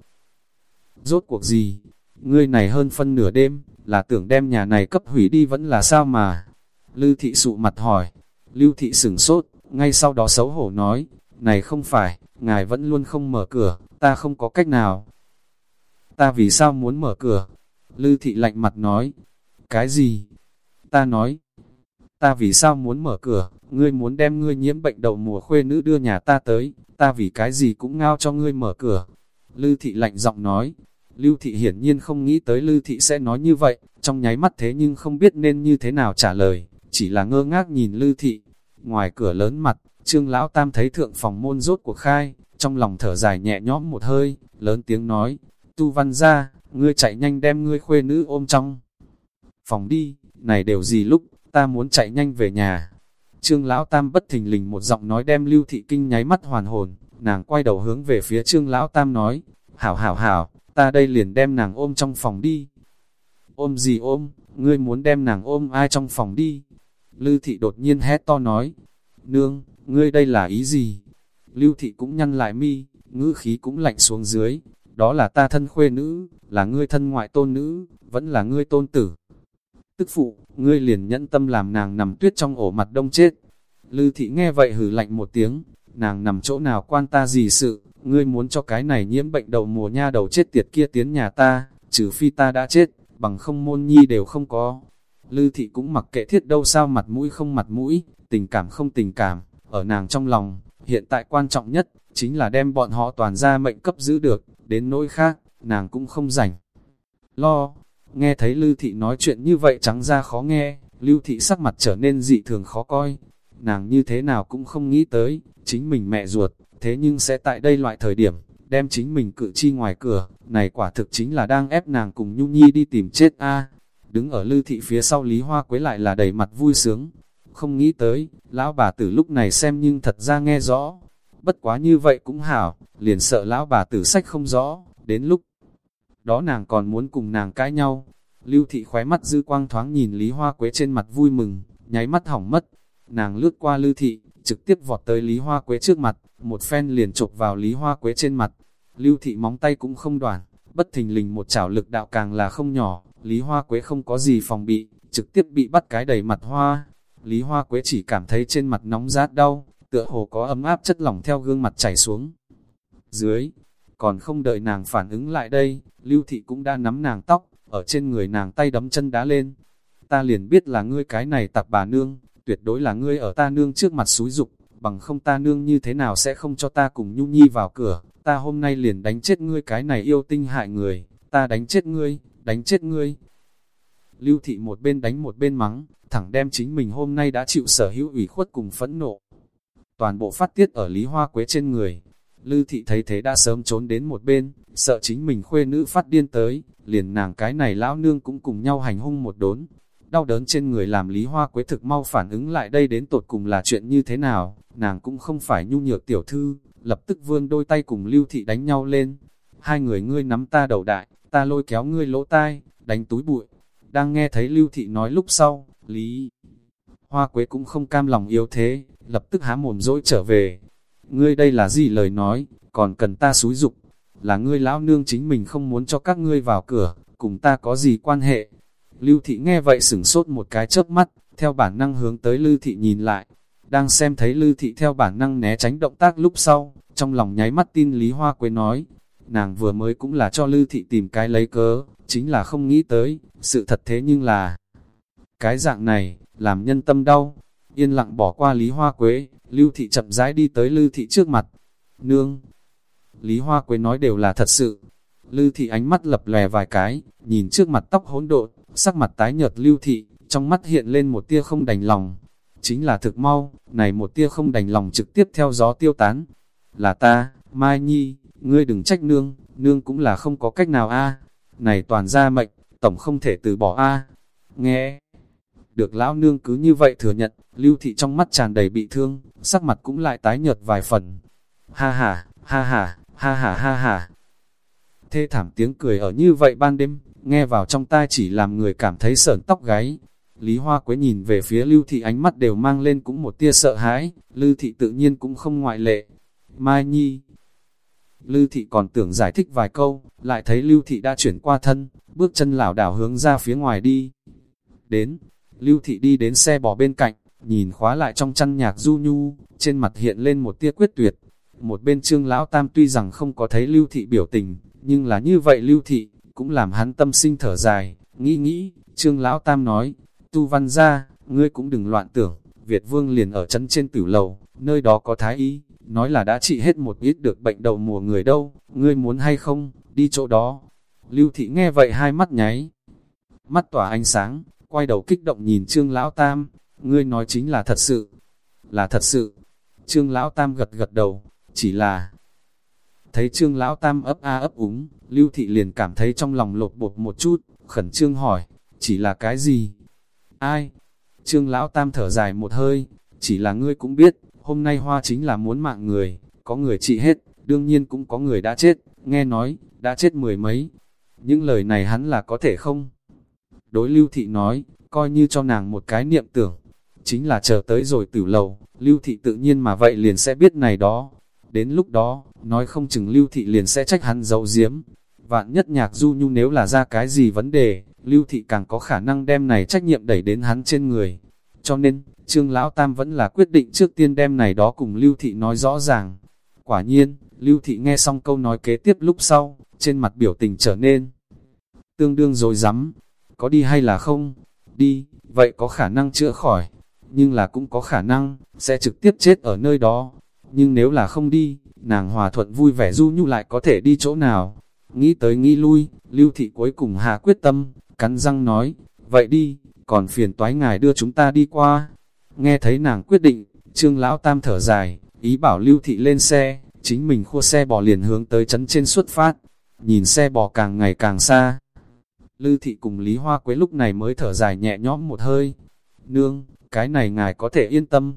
Rốt cuộc gì? Ngươi này hơn phân nửa đêm, là tưởng đem nhà này cấp hủy đi vẫn là sao mà? Lưu Thị sụ mặt hỏi, Lưu Thị sửng sốt, ngay sau đó xấu hổ nói, này không phải, ngài vẫn luôn không mở cửa, ta không có cách nào. Ta vì sao muốn mở cửa? Lưu Thị lạnh mặt nói, cái gì? Ta nói, ta vì sao muốn mở cửa, ngươi muốn đem ngươi nhiễm bệnh đầu mùa khuê nữ đưa nhà ta tới, ta vì cái gì cũng ngao cho ngươi mở cửa. Lư thị lạnh giọng nói, Lưu thị hiển nhiên không nghĩ tới Lư thị sẽ nói như vậy, trong nháy mắt thế nhưng không biết nên như thế nào trả lời, chỉ là ngơ ngác nhìn Lư thị. Ngoài cửa lớn mặt, Trương Lão Tam thấy thượng phòng môn rốt cuộc khai, trong lòng thở dài nhẹ nhõm một hơi, lớn tiếng nói, Tu Văn ra, ngươi chạy nhanh đem ngươi khuê nữ ôm trong phòng đi, này đều gì lúc, ta muốn chạy nhanh về nhà. Trương Lão Tam bất thình lình một giọng nói đem Lưu Thị Kinh nháy mắt hoàn hồn, nàng quay đầu hướng về phía Trương Lão Tam nói, hảo hảo hảo, ta đây liền đem nàng ôm trong phòng đi. Ôm gì ôm, ngươi muốn đem nàng ôm ai trong phòng đi? Lưu Thị đột nhiên hét to nói, nương, ngươi đây là ý gì? Lưu Thị cũng nhăn lại mi, ngữ khí cũng lạnh xuống dưới, đó là ta thân khuê nữ, là ngươi thân ngoại tôn nữ, vẫn là ngươi tôn tử tức phụ, ngươi liền nhẫn tâm làm nàng nằm tuyết trong ổ mặt đông chết. Lư thị nghe vậy hử lạnh một tiếng, nàng nằm chỗ nào quan ta gì sự, ngươi muốn cho cái này nhiễm bệnh đầu mùa nha đầu chết tiệt kia tiến nhà ta, trừ phi ta đã chết, bằng không môn nhi đều không có. Lư thị cũng mặc kệ thiết đâu sao mặt mũi không mặt mũi, tình cảm không tình cảm, ở nàng trong lòng, hiện tại quan trọng nhất, chính là đem bọn họ toàn ra mệnh cấp giữ được, đến nỗi khác, nàng cũng không rảnh. Lo, Nghe thấy Lưu Thị nói chuyện như vậy trắng ra khó nghe, Lưu Thị sắc mặt trở nên dị thường khó coi. Nàng như thế nào cũng không nghĩ tới, chính mình mẹ ruột, thế nhưng sẽ tại đây loại thời điểm, đem chính mình cự chi ngoài cửa, này quả thực chính là đang ép nàng cùng Nhung Nhi đi tìm chết a. Đứng ở Lưu Thị phía sau Lý Hoa Quế lại là đầy mặt vui sướng. Không nghĩ tới, lão bà tử lúc này xem nhưng thật ra nghe rõ. Bất quá như vậy cũng hảo, liền sợ lão bà tử sách không rõ, đến lúc đó nàng còn muốn cùng nàng cãi nhau. Lưu thị khóe mắt dư quang thoáng nhìn Lý Hoa Quế trên mặt vui mừng, nháy mắt hỏng mất. Nàng lướt qua Lưu thị, trực tiếp vọt tới Lý Hoa Quế trước mặt, một phen liền chộp vào Lý Hoa Quế trên mặt. Lưu thị móng tay cũng không đoản, bất thình lình một chảo lực đạo càng là không nhỏ, Lý Hoa Quế không có gì phòng bị, trực tiếp bị bắt cái đầy mặt hoa. Lý Hoa Quế chỉ cảm thấy trên mặt nóng rát đau, tựa hồ có ấm áp chất lỏng theo gương mặt chảy xuống. Dưới, còn không đợi nàng phản ứng lại đây, Lưu Thị cũng đã nắm nàng tóc, ở trên người nàng tay đấm chân đá lên. Ta liền biết là ngươi cái này tạp bà nương, tuyệt đối là ngươi ở ta nương trước mặt xúi dục, bằng không ta nương như thế nào sẽ không cho ta cùng Nhu Nhi vào cửa, ta hôm nay liền đánh chết ngươi cái này yêu tinh hại người, ta đánh chết ngươi, đánh chết ngươi. Lưu thị một bên đánh một bên mắng, thẳng đem chính mình hôm nay đã chịu sở hữu ủy khuất cùng phẫn nộ. Toàn bộ phát tiết ở Lý Hoa Quế trên người. Lưu thị thấy thế đã sớm trốn đến một bên, sợ chính mình khuê nữ phát điên tới, liền nàng cái này lão nương cũng cùng nhau hành hung một đốn. Đau đớn trên người làm Lý Hoa Quế thực mau phản ứng lại đây đến tột cùng là chuyện như thế nào, nàng cũng không phải nhu nhược tiểu thư, lập tức vươn đôi tay cùng Lưu Thị đánh nhau lên. Hai người ngươi nắm ta đầu đại, ta lôi kéo ngươi lỗ tai, đánh túi bụi. Đang nghe thấy Lưu Thị nói lúc sau, Lý Hoa Quế cũng không cam lòng yếu thế, lập tức há mồm dỗi trở về. Ngươi đây là gì lời nói, còn cần ta xúi dục? Là ngươi lão nương chính mình không muốn cho các ngươi vào cửa, cùng ta có gì quan hệ. Lưu Thị nghe vậy sửng sốt một cái chớp mắt, theo bản năng hướng tới Lưu Thị nhìn lại, đang xem thấy lưu Thị theo bản năng né tránh động tác lúc sau, trong lòng nháy mắt tin Lý Hoa Quế nói, nàng vừa mới cũng là cho lưu Thị tìm cái lấy cớ, chính là không nghĩ tới, sự thật thế nhưng là, cái dạng này, làm nhân tâm đau, yên lặng bỏ qua Lý Hoa Quế, Lưu Thị chậm rãi đi tới Lưu Thị trước mặt, nương, Lý Hoa Quế nói đều là thật sự, Lưu Thị ánh mắt lập lè vài cái, nhìn trước mặt tóc hỗn độn, sắc mặt tái nhợt Lưu Thị, trong mắt hiện lên một tia không đành lòng, chính là thực mau, này một tia không đành lòng trực tiếp theo gió tiêu tán. Là ta, Mai Nhi, ngươi đừng trách nương, nương cũng là không có cách nào a. Này toàn ra mệnh, tổng không thể từ bỏ a. Nghe, được lão nương cứ như vậy thừa nhận, lưu thị trong mắt tràn đầy bị thương, sắc mặt cũng lại tái nhợt vài phần. Ha ha, ha ha, ha ha ha ha. Thê thảm tiếng cười ở như vậy ban đêm, nghe vào trong tai chỉ làm người cảm thấy sởn tóc gáy, Lý Hoa Quế nhìn về phía Lưu Thị ánh mắt đều mang lên cũng một tia sợ hãi, Lưu Thị tự nhiên cũng không ngoại lệ. Mai Nhi Lưu Thị còn tưởng giải thích vài câu, lại thấy Lưu Thị đã chuyển qua thân, bước chân lảo đảo hướng ra phía ngoài đi. Đến, Lưu Thị đi đến xe bò bên cạnh, nhìn khóa lại trong chăn nhạc du nhu, trên mặt hiện lên một tia quyết tuyệt. Một bên trương lão tam tuy rằng không có thấy Lưu Thị biểu tình, nhưng là như vậy Lưu Thị, cũng làm hắn tâm sinh thở dài, nghĩ nghĩ, trương lão tam nói, Tu văn ra, ngươi cũng đừng loạn tưởng, Việt vương liền ở chân trên tử lầu, nơi đó có thái y, nói là đã trị hết một ít được bệnh đầu mùa người đâu, ngươi muốn hay không, đi chỗ đó. Lưu thị nghe vậy hai mắt nháy, mắt tỏa ánh sáng, quay đầu kích động nhìn trương lão tam, ngươi nói chính là thật sự, là thật sự. Trương lão tam gật gật đầu, chỉ là thấy trương lão tam ấp a ấp úng, lưu thị liền cảm thấy trong lòng lột bột một chút, khẩn trương hỏi, chỉ là cái gì? Ai? Trương Lão Tam thở dài một hơi, chỉ là ngươi cũng biết, hôm nay hoa chính là muốn mạng người, có người trị hết, đương nhiên cũng có người đã chết, nghe nói, đã chết mười mấy. Những lời này hắn là có thể không? Đối Lưu Thị nói, coi như cho nàng một cái niệm tưởng, chính là chờ tới rồi tử lầu, Lưu Thị tự nhiên mà vậy liền sẽ biết này đó. Đến lúc đó, nói không chừng Lưu Thị liền sẽ trách hắn giấu giếm. Vạn nhất nhạc du nhu nếu là ra cái gì vấn đề, Lưu Thị càng có khả năng đem này trách nhiệm đẩy đến hắn trên người. Cho nên, Trương Lão Tam vẫn là quyết định trước tiên đem này đó cùng Lưu Thị nói rõ ràng. Quả nhiên, Lưu Thị nghe xong câu nói kế tiếp lúc sau, trên mặt biểu tình trở nên tương đương rồi rắm có đi hay là không? Đi, vậy có khả năng chữa khỏi, nhưng là cũng có khả năng, sẽ trực tiếp chết ở nơi đó. Nhưng nếu là không đi, nàng hòa thuận vui vẻ du nhu lại có thể đi chỗ nào? Nghĩ tới nghĩ lui, Lưu Thị cuối cùng hạ quyết tâm, cắn răng nói, vậy đi, còn phiền toái ngài đưa chúng ta đi qua. Nghe thấy nàng quyết định, trương lão tam thở dài, ý bảo lưu thị lên xe, chính mình khua xe bò liền hướng tới chấn trên xuất phát, nhìn xe bò càng ngày càng xa. Lưu thị cùng Lý Hoa Quế lúc này mới thở dài nhẹ nhõm một hơi. Nương, cái này ngài có thể yên tâm.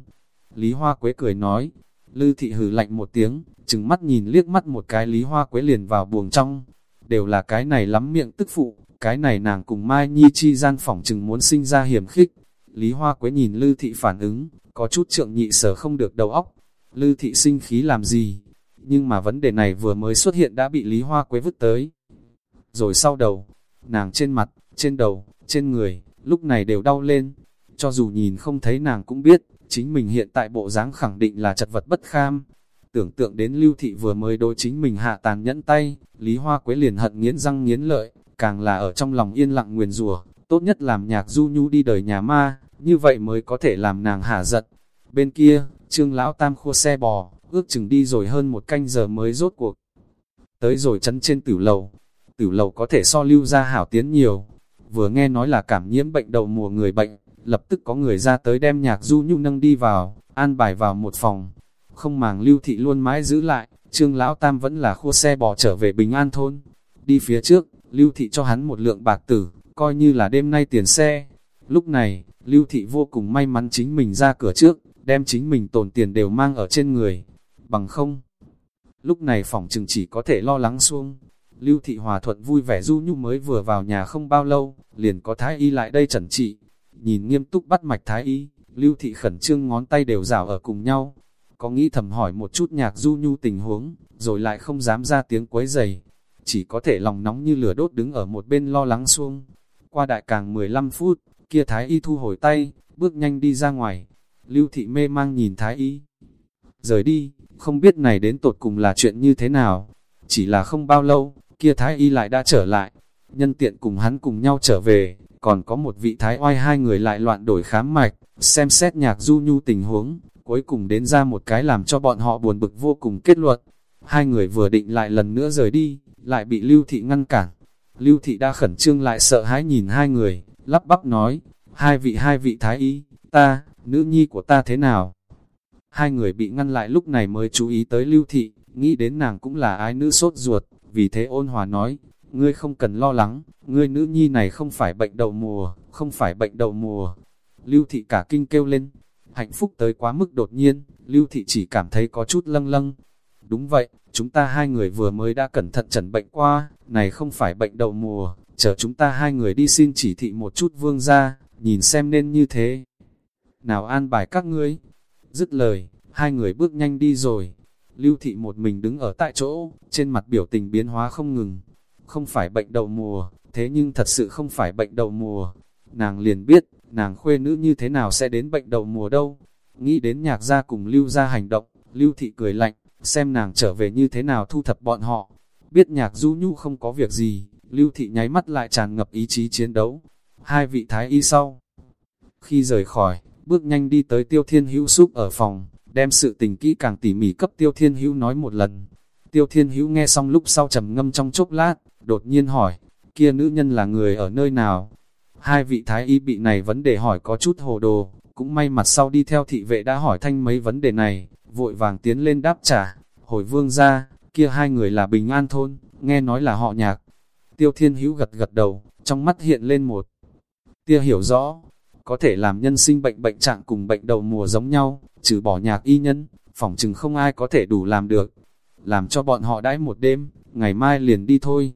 Lý Hoa Quế cười nói, Lưu thị hừ lạnh một tiếng, chừng mắt nhìn liếc mắt một cái Lý Hoa Quế liền vào buồng trong. Đều là cái này lắm miệng tức phụ, cái này nàng cùng Mai Nhi chi gian phỏng chừng muốn sinh ra hiểm khích. Lý Hoa Quế nhìn Lư Thị phản ứng, có chút trượng nhị sở không được đầu óc. Lư Thị sinh khí làm gì? Nhưng mà vấn đề này vừa mới xuất hiện đã bị Lý Hoa Quế vứt tới. Rồi sau đầu, nàng trên mặt, trên đầu, trên người, lúc này đều đau lên. Cho dù nhìn không thấy nàng cũng biết, chính mình hiện tại bộ dáng khẳng định là chật vật bất kham. Tưởng tượng đến Lưu Thị vừa mới đối chính mình hạ tàn nhẫn tay, Lý Hoa Quế liền hận nghiến răng nghiến lợi, càng là ở trong lòng yên lặng nguyền rủa tốt nhất làm nhạc du nhu đi đời nhà ma, như vậy mới có thể làm nàng hả giận. Bên kia, trương lão tam khua xe bò, ước chừng đi rồi hơn một canh giờ mới rốt cuộc. tới rồi chấn trên tử lầu. Tử lầu có thể so lưu ra hảo tiến nhiều. Vừa nghe nói là cảm nhiễm bệnh đầu mùa người bệnh, lập tức có người ra tới đem nhạc du nhu nâng đi vào, an bài vào một phòng. Không màng lưu thị luôn mãi giữ lại, trương lão tam vẫn là khua xe bò trở về bình an thôn. Đi phía trước, lưu thị cho hắn một lượng bạc tử, coi như là đêm nay tiền xe. Lúc này, lưu thị vô cùng may mắn chính mình ra cửa trước, đem chính mình tồn tiền đều mang ở trên người. Bằng không, lúc này phòng chừng chỉ có thể lo lắng xuông. Lưu thị hòa thuận vui vẻ du nhu mới vừa vào nhà không bao lâu, liền có thái y lại đây chẩn trị. Nhìn nghiêm túc bắt mạch thái y, lưu thị khẩn trương ngón tay đều rảo ở cùng nhau. Có nghĩ thầm hỏi một chút nhạc du nhu tình huống, rồi lại không dám ra tiếng quấy giày. Chỉ có thể lòng nóng như lửa đốt đứng ở một bên lo lắng xuông. Qua đại càng 15 phút, kia thái y thu hồi tay, bước nhanh đi ra ngoài. Lưu thị mê mang nhìn thái y. Rời đi, không biết này đến tột cùng là chuyện như thế nào. Chỉ là không bao lâu, kia thái y lại đã trở lại. Nhân tiện cùng hắn cùng nhau trở về, còn có một vị thái oai hai người lại loạn đổi khám mạch, xem xét nhạc du nhu tình huống, cuối cùng đến ra một cái làm cho bọn họ buồn bực vô cùng kết luận. Hai người vừa định lại lần nữa rời đi, lại bị Lưu Thị ngăn cản. Lưu Thị đã khẩn trương lại sợ hãi nhìn hai người, lắp bắp nói, hai vị hai vị thái y, ta, nữ nhi của ta thế nào? Hai người bị ngăn lại lúc này mới chú ý tới Lưu Thị, nghĩ đến nàng cũng là ái nữ sốt ruột, vì thế ôn hòa nói, ngươi không cần lo lắng, ngươi nữ nhi này không phải bệnh đầu mùa, không phải bệnh đầu mùa. Lưu Thị cả kinh kêu lên, hạnh phúc tới quá mức đột nhiên, Lưu Thị chỉ cảm thấy có chút lâng lâng. Đúng vậy, chúng ta hai người vừa mới đã cẩn thận chẩn bệnh qua, này không phải bệnh đầu mùa, chờ chúng ta hai người đi xin chỉ thị một chút vương ra, nhìn xem nên như thế. Nào an bài các ngươi? Dứt lời, hai người bước nhanh đi rồi. Lưu thị một mình đứng ở tại chỗ, trên mặt biểu tình biến hóa không ngừng. Không phải bệnh đầu mùa, thế nhưng thật sự không phải bệnh đầu mùa. Nàng liền biết, nàng khuê nữ như thế nào sẽ đến bệnh đầu mùa đâu. Nghĩ đến nhạc gia cùng lưu ra hành động, lưu thị cười lạnh, xem nàng trở về như thế nào thu thập bọn họ. Biết nhạc du nhu không có việc gì, lưu thị nháy mắt lại tràn ngập ý chí chiến đấu. Hai vị thái y sau. Khi rời khỏi, bước nhanh đi tới tiêu thiên hữu súc ở phòng, đem sự tình kỹ càng tỉ mỉ cấp tiêu thiên hữu nói một lần. Tiêu thiên hữu nghe xong lúc sau trầm ngâm trong chốc lát, đột nhiên hỏi, kia nữ nhân là người ở nơi nào? Hai vị thái y bị này vấn đề hỏi có chút hồ đồ, cũng may mặt sau đi theo thị vệ đã hỏi thanh mấy vấn đề này, vội vàng tiến lên đáp trả, hồi vương ra, kia hai người là bình an thôn, nghe nói là họ nhạc. Tiêu thiên hữu gật gật đầu, trong mắt hiện lên một tia hiểu rõ, có thể làm nhân sinh bệnh bệnh trạng cùng bệnh đầu mùa giống nhau, trừ bỏ nhạc y nhân, phỏng chừng không ai có thể đủ làm được. Làm cho bọn họ đãi một đêm, ngày mai liền đi thôi.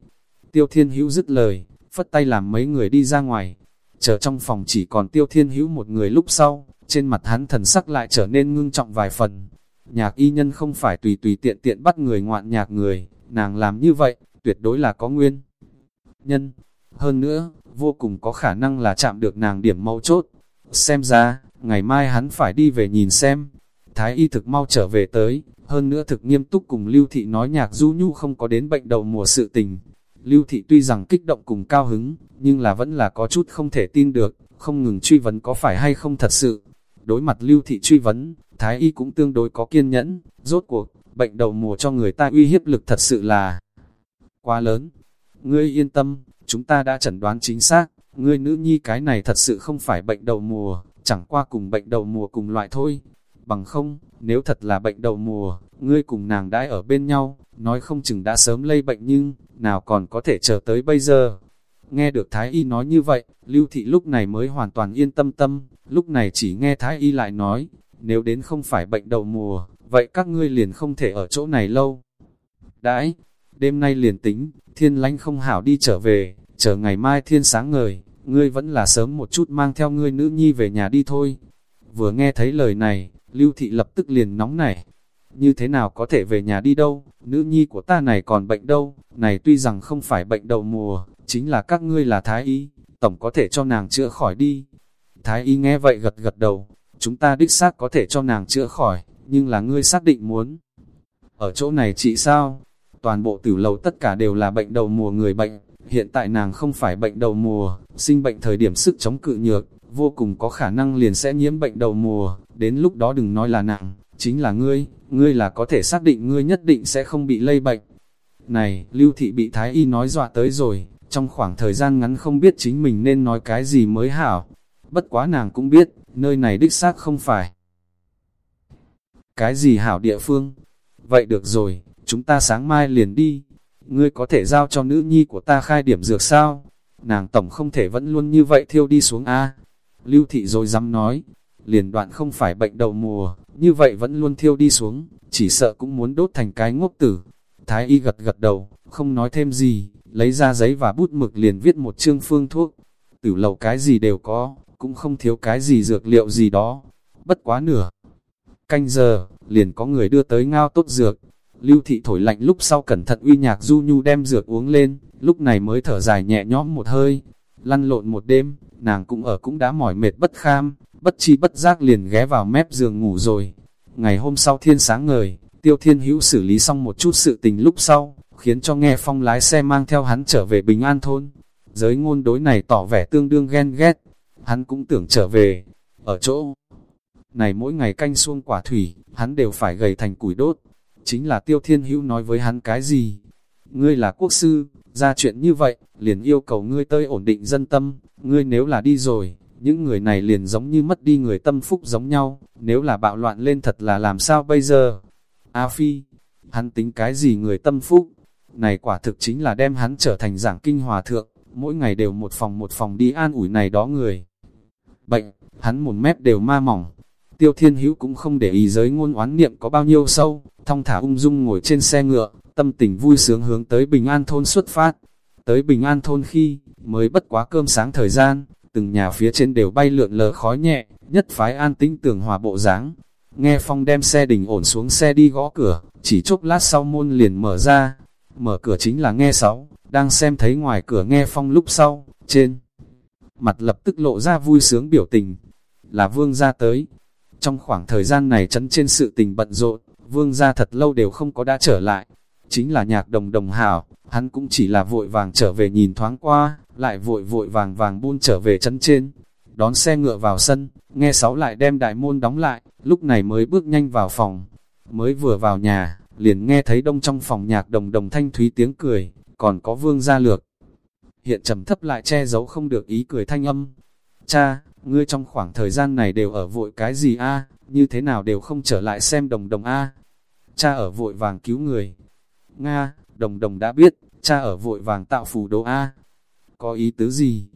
Tiêu thiên hữu dứt lời, phất tay làm mấy người đi ra ngoài. Chờ trong phòng chỉ còn tiêu thiên hữu một người lúc sau, trên mặt hắn thần sắc lại trở nên ngưng trọng vài phần. Nhạc y nhân không phải tùy tùy tiện tiện bắt người ngoạn nhạc người, nàng làm như vậy, tuyệt đối là có nguyên. Nhân, hơn nữa, vô cùng có khả năng là chạm được nàng điểm mấu chốt. Xem ra, ngày mai hắn phải đi về nhìn xem. Thái y thực mau trở về tới, hơn nữa thực nghiêm túc cùng Lưu Thị nói nhạc du nhu không có đến bệnh đầu mùa sự tình. Lưu Thị tuy rằng kích động cùng cao hứng, nhưng là vẫn là có chút không thể tin được, không ngừng truy vấn có phải hay không thật sự. Đối mặt Lưu Thị truy vấn, Thái y cũng tương đối có kiên nhẫn, rốt cuộc, bệnh đầu mùa cho người ta uy hiếp lực thật sự là quá lớn. Ngươi yên tâm, chúng ta đã chẩn đoán chính xác, ngươi nữ nhi cái này thật sự không phải bệnh đầu mùa, chẳng qua cùng bệnh đầu mùa cùng loại thôi. Bằng không, nếu thật là bệnh đầu mùa, ngươi cùng nàng đãi ở bên nhau, nói không chừng đã sớm lây bệnh nhưng, nào còn có thể chờ tới bây giờ. Nghe được Thái Y nói như vậy, Lưu Thị lúc này mới hoàn toàn yên tâm tâm, lúc này chỉ nghe Thái Y lại nói, nếu đến không phải bệnh đầu mùa, vậy các ngươi liền không thể ở chỗ này lâu. Đãi, đêm nay liền tính, thiên lánh không hảo đi trở về, chờ ngày mai thiên sáng ngời, ngươi vẫn là sớm một chút mang theo ngươi nữ nhi về nhà đi thôi. Vừa nghe thấy lời này, Lưu Thị lập tức liền nóng nảy. Như thế nào có thể về nhà đi đâu, nữ nhi của ta này còn bệnh đâu, này tuy rằng không phải bệnh đầu mùa, chính là các ngươi là thái y, tổng có thể cho nàng chữa khỏi đi. Thái y nghe vậy gật gật đầu, chúng ta đích xác có thể cho nàng chữa khỏi, nhưng là ngươi xác định muốn. Ở chỗ này chị sao? Toàn bộ tử lầu tất cả đều là bệnh đầu mùa người bệnh, hiện tại nàng không phải bệnh đầu mùa, sinh bệnh thời điểm sức chống cự nhược, vô cùng có khả năng liền sẽ nhiễm bệnh đầu mùa, đến lúc đó đừng nói là nặng, chính là ngươi, ngươi là có thể xác định ngươi nhất định sẽ không bị lây bệnh. Này, Lưu Thị bị Thái Y nói dọa tới rồi, trong khoảng thời gian ngắn không biết chính mình nên nói cái gì mới hảo. Bất quá nàng cũng biết, nơi này đích xác không phải. Cái gì hảo địa phương? Vậy được rồi, chúng ta sáng mai liền đi. Ngươi có thể giao cho nữ nhi của ta khai điểm dược sao? Nàng tổng không thể vẫn luôn như vậy thiêu đi xuống A. Lưu thị rồi dám nói, liền đoạn không phải bệnh đầu mùa, như vậy vẫn luôn thiêu đi xuống, chỉ sợ cũng muốn đốt thành cái ngốc tử. Thái y gật gật đầu, không nói thêm gì, lấy ra giấy và bút mực liền viết một chương phương thuốc. Tử lầu cái gì đều có, cũng không thiếu cái gì dược liệu gì đó. Bất quá nửa. Canh giờ, liền có người đưa tới ngao tốt dược. Lưu thị thổi lạnh lúc sau cẩn thận uy nhạc du nhu đem dược uống lên, lúc này mới thở dài nhẹ nhõm một hơi. Lăn lộn một đêm, nàng cũng ở cũng đã mỏi mệt bất kham, bất chi bất giác liền ghé vào mép giường ngủ rồi. Ngày hôm sau thiên sáng ngời, tiêu thiên hữu xử lý xong một chút sự tình lúc sau, khiến cho nghe phong lái xe mang theo hắn trở về Bình An Thôn. Giới ngôn đối này tỏ vẻ tương đương ghen ghét, hắn cũng tưởng trở về, ở chỗ này mỗi ngày canh xuông quả thủy, hắn đều phải gầy thành củi đốt. Chính là tiêu thiên hữu nói với hắn cái gì? Ngươi là quốc sư, ra chuyện như vậy, liền yêu cầu ngươi tơi ổn định dân tâm, ngươi nếu là đi rồi, những người này liền giống như mất đi người tâm phúc giống nhau, nếu là bạo loạn lên thật là làm sao bây giờ? A Phi, hắn tính cái gì người tâm phúc? Này quả thực chính là đem hắn trở thành giảng kinh hòa thượng, mỗi ngày đều một phòng một phòng đi an ủi này đó người. Bệnh, hắn một mép đều ma mỏng. Tiêu Thiên Hữu cũng không để ý giới ngôn oán niệm có bao nhiêu sâu, thong thả ung dung ngồi trên xe ngựa, tâm tình vui sướng hướng tới Bình An Thôn xuất phát. Tới Bình An Thôn khi, mới bất quá cơm sáng thời gian, từng nhà phía trên đều bay lượn lờ khói nhẹ, nhất phái an tĩnh tường hòa bộ dáng. Nghe Phong đem xe đình ổn xuống xe đi gõ cửa, chỉ chốc lát sau môn liền mở ra. Mở cửa chính là nghe sáu, đang xem thấy ngoài cửa nghe Phong lúc sau, trên. Mặt lập tức lộ ra vui sướng biểu tình, là vương gia tới. Trong khoảng thời gian này chấn trên sự tình bận rộn, vương gia thật lâu đều không có đã trở lại. Chính là nhạc đồng đồng hảo, hắn cũng chỉ là vội vàng trở về nhìn thoáng qua, lại vội vội vàng vàng buôn trở về chấn trên. Đón xe ngựa vào sân, nghe sáu lại đem đại môn đóng lại, lúc này mới bước nhanh vào phòng. Mới vừa vào nhà, liền nghe thấy đông trong phòng nhạc đồng đồng thanh thúy tiếng cười, còn có vương gia lược. Hiện trầm thấp lại che giấu không được ý cười thanh âm. Cha, ngươi trong khoảng thời gian này đều ở vội cái gì a như thế nào đều không trở lại xem đồng đồng a Cha ở vội vàng cứu người. Nga, đồng đồng đã biết, cha ở vội vàng tạo phù đồ A. Có ý tứ gì?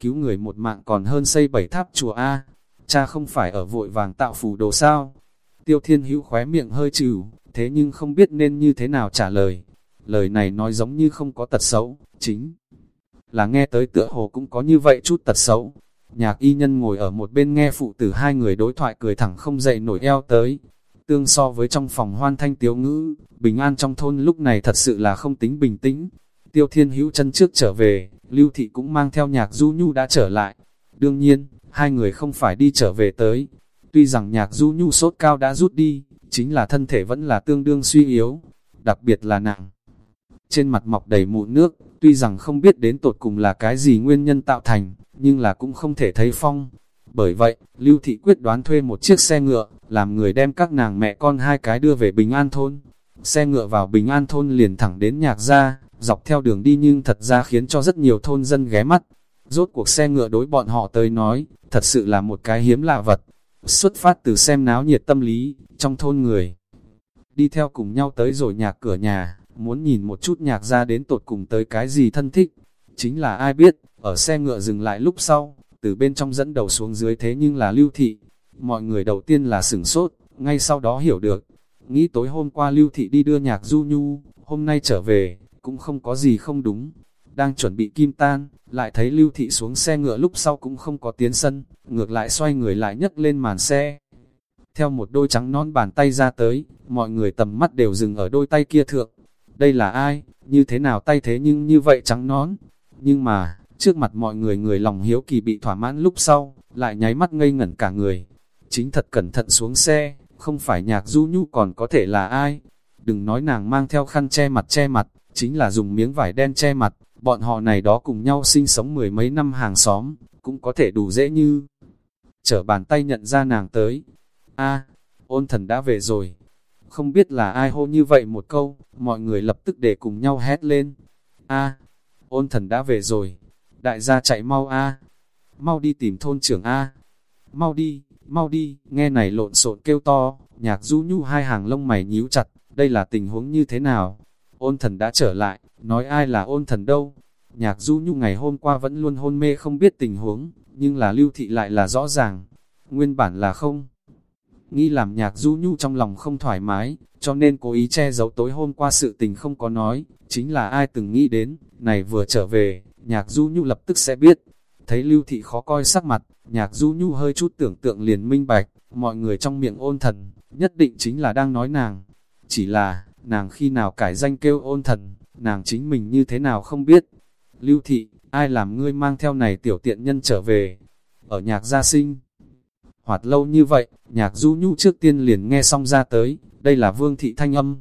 Cứu người một mạng còn hơn xây bảy tháp chùa A. Cha không phải ở vội vàng tạo phù đồ sao? Tiêu thiên hữu khóe miệng hơi trừ, thế nhưng không biết nên như thế nào trả lời. Lời này nói giống như không có tật xấu, chính là nghe tới tựa hồ cũng có như vậy chút tật xấu. Nhạc y nhân ngồi ở một bên nghe phụ tử hai người đối thoại cười thẳng không dậy nổi eo tới, Tương so với trong phòng hoan thanh tiếu ngữ, bình an trong thôn lúc này thật sự là không tính bình tĩnh. Tiêu thiên hữu chân trước trở về, lưu thị cũng mang theo nhạc du nhu đã trở lại. Đương nhiên, hai người không phải đi trở về tới. Tuy rằng nhạc du nhu sốt cao đã rút đi, chính là thân thể vẫn là tương đương suy yếu, đặc biệt là nặng. Trên mặt mọc đầy mụn nước, tuy rằng không biết đến tột cùng là cái gì nguyên nhân tạo thành, nhưng là cũng không thể thấy phong, bởi vậy, Lưu Thị quyết đoán thuê một chiếc xe ngựa, làm người đem các nàng mẹ con hai cái đưa về Bình An Thôn. Xe ngựa vào Bình An Thôn liền thẳng đến nhạc ra, dọc theo đường đi nhưng thật ra khiến cho rất nhiều thôn dân ghé mắt. Rốt cuộc xe ngựa đối bọn họ tới nói, thật sự là một cái hiếm lạ vật. Xuất phát từ xem náo nhiệt tâm lý, trong thôn người. Đi theo cùng nhau tới rồi nhạc cửa nhà, muốn nhìn một chút nhạc ra đến tột cùng tới cái gì thân thích. Chính là ai biết, ở xe ngựa dừng lại lúc sau, từ bên trong dẫn đầu xuống dưới thế nhưng là lưu thị. Mọi người đầu tiên là sửng sốt, ngay sau đó hiểu được. Nghĩ tối hôm qua lưu thị đi đưa nhạc du nhu, hôm nay trở về, cũng không có gì không đúng. Đang chuẩn bị kim tan, lại thấy lưu thị xuống xe ngựa lúc sau cũng không có tiến sân, ngược lại xoay người lại nhấc lên màn xe. Theo một đôi trắng non bàn tay ra tới, mọi người tầm mắt đều dừng ở đôi tay kia thượng. Đây là ai? Như thế nào tay thế nhưng như vậy trắng nón? Nhưng mà, Trước mặt mọi người người lòng hiếu kỳ bị thỏa mãn lúc sau, lại nháy mắt ngây ngẩn cả người. Chính thật cẩn thận xuống xe, không phải nhạc du nhu còn có thể là ai. Đừng nói nàng mang theo khăn che mặt che mặt, chính là dùng miếng vải đen che mặt, bọn họ này đó cùng nhau sinh sống mười mấy năm hàng xóm, cũng có thể đủ dễ như. Chở bàn tay nhận ra nàng tới. a ôn thần đã về rồi. Không biết là ai hô như vậy một câu, mọi người lập tức để cùng nhau hét lên. A, ôn thần đã về rồi. Đại gia chạy mau A. Mau đi tìm thôn trưởng A. Mau đi, mau đi, nghe này lộn xộn kêu to, nhạc du nhu hai hàng lông mày nhíu chặt, đây là tình huống như thế nào? Ôn thần đã trở lại, nói ai là ôn thần đâu? Nhạc du nhu ngày hôm qua vẫn luôn hôn mê không biết tình huống, nhưng là lưu thị lại là rõ ràng. Nguyên bản là không. Nghĩ làm nhạc du nhu trong lòng không thoải mái, cho nên cố ý che giấu tối hôm qua sự tình không có nói, chính là ai từng nghĩ đến, này vừa trở về, nhạc du nhu lập tức sẽ biết. Thấy lưu thị khó coi sắc mặt, nhạc du nhu hơi chút tưởng tượng liền minh bạch, mọi người trong miệng ôn thần, nhất định chính là đang nói nàng. Chỉ là, nàng khi nào cải danh kêu ôn thần, nàng chính mình như thế nào không biết. Lưu thị, ai làm ngươi mang theo này tiểu tiện nhân trở về? Ở nhạc gia sinh, hoạt lâu như vậy, nhạc du nhu trước tiên liền nghe xong ra tới, đây là vương thị thanh âm.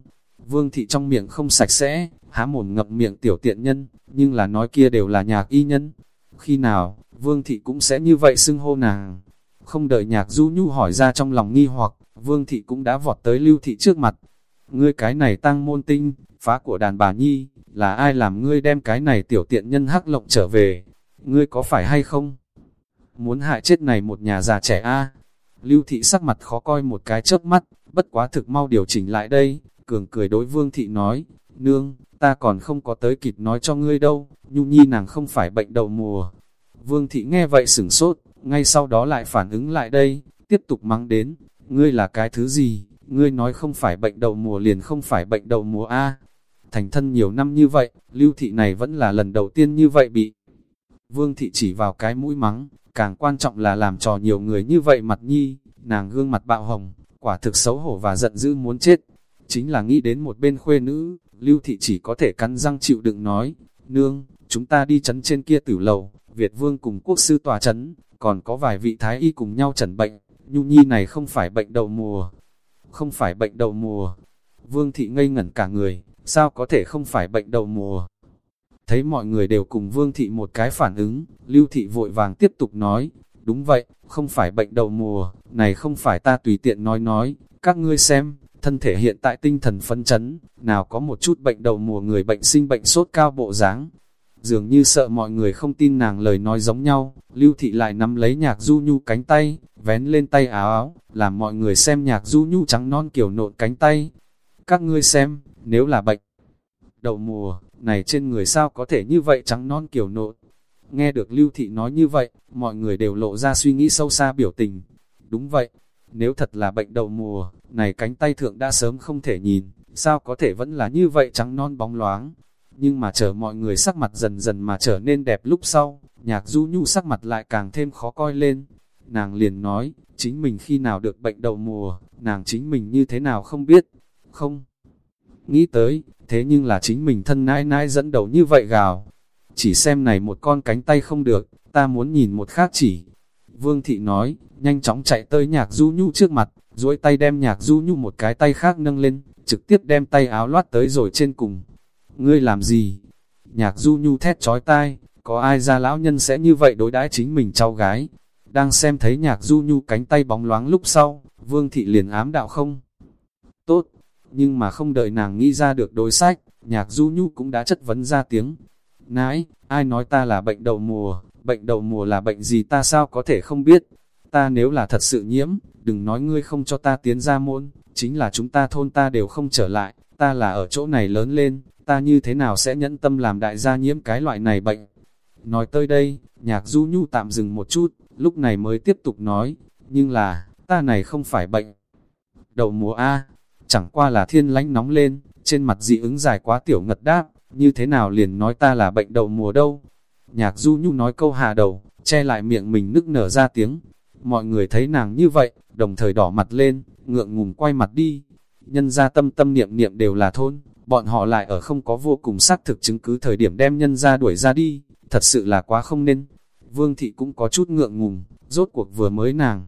Vương thị trong miệng không sạch sẽ, há mồm ngập miệng tiểu tiện nhân, nhưng là nói kia đều là nhạc y nhân. Khi nào, vương thị cũng sẽ như vậy xưng hô nàng. Không đợi nhạc du nhu hỏi ra trong lòng nghi hoặc, vương thị cũng đã vọt tới lưu thị trước mặt. Ngươi cái này tăng môn tinh, phá của đàn bà nhi, là ai làm ngươi đem cái này tiểu tiện nhân hắc lộng trở về? Ngươi có phải hay không? Muốn hại chết này một nhà già trẻ a Lưu thị sắc mặt khó coi một cái chớp mắt, bất quá thực mau điều chỉnh lại đây, cường cười đối vương thị nói, nương, ta còn không có tới kịp nói cho ngươi đâu, nhu nhi nàng không phải bệnh đầu mùa. Vương thị nghe vậy sửng sốt, ngay sau đó lại phản ứng lại đây, tiếp tục mắng đến, ngươi là cái thứ gì, ngươi nói không phải bệnh đầu mùa liền không phải bệnh đầu mùa A. Thành thân nhiều năm như vậy, lưu thị này vẫn là lần đầu tiên như vậy bị. Vương thị chỉ vào cái mũi mắng, càng quan trọng là làm trò nhiều người như vậy mặt nhi, nàng gương mặt bạo hồng, quả thực xấu hổ và giận dữ muốn chết. Chính là nghĩ đến một bên khuê nữ, lưu thị chỉ có thể cắn răng chịu đựng nói, nương, chúng ta đi chấn trên kia tử lầu, Việt vương cùng quốc sư tòa chấn, còn có vài vị thái y cùng nhau chẩn bệnh, nhu nhi này không phải bệnh đầu mùa, không phải bệnh đầu mùa. Vương thị ngây ngẩn cả người, sao có thể không phải bệnh đầu mùa? Thấy mọi người đều cùng vương thị một cái phản ứng, lưu thị vội vàng tiếp tục nói, đúng vậy, không phải bệnh đầu mùa, này không phải ta tùy tiện nói nói, các ngươi xem, thân thể hiện tại tinh thần phấn chấn, nào có một chút bệnh đầu mùa người bệnh sinh bệnh sốt cao bộ dáng Dường như sợ mọi người không tin nàng lời nói giống nhau, lưu thị lại nắm lấy nhạc du nhu cánh tay, vén lên tay áo áo, làm mọi người xem nhạc du nhu trắng non kiểu nộn cánh tay. Các ngươi xem, nếu là bệnh đầu mùa, này trên người sao có thể như vậy trắng non kiểu nộn. Nghe được lưu thị nói như vậy, mọi người đều lộ ra suy nghĩ sâu xa biểu tình. Đúng vậy, nếu thật là bệnh đầu mùa, này cánh tay thượng đã sớm không thể nhìn, sao có thể vẫn là như vậy trắng non bóng loáng. Nhưng mà chờ mọi người sắc mặt dần dần mà trở nên đẹp lúc sau, nhạc du nhu sắc mặt lại càng thêm khó coi lên. Nàng liền nói, chính mình khi nào được bệnh đầu mùa, nàng chính mình như thế nào không biết, không. Nghĩ tới, thế nhưng là chính mình thân nãi nãi dẫn đầu như vậy gào. Chỉ xem này một con cánh tay không được, ta muốn nhìn một khác chỉ. Vương thị nói, nhanh chóng chạy tới nhạc du nhu trước mặt, duỗi tay đem nhạc du nhu một cái tay khác nâng lên, trực tiếp đem tay áo loát tới rồi trên cùng. Ngươi làm gì? Nhạc du nhu thét trói tai, có ai ra lão nhân sẽ như vậy đối đãi chính mình cháu gái. Đang xem thấy nhạc du nhu cánh tay bóng loáng lúc sau, vương thị liền ám đạo không? Tốt, nhưng mà không đợi nàng nghĩ ra được đối sách, nhạc du nhu cũng đã chất vấn ra tiếng. Nãi, ai nói ta là bệnh đầu mùa, bệnh đầu mùa là bệnh gì ta sao có thể không biết. Ta nếu là thật sự nhiễm, đừng nói ngươi không cho ta tiến ra môn, chính là chúng ta thôn ta đều không trở lại, ta là ở chỗ này lớn lên, ta như thế nào sẽ nhẫn tâm làm đại gia nhiễm cái loại này bệnh. Nói tới đây, nhạc du nhu tạm dừng một chút, lúc này mới tiếp tục nói, nhưng là, ta này không phải bệnh. Đầu mùa A, chẳng qua là thiên lánh nóng lên, trên mặt dị ứng dài quá tiểu ngật đáp, như thế nào liền nói ta là bệnh đầu mùa đâu. Nhạc du nhu nói câu hà đầu, che lại miệng mình nức nở ra tiếng. Mọi người thấy nàng như vậy, đồng thời đỏ mặt lên, ngượng ngùng quay mặt đi. Nhân ra tâm tâm niệm niệm đều là thôn, bọn họ lại ở không có vô cùng xác thực chứng cứ thời điểm đem nhân ra đuổi ra đi, thật sự là quá không nên. Vương thị cũng có chút ngượng ngùng, rốt cuộc vừa mới nàng.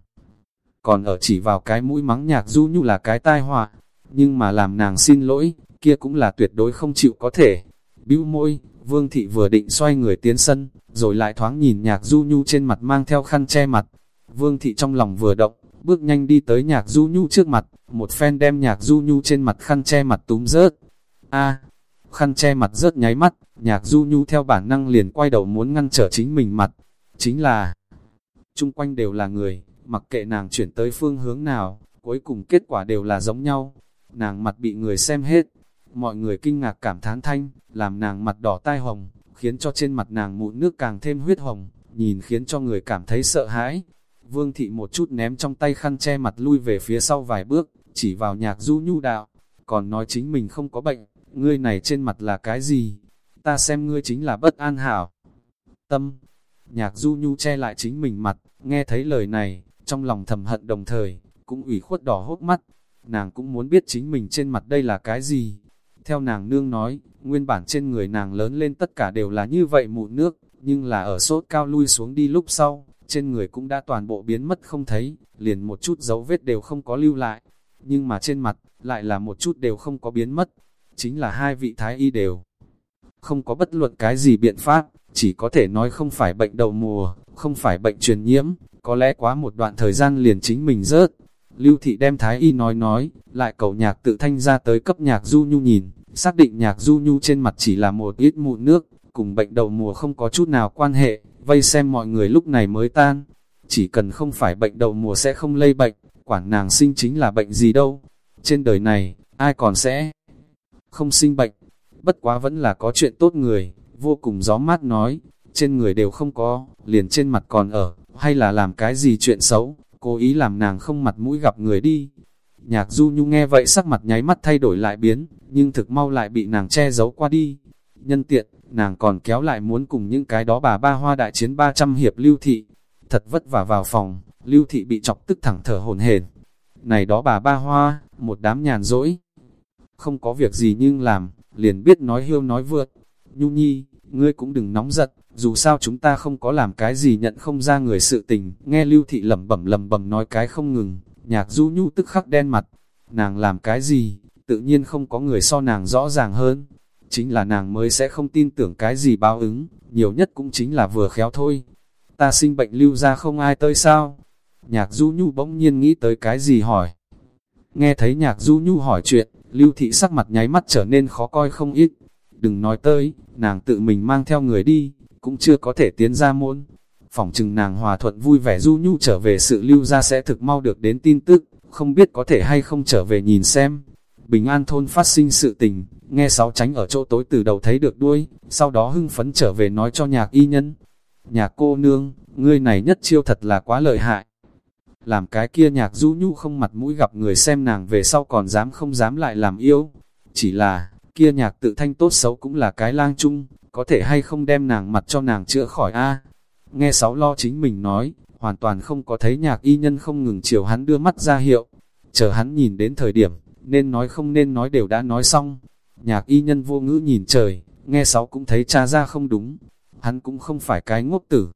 Còn ở chỉ vào cái mũi mắng nhạc du nhu là cái tai họa, nhưng mà làm nàng xin lỗi, kia cũng là tuyệt đối không chịu có thể. Bĩu môi, vương thị vừa định xoay người tiến sân, rồi lại thoáng nhìn nhạc du nhu trên mặt mang theo khăn che mặt. Vương thị trong lòng vừa động, bước nhanh đi tới nhạc du nhu trước mặt, một phen đem nhạc du nhu trên mặt khăn che mặt túm rớt. a khăn che mặt rớt nháy mắt, nhạc du nhu theo bản năng liền quay đầu muốn ngăn trở chính mình mặt. Chính là, chung quanh đều là người, mặc kệ nàng chuyển tới phương hướng nào, cuối cùng kết quả đều là giống nhau. Nàng mặt bị người xem hết, mọi người kinh ngạc cảm thán thanh, làm nàng mặt đỏ tai hồng, khiến cho trên mặt nàng mụn nước càng thêm huyết hồng, nhìn khiến cho người cảm thấy sợ hãi. Vương thị một chút ném trong tay khăn che mặt lui về phía sau vài bước, chỉ vào nhạc du nhu đạo, còn nói chính mình không có bệnh, ngươi này trên mặt là cái gì? Ta xem ngươi chính là bất an hảo. Tâm, nhạc du nhu che lại chính mình mặt, nghe thấy lời này, trong lòng thầm hận đồng thời, cũng ủy khuất đỏ hốt mắt. Nàng cũng muốn biết chính mình trên mặt đây là cái gì. Theo nàng nương nói, nguyên bản trên người nàng lớn lên tất cả đều là như vậy mụn nước, nhưng là ở sốt cao lui xuống đi lúc sau, trên người cũng đã toàn bộ biến mất không thấy, liền một chút dấu vết đều không có lưu lại. Nhưng mà trên mặt, lại là một chút đều không có biến mất. Chính là hai vị thái y đều. Không có bất luận cái gì biện pháp, chỉ có thể nói không phải bệnh đầu mùa, không phải bệnh truyền nhiễm, có lẽ quá một đoạn thời gian liền chính mình rớt. Lưu thị đem thái y nói nói, lại cầu nhạc tự thanh ra tới cấp nhạc du nhu nhìn, xác định nhạc du nhu trên mặt chỉ là một ít mụn nước, cùng bệnh đầu mùa không có chút nào quan hệ, vây xem mọi người lúc này mới tan. Chỉ cần không phải bệnh đầu mùa sẽ không lây bệnh, quản nàng sinh chính là bệnh gì đâu. Trên đời này, ai còn sẽ không sinh bệnh, bất quá vẫn là có chuyện tốt người, vô cùng gió mát nói, trên người đều không có, liền trên mặt còn ở, hay là làm cái gì chuyện xấu, cố ý làm nàng không mặt mũi gặp người đi. Nhạc du nhu nghe vậy sắc mặt nháy mắt thay đổi lại biến, nhưng thực mau lại bị nàng che giấu qua đi. Nhân tiện, nàng còn kéo lại muốn cùng những cái đó bà ba hoa đại chiến 300 hiệp lưu thị. Thật vất vả vào phòng, lưu thị bị chọc tức thẳng thở hồn hển. Này đó bà ba hoa, một đám nhàn rỗi. Không có việc gì nhưng làm, liền biết nói hiêu nói vượt. Nhu nhi, ngươi cũng đừng nóng giận, dù sao chúng ta không có làm cái gì nhận không ra người sự tình. Nghe lưu thị lẩm bẩm lẩm bẩm nói cái không ngừng, nhạc du nhu tức khắc đen mặt. Nàng làm cái gì, tự nhiên không có người so nàng rõ ràng hơn chính là nàng mới sẽ không tin tưởng cái gì báo ứng, nhiều nhất cũng chính là vừa khéo thôi. Ta sinh bệnh lưu ra không ai tới sao? Nhạc Du Nhu bỗng nhiên nghĩ tới cái gì hỏi. Nghe thấy nhạc Du Nhu hỏi chuyện, lưu thị sắc mặt nháy mắt trở nên khó coi không ít. Đừng nói tới, nàng tự mình mang theo người đi, cũng chưa có thể tiến ra môn. Phỏng chừng nàng hòa thuận vui vẻ Du Nhu trở về sự lưu ra sẽ thực mau được đến tin tức, không biết có thể hay không trở về nhìn xem. Bình an thôn phát sinh sự tình, nghe sáu tránh ở chỗ tối từ đầu thấy được đuôi, sau đó hưng phấn trở về nói cho nhạc y nhân. Nhạc cô nương, ngươi này nhất chiêu thật là quá lợi hại. Làm cái kia nhạc du nhu không mặt mũi gặp người xem nàng về sau còn dám không dám lại làm yêu. Chỉ là, kia nhạc tự thanh tốt xấu cũng là cái lang chung, có thể hay không đem nàng mặt cho nàng chữa khỏi a Nghe sáu lo chính mình nói, hoàn toàn không có thấy nhạc y nhân không ngừng chiều hắn đưa mắt ra hiệu. Chờ hắn nhìn đến thời điểm, nên nói không nên nói đều đã nói xong. Nhạc y nhân vô ngữ nhìn trời, nghe sáu cũng thấy cha ra không đúng, hắn cũng không phải cái ngốc tử.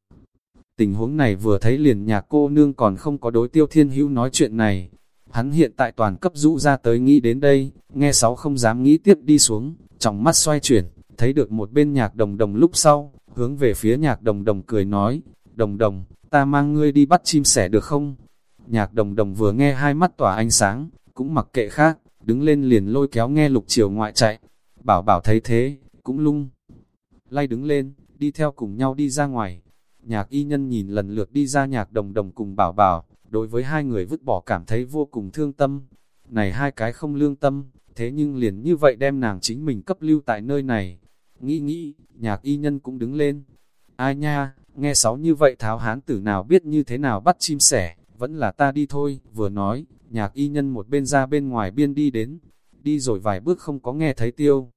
Tình huống này vừa thấy liền nhạc cô nương còn không có đối tiêu thiên hữu nói chuyện này. Hắn hiện tại toàn cấp rũ ra tới nghĩ đến đây, nghe sáu không dám nghĩ tiếp đi xuống, trong mắt xoay chuyển, thấy được một bên nhạc đồng đồng lúc sau, hướng về phía nhạc đồng đồng cười nói, đồng đồng, ta mang ngươi đi bắt chim sẻ được không? Nhạc đồng đồng vừa nghe hai mắt tỏa ánh sáng, cũng mặc kệ khác, đứng lên liền lôi kéo nghe lục chiều ngoại chạy. Bảo bảo thấy thế, cũng lung. Lay đứng lên, đi theo cùng nhau đi ra ngoài. Nhạc y nhân nhìn lần lượt đi ra nhạc đồng đồng cùng bảo bảo, đối với hai người vứt bỏ cảm thấy vô cùng thương tâm. Này hai cái không lương tâm, thế nhưng liền như vậy đem nàng chính mình cấp lưu tại nơi này. Nghĩ nghĩ, nhạc y nhân cũng đứng lên. Ai nha, nghe sáu như vậy tháo hán tử nào biết như thế nào bắt chim sẻ, vẫn là ta đi thôi, vừa nói, nhạc y nhân một bên ra bên ngoài biên đi đến, đi rồi vài bước không có nghe thấy tiêu.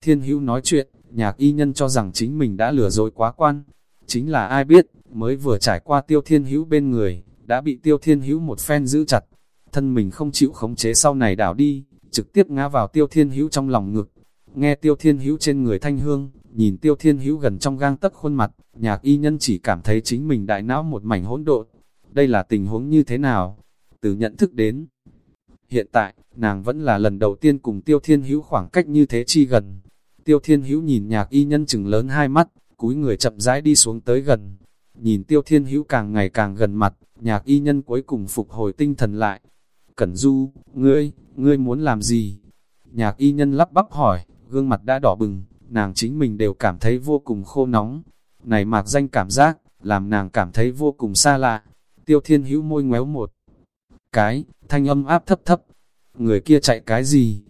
Thiên hữu nói chuyện, nhạc y nhân cho rằng chính mình đã lừa dối quá quan, chính là ai biết, mới vừa trải qua tiêu thiên hữu bên người, đã bị tiêu thiên hữu một phen giữ chặt, thân mình không chịu khống chế sau này đảo đi, trực tiếp ngã vào tiêu thiên hữu trong lòng ngực. Nghe tiêu thiên hữu trên người thanh hương, nhìn tiêu thiên hữu gần trong gang tấc khuôn mặt, nhạc y nhân chỉ cảm thấy chính mình đại não một mảnh hỗn độn. Đây là tình huống như thế nào? từ nhận thức đến. Hiện tại, nàng vẫn là lần đầu tiên cùng Tiêu Thiên Hữu khoảng cách như thế chi gần. Tiêu Thiên Hữu nhìn nhạc y nhân chừng lớn hai mắt, cúi người chậm rãi đi xuống tới gần. Nhìn Tiêu Thiên Hữu càng ngày càng gần mặt, nhạc y nhân cuối cùng phục hồi tinh thần lại. Cẩn du, ngươi, ngươi muốn làm gì? Nhạc y nhân lắp bắp hỏi, gương mặt đã đỏ bừng, nàng chính mình đều cảm thấy vô cùng khô nóng. Này mạc danh cảm giác, làm nàng cảm thấy vô cùng xa lạ. Tiêu thiên hữu môi ngoéo một cái, thanh âm áp thấp thấp. Người kia chạy cái gì?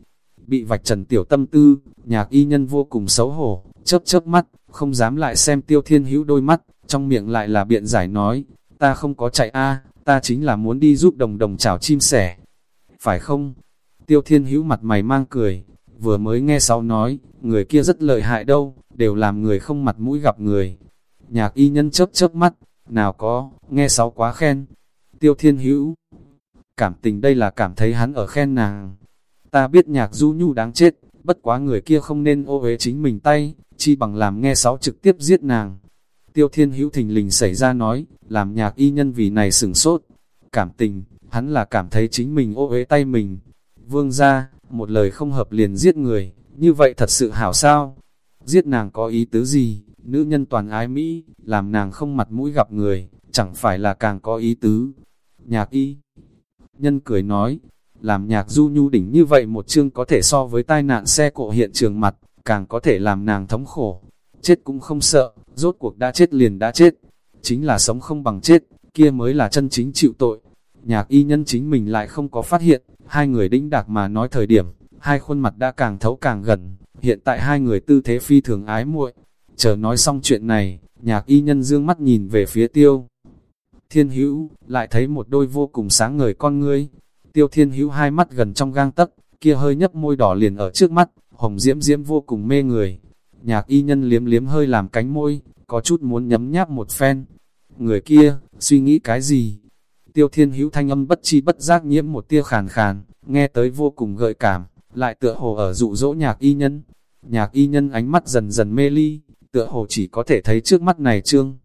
Bị vạch trần tiểu tâm tư, nhạc y nhân vô cùng xấu hổ, chớp chớp mắt, không dám lại xem tiêu thiên hữu đôi mắt, trong miệng lại là biện giải nói, ta không có chạy a ta chính là muốn đi giúp đồng đồng chảo chim sẻ. Phải không? Tiêu thiên hữu mặt mày mang cười, vừa mới nghe sau nói, người kia rất lợi hại đâu, đều làm người không mặt mũi gặp người. Nhạc y nhân chớp chớp mắt, nào có, nghe sáu quá khen. Tiêu thiên hữu, cảm tình đây là cảm thấy hắn ở khen nàng. Ta biết nhạc du nhu đáng chết, bất quá người kia không nên ô uế chính mình tay, chi bằng làm nghe sáu trực tiếp giết nàng. Tiêu thiên hữu thình lình xảy ra nói, làm nhạc y nhân vì này sửng sốt. Cảm tình, hắn là cảm thấy chính mình ô uế tay mình. Vương ra, một lời không hợp liền giết người, như vậy thật sự hảo sao? Giết nàng có ý tứ gì? Nữ nhân toàn ái Mỹ, làm nàng không mặt mũi gặp người, chẳng phải là càng có ý tứ. Nhạc y Nhân cười nói, làm nhạc du nhu đỉnh như vậy một chương có thể so với tai nạn xe cộ hiện trường mặt, càng có thể làm nàng thống khổ. Chết cũng không sợ, rốt cuộc đã chết liền đã chết. Chính là sống không bằng chết, kia mới là chân chính chịu tội. Nhạc y nhân chính mình lại không có phát hiện, hai người đĩnh đạc mà nói thời điểm, hai khuôn mặt đã càng thấu càng gần, hiện tại hai người tư thế phi thường ái muội. Chờ nói xong chuyện này, nhạc y nhân dương mắt nhìn về phía tiêu. Thiên hữu, lại thấy một đôi vô cùng sáng ngời con ngươi. Tiêu thiên hữu hai mắt gần trong gang tấc, kia hơi nhấp môi đỏ liền ở trước mắt, hồng diễm diễm vô cùng mê người. Nhạc y nhân liếm liếm hơi làm cánh môi, có chút muốn nhấm nháp một phen. Người kia, suy nghĩ cái gì? Tiêu thiên hữu thanh âm bất chi bất giác nhiễm một tia khàn khàn, nghe tới vô cùng gợi cảm, lại tựa hồ ở dụ dỗ nhạc y nhân. Nhạc y nhân ánh mắt dần dần mê ly, tựa hồ chỉ có thể thấy trước mắt này trương.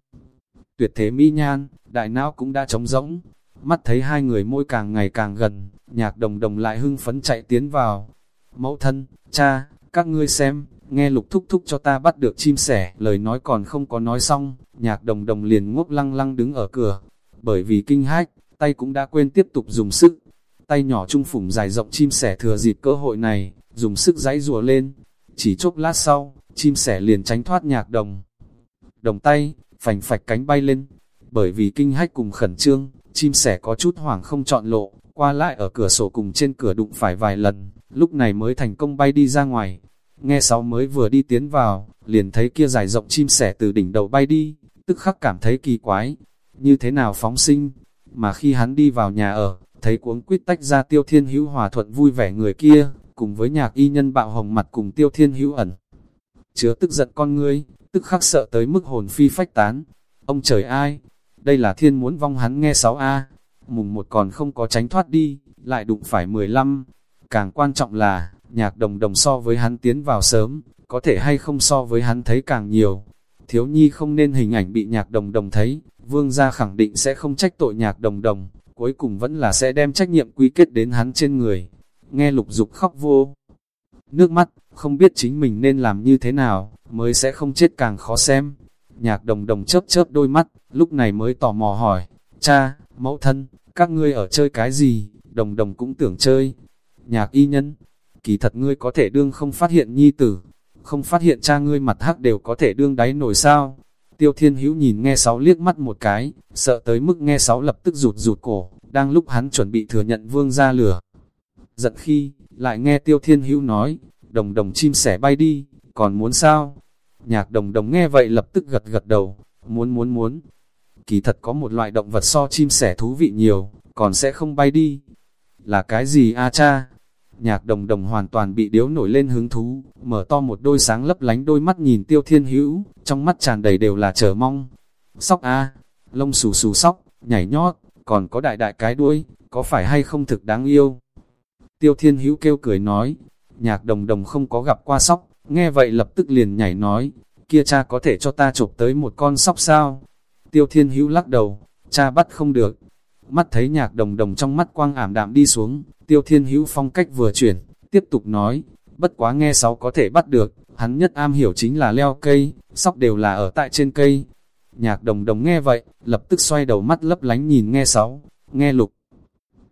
Tuyệt thế mỹ nhan, đại não cũng đã trống rỗng. Mắt thấy hai người môi càng ngày càng gần, nhạc đồng đồng lại hưng phấn chạy tiến vào. Mẫu thân, cha, các ngươi xem, nghe lục thúc thúc cho ta bắt được chim sẻ, lời nói còn không có nói xong, nhạc đồng đồng liền ngốc lăng lăng đứng ở cửa. Bởi vì kinh hách, tay cũng đã quên tiếp tục dùng sức. Tay nhỏ trung phủng dài rộng chim sẻ thừa dịp cơ hội này, dùng sức giãy rùa lên. Chỉ chốc lát sau, chim sẻ liền tránh thoát nhạc đồng. Đồng tay, phành phạch cánh bay lên. Bởi vì kinh hách cùng khẩn trương, chim sẻ có chút hoảng không chọn lộ, qua lại ở cửa sổ cùng trên cửa đụng phải vài lần, lúc này mới thành công bay đi ra ngoài. Nghe sáu mới vừa đi tiến vào, liền thấy kia dài rộng chim sẻ từ đỉnh đầu bay đi, tức khắc cảm thấy kỳ quái, như thế nào phóng sinh. Mà khi hắn đi vào nhà ở, thấy cuống quýt tách ra tiêu thiên hữu hòa thuận vui vẻ người kia, cùng với nhạc y nhân bạo hồng mặt cùng tiêu thiên hữu ẩn. Chứa tức giận con ngươi, tức khắc sợ tới mức hồn phi phách tán. Ông trời ai? Đây là thiên muốn vong hắn nghe 6A. Mùng một còn không có tránh thoát đi, lại đụng phải 15. Càng quan trọng là, nhạc đồng đồng so với hắn tiến vào sớm, có thể hay không so với hắn thấy càng nhiều. Thiếu nhi không nên hình ảnh bị nhạc đồng đồng thấy, vương gia khẳng định sẽ không trách tội nhạc đồng đồng, cuối cùng vẫn là sẽ đem trách nhiệm quy kết đến hắn trên người. Nghe lục dục khóc vô. Nước mắt, không biết chính mình nên làm như thế nào, mới sẽ không chết càng khó xem. Nhạc đồng đồng chớp chớp đôi mắt, lúc này mới tò mò hỏi, cha, mẫu thân, các ngươi ở chơi cái gì, đồng đồng cũng tưởng chơi. Nhạc y nhân, kỳ thật ngươi có thể đương không phát hiện nhi tử, không phát hiện cha ngươi mặt hắc đều có thể đương đáy nổi sao. Tiêu thiên hữu nhìn nghe sáu liếc mắt một cái, sợ tới mức nghe sáu lập tức rụt rụt cổ, đang lúc hắn chuẩn bị thừa nhận vương ra lửa. Giận khi, lại nghe tiêu thiên hữu nói, đồng đồng chim sẻ bay đi, còn muốn sao? Nhạc đồng đồng nghe vậy lập tức gật gật đầu, muốn muốn muốn. Kỳ thật có một loại động vật so chim sẻ thú vị nhiều, còn sẽ không bay đi. Là cái gì a cha? Nhạc đồng đồng hoàn toàn bị điếu nổi lên hứng thú, mở to một đôi sáng lấp lánh đôi mắt nhìn tiêu thiên hữu, trong mắt tràn đầy đều là chờ mong. Sóc a lông xù xù sóc, nhảy nhót, còn có đại đại cái đuôi, có phải hay không thực đáng yêu? Tiêu thiên hữu kêu cười nói, nhạc đồng đồng không có gặp qua sóc, nghe vậy lập tức liền nhảy nói, kia cha có thể cho ta chụp tới một con sóc sao? Tiêu thiên hữu lắc đầu, cha bắt không được. Mắt thấy nhạc đồng đồng trong mắt quang ảm đạm đi xuống, tiêu thiên hữu phong cách vừa chuyển, tiếp tục nói, bất quá nghe sáu có thể bắt được, hắn nhất am hiểu chính là leo cây, sóc đều là ở tại trên cây. Nhạc đồng đồng nghe vậy, lập tức xoay đầu mắt lấp lánh nhìn nghe sáu, nghe lục.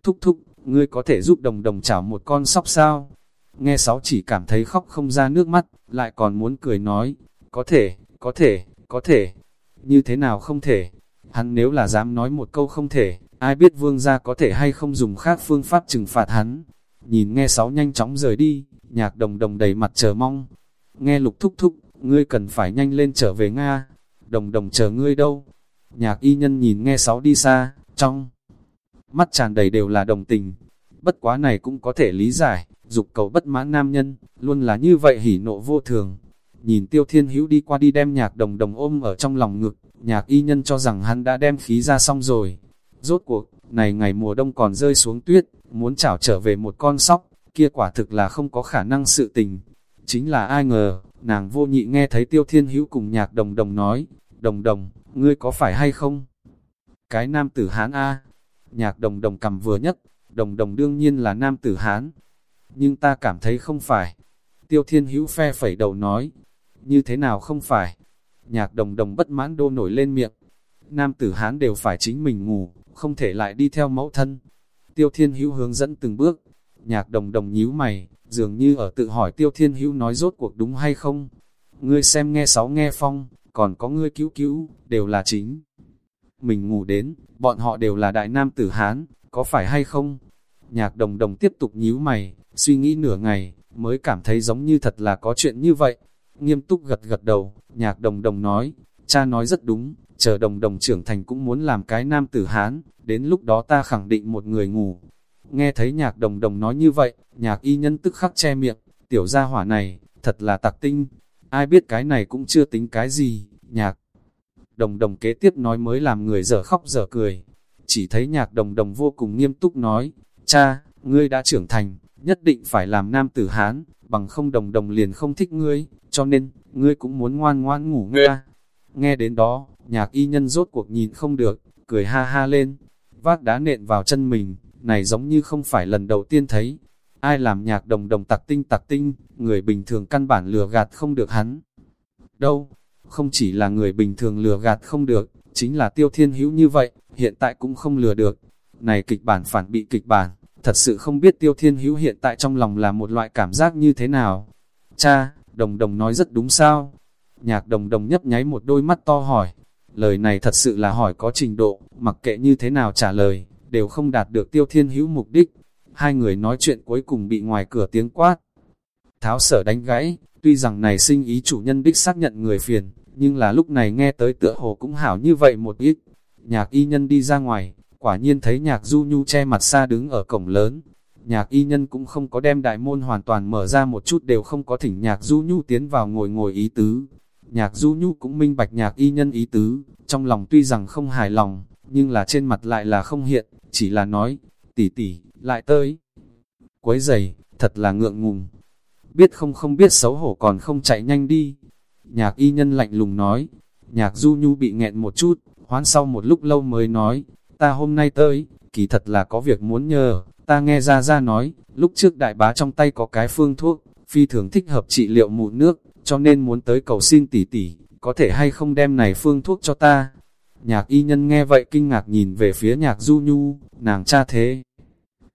Thúc thúc, ngươi có thể giúp đồng đồng chảo một con sóc sao? Nghe sáu chỉ cảm thấy khóc không ra nước mắt, lại còn muốn cười nói, có thể, có thể, có thể, như thế nào không thể. Hắn nếu là dám nói một câu không thể, ai biết vương gia có thể hay không dùng khác phương pháp trừng phạt hắn. Nhìn nghe sáu nhanh chóng rời đi, nhạc đồng đồng đầy mặt chờ mong. Nghe lục thúc thúc, ngươi cần phải nhanh lên trở về Nga. Đồng đồng chờ ngươi đâu? Nhạc y nhân nhìn nghe sáu đi xa, trong mắt tràn đầy đều là đồng tình. Bất quá này cũng có thể lý giải, dục cầu bất mãn nam nhân, luôn là như vậy hỉ nộ vô thường. Nhìn tiêu thiên hữu đi qua đi đem nhạc đồng đồng ôm ở trong lòng ngực, nhạc y nhân cho rằng hắn đã đem khí ra xong rồi. Rốt cuộc, này ngày mùa đông còn rơi xuống tuyết, muốn chảo trở về một con sóc, kia quả thực là không có khả năng sự tình. Chính là ai ngờ, nàng vô nhị nghe thấy tiêu thiên hữu cùng nhạc đồng đồng nói, đồng đồng, ngươi có phải hay không? Cái nam tử Hán A, nhạc đồng đồng cầm vừa nhất, đồng đồng đương nhiên là nam tử Hán, nhưng ta cảm thấy không phải. Tiêu thiên hữu phe phẩy đầu nói, như thế nào không phải? Nhạc đồng đồng bất mãn đô nổi lên miệng, nam tử Hán đều phải chính mình ngủ, không thể lại đi theo mẫu thân. Tiêu thiên hữu hướng dẫn từng bước, nhạc đồng đồng nhíu mày, dường như ở tự hỏi tiêu thiên hữu nói rốt cuộc đúng hay không. Ngươi xem nghe sáu nghe phong, còn có ngươi cứu cứu, đều là chính. Mình ngủ đến, bọn họ đều là đại nam tử Hán, có phải hay không? Nhạc đồng đồng tiếp tục nhíu mày, suy nghĩ nửa ngày, mới cảm thấy giống như thật là có chuyện như vậy. Nghiêm túc gật gật đầu, nhạc đồng đồng nói, cha nói rất đúng, chờ đồng đồng trưởng thành cũng muốn làm cái nam tử Hán, đến lúc đó ta khẳng định một người ngủ. Nghe thấy nhạc đồng đồng nói như vậy, nhạc y nhân tức khắc che miệng, tiểu gia hỏa này, thật là tặc tinh, ai biết cái này cũng chưa tính cái gì, nhạc. Đồng đồng kế tiếp nói mới làm người dở khóc dở cười, chỉ thấy nhạc đồng đồng vô cùng nghiêm túc nói, cha, ngươi đã trưởng thành, nhất định phải làm nam tử Hán, bằng không đồng đồng liền không thích ngươi, cho nên, ngươi cũng muốn ngoan ngoan ngủ nga. Nghe đến đó, nhạc y nhân rốt cuộc nhìn không được, cười ha ha lên, vác đá nện vào chân mình, này giống như không phải lần đầu tiên thấy. Ai làm nhạc đồng đồng tặc tinh tặc tinh, người bình thường căn bản lừa gạt không được hắn. Đâu, không chỉ là người bình thường lừa gạt không được, chính là tiêu thiên hữu như vậy, hiện tại cũng không lừa được. Này kịch bản phản bị kịch bản, thật sự không biết tiêu thiên hữu hiện tại trong lòng là một loại cảm giác như thế nào. Cha, đồng đồng nói rất đúng sao? Nhạc đồng đồng nhấp nháy một đôi mắt to hỏi. Lời này thật sự là hỏi có trình độ, mặc kệ như thế nào trả lời, đều không đạt được tiêu thiên hữu mục đích. Hai người nói chuyện cuối cùng bị ngoài cửa tiếng quát. Tháo sở đánh gãy, tuy rằng này sinh ý chủ nhân đích xác nhận người phiền, nhưng là lúc này nghe tới tựa hồ cũng hảo như vậy một ít. Nhạc y nhân đi ra ngoài, quả nhiên thấy nhạc du nhu che mặt xa đứng ở cổng lớn. Nhạc y nhân cũng không có đem đại môn hoàn toàn mở ra một chút đều không có thỉnh nhạc du nhu tiến vào ngồi ngồi ý tứ. Nhạc du nhu cũng minh bạch nhạc y nhân ý tứ, trong lòng tuy rằng không hài lòng, nhưng là trên mặt lại là không hiện, chỉ là nói, tỷ tỷ, lại tới. Quấy giày, thật là ngượng ngùng. Biết không không biết xấu hổ còn không chạy nhanh đi. Nhạc y nhân lạnh lùng nói, nhạc du nhu bị nghẹn một chút, hoán sau một lúc lâu mới nói, ta hôm nay tới, kỳ thật là có việc muốn nhờ, ta nghe ra ra nói, lúc trước đại bá trong tay có cái phương thuốc, phi thường thích hợp trị liệu mụn nước, cho nên muốn tới cầu xin tỷ tỷ, có thể hay không đem này phương thuốc cho ta. Nhạc y nhân nghe vậy kinh ngạc nhìn về phía nhạc du nhu, nàng cha thế.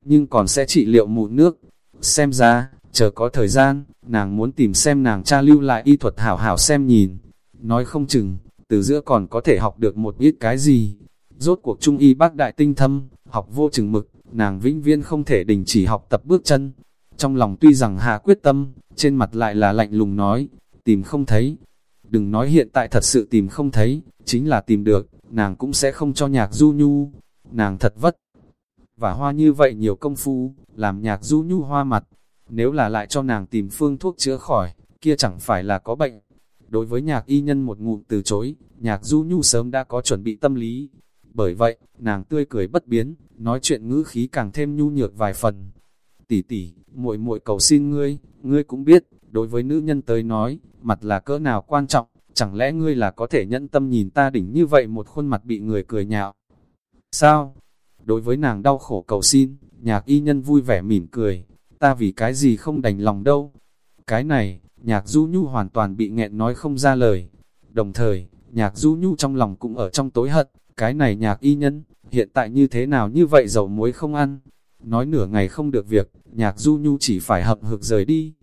Nhưng còn sẽ trị liệu mụn nước. Xem ra, chờ có thời gian, nàng muốn tìm xem nàng cha lưu lại y thuật hảo hảo xem nhìn. Nói không chừng, từ giữa còn có thể học được một ít cái gì. Rốt cuộc trung y bác đại tinh thâm, học vô chừng mực, nàng vĩnh viễn không thể đình chỉ học tập bước chân. Trong lòng tuy rằng hạ quyết tâm, trên mặt lại là lạnh lùng nói, tìm không thấy. Đừng nói hiện tại thật sự tìm không thấy, chính là tìm được, nàng cũng sẽ không cho nhạc du nhu. Nàng thật vất. Và hoa như vậy nhiều công phu, làm nhạc du nhu hoa mặt. Nếu là lại cho nàng tìm phương thuốc chữa khỏi, kia chẳng phải là có bệnh. Đối với nhạc y nhân một ngụm từ chối, nhạc du nhu sớm đã có chuẩn bị tâm lý. Bởi vậy, nàng tươi cười bất biến, nói chuyện ngữ khí càng thêm nhu nhược vài phần. Tỷ tỷ, muội muội cầu xin ngươi, ngươi cũng biết, đối với nữ nhân tới nói, mặt là cỡ nào quan trọng, chẳng lẽ ngươi là có thể nhẫn tâm nhìn ta đỉnh như vậy một khuôn mặt bị người cười nhạo? Sao? Đối với nàng đau khổ cầu xin, nhạc y nhân vui vẻ mỉm cười, ta vì cái gì không đành lòng đâu. Cái này, nhạc du nhu hoàn toàn bị nghẹn nói không ra lời. Đồng thời, nhạc du nhu trong lòng cũng ở trong tối hận, cái này nhạc y nhân, hiện tại như thế nào như vậy dầu muối không ăn. Nói nửa ngày không được việc, nhạc du nhu chỉ phải hậm hực rời đi.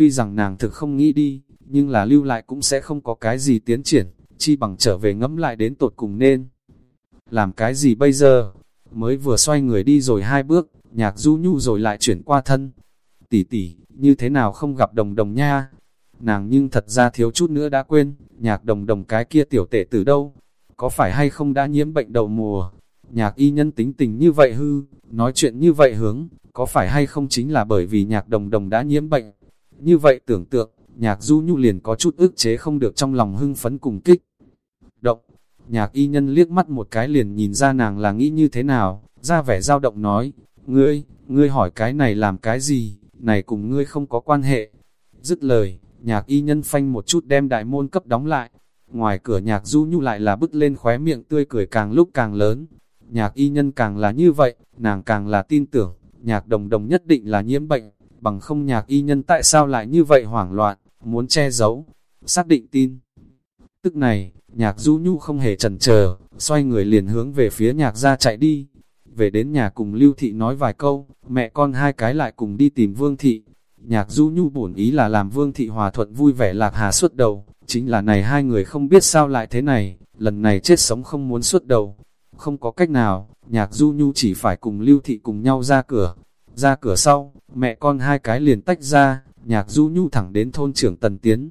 Tuy rằng nàng thực không nghĩ đi, nhưng là lưu lại cũng sẽ không có cái gì tiến triển, chi bằng trở về ngẫm lại đến tột cùng nên. Làm cái gì bây giờ? Mới vừa xoay người đi rồi hai bước, nhạc du nhu rồi lại chuyển qua thân. Tỷ tỷ, như thế nào không gặp đồng đồng nha? Nàng nhưng thật ra thiếu chút nữa đã quên, nhạc đồng đồng cái kia tiểu tệ từ đâu? Có phải hay không đã nhiễm bệnh đầu mùa? Nhạc y nhân tính tình như vậy hư, nói chuyện như vậy hướng, có phải hay không chính là bởi vì nhạc đồng đồng đã nhiễm bệnh? Như vậy tưởng tượng, nhạc du nhu liền có chút ức chế không được trong lòng hưng phấn cùng kích. Động, nhạc y nhân liếc mắt một cái liền nhìn ra nàng là nghĩ như thế nào, ra vẻ dao động nói, ngươi, ngươi hỏi cái này làm cái gì, này cùng ngươi không có quan hệ. Dứt lời, nhạc y nhân phanh một chút đem đại môn cấp đóng lại, ngoài cửa nhạc du nhu lại là bứt lên khóe miệng tươi cười càng lúc càng lớn. Nhạc y nhân càng là như vậy, nàng càng là tin tưởng, nhạc đồng đồng nhất định là nhiễm bệnh, bằng không nhạc y nhân tại sao lại như vậy hoảng loạn, muốn che giấu, xác định tin. Tức này, nhạc du nhu không hề chần chờ, xoay người liền hướng về phía nhạc ra chạy đi. Về đến nhà cùng Lưu Thị nói vài câu, mẹ con hai cái lại cùng đi tìm Vương Thị. Nhạc du nhu bổn ý là làm Vương Thị hòa thuận vui vẻ lạc hà suốt đầu, chính là này hai người không biết sao lại thế này, lần này chết sống không muốn suốt đầu. Không có cách nào, nhạc du nhu chỉ phải cùng Lưu Thị cùng nhau ra cửa. Ra cửa sau, mẹ con hai cái liền tách ra, nhạc du nhu thẳng đến thôn trưởng Tần Tiến.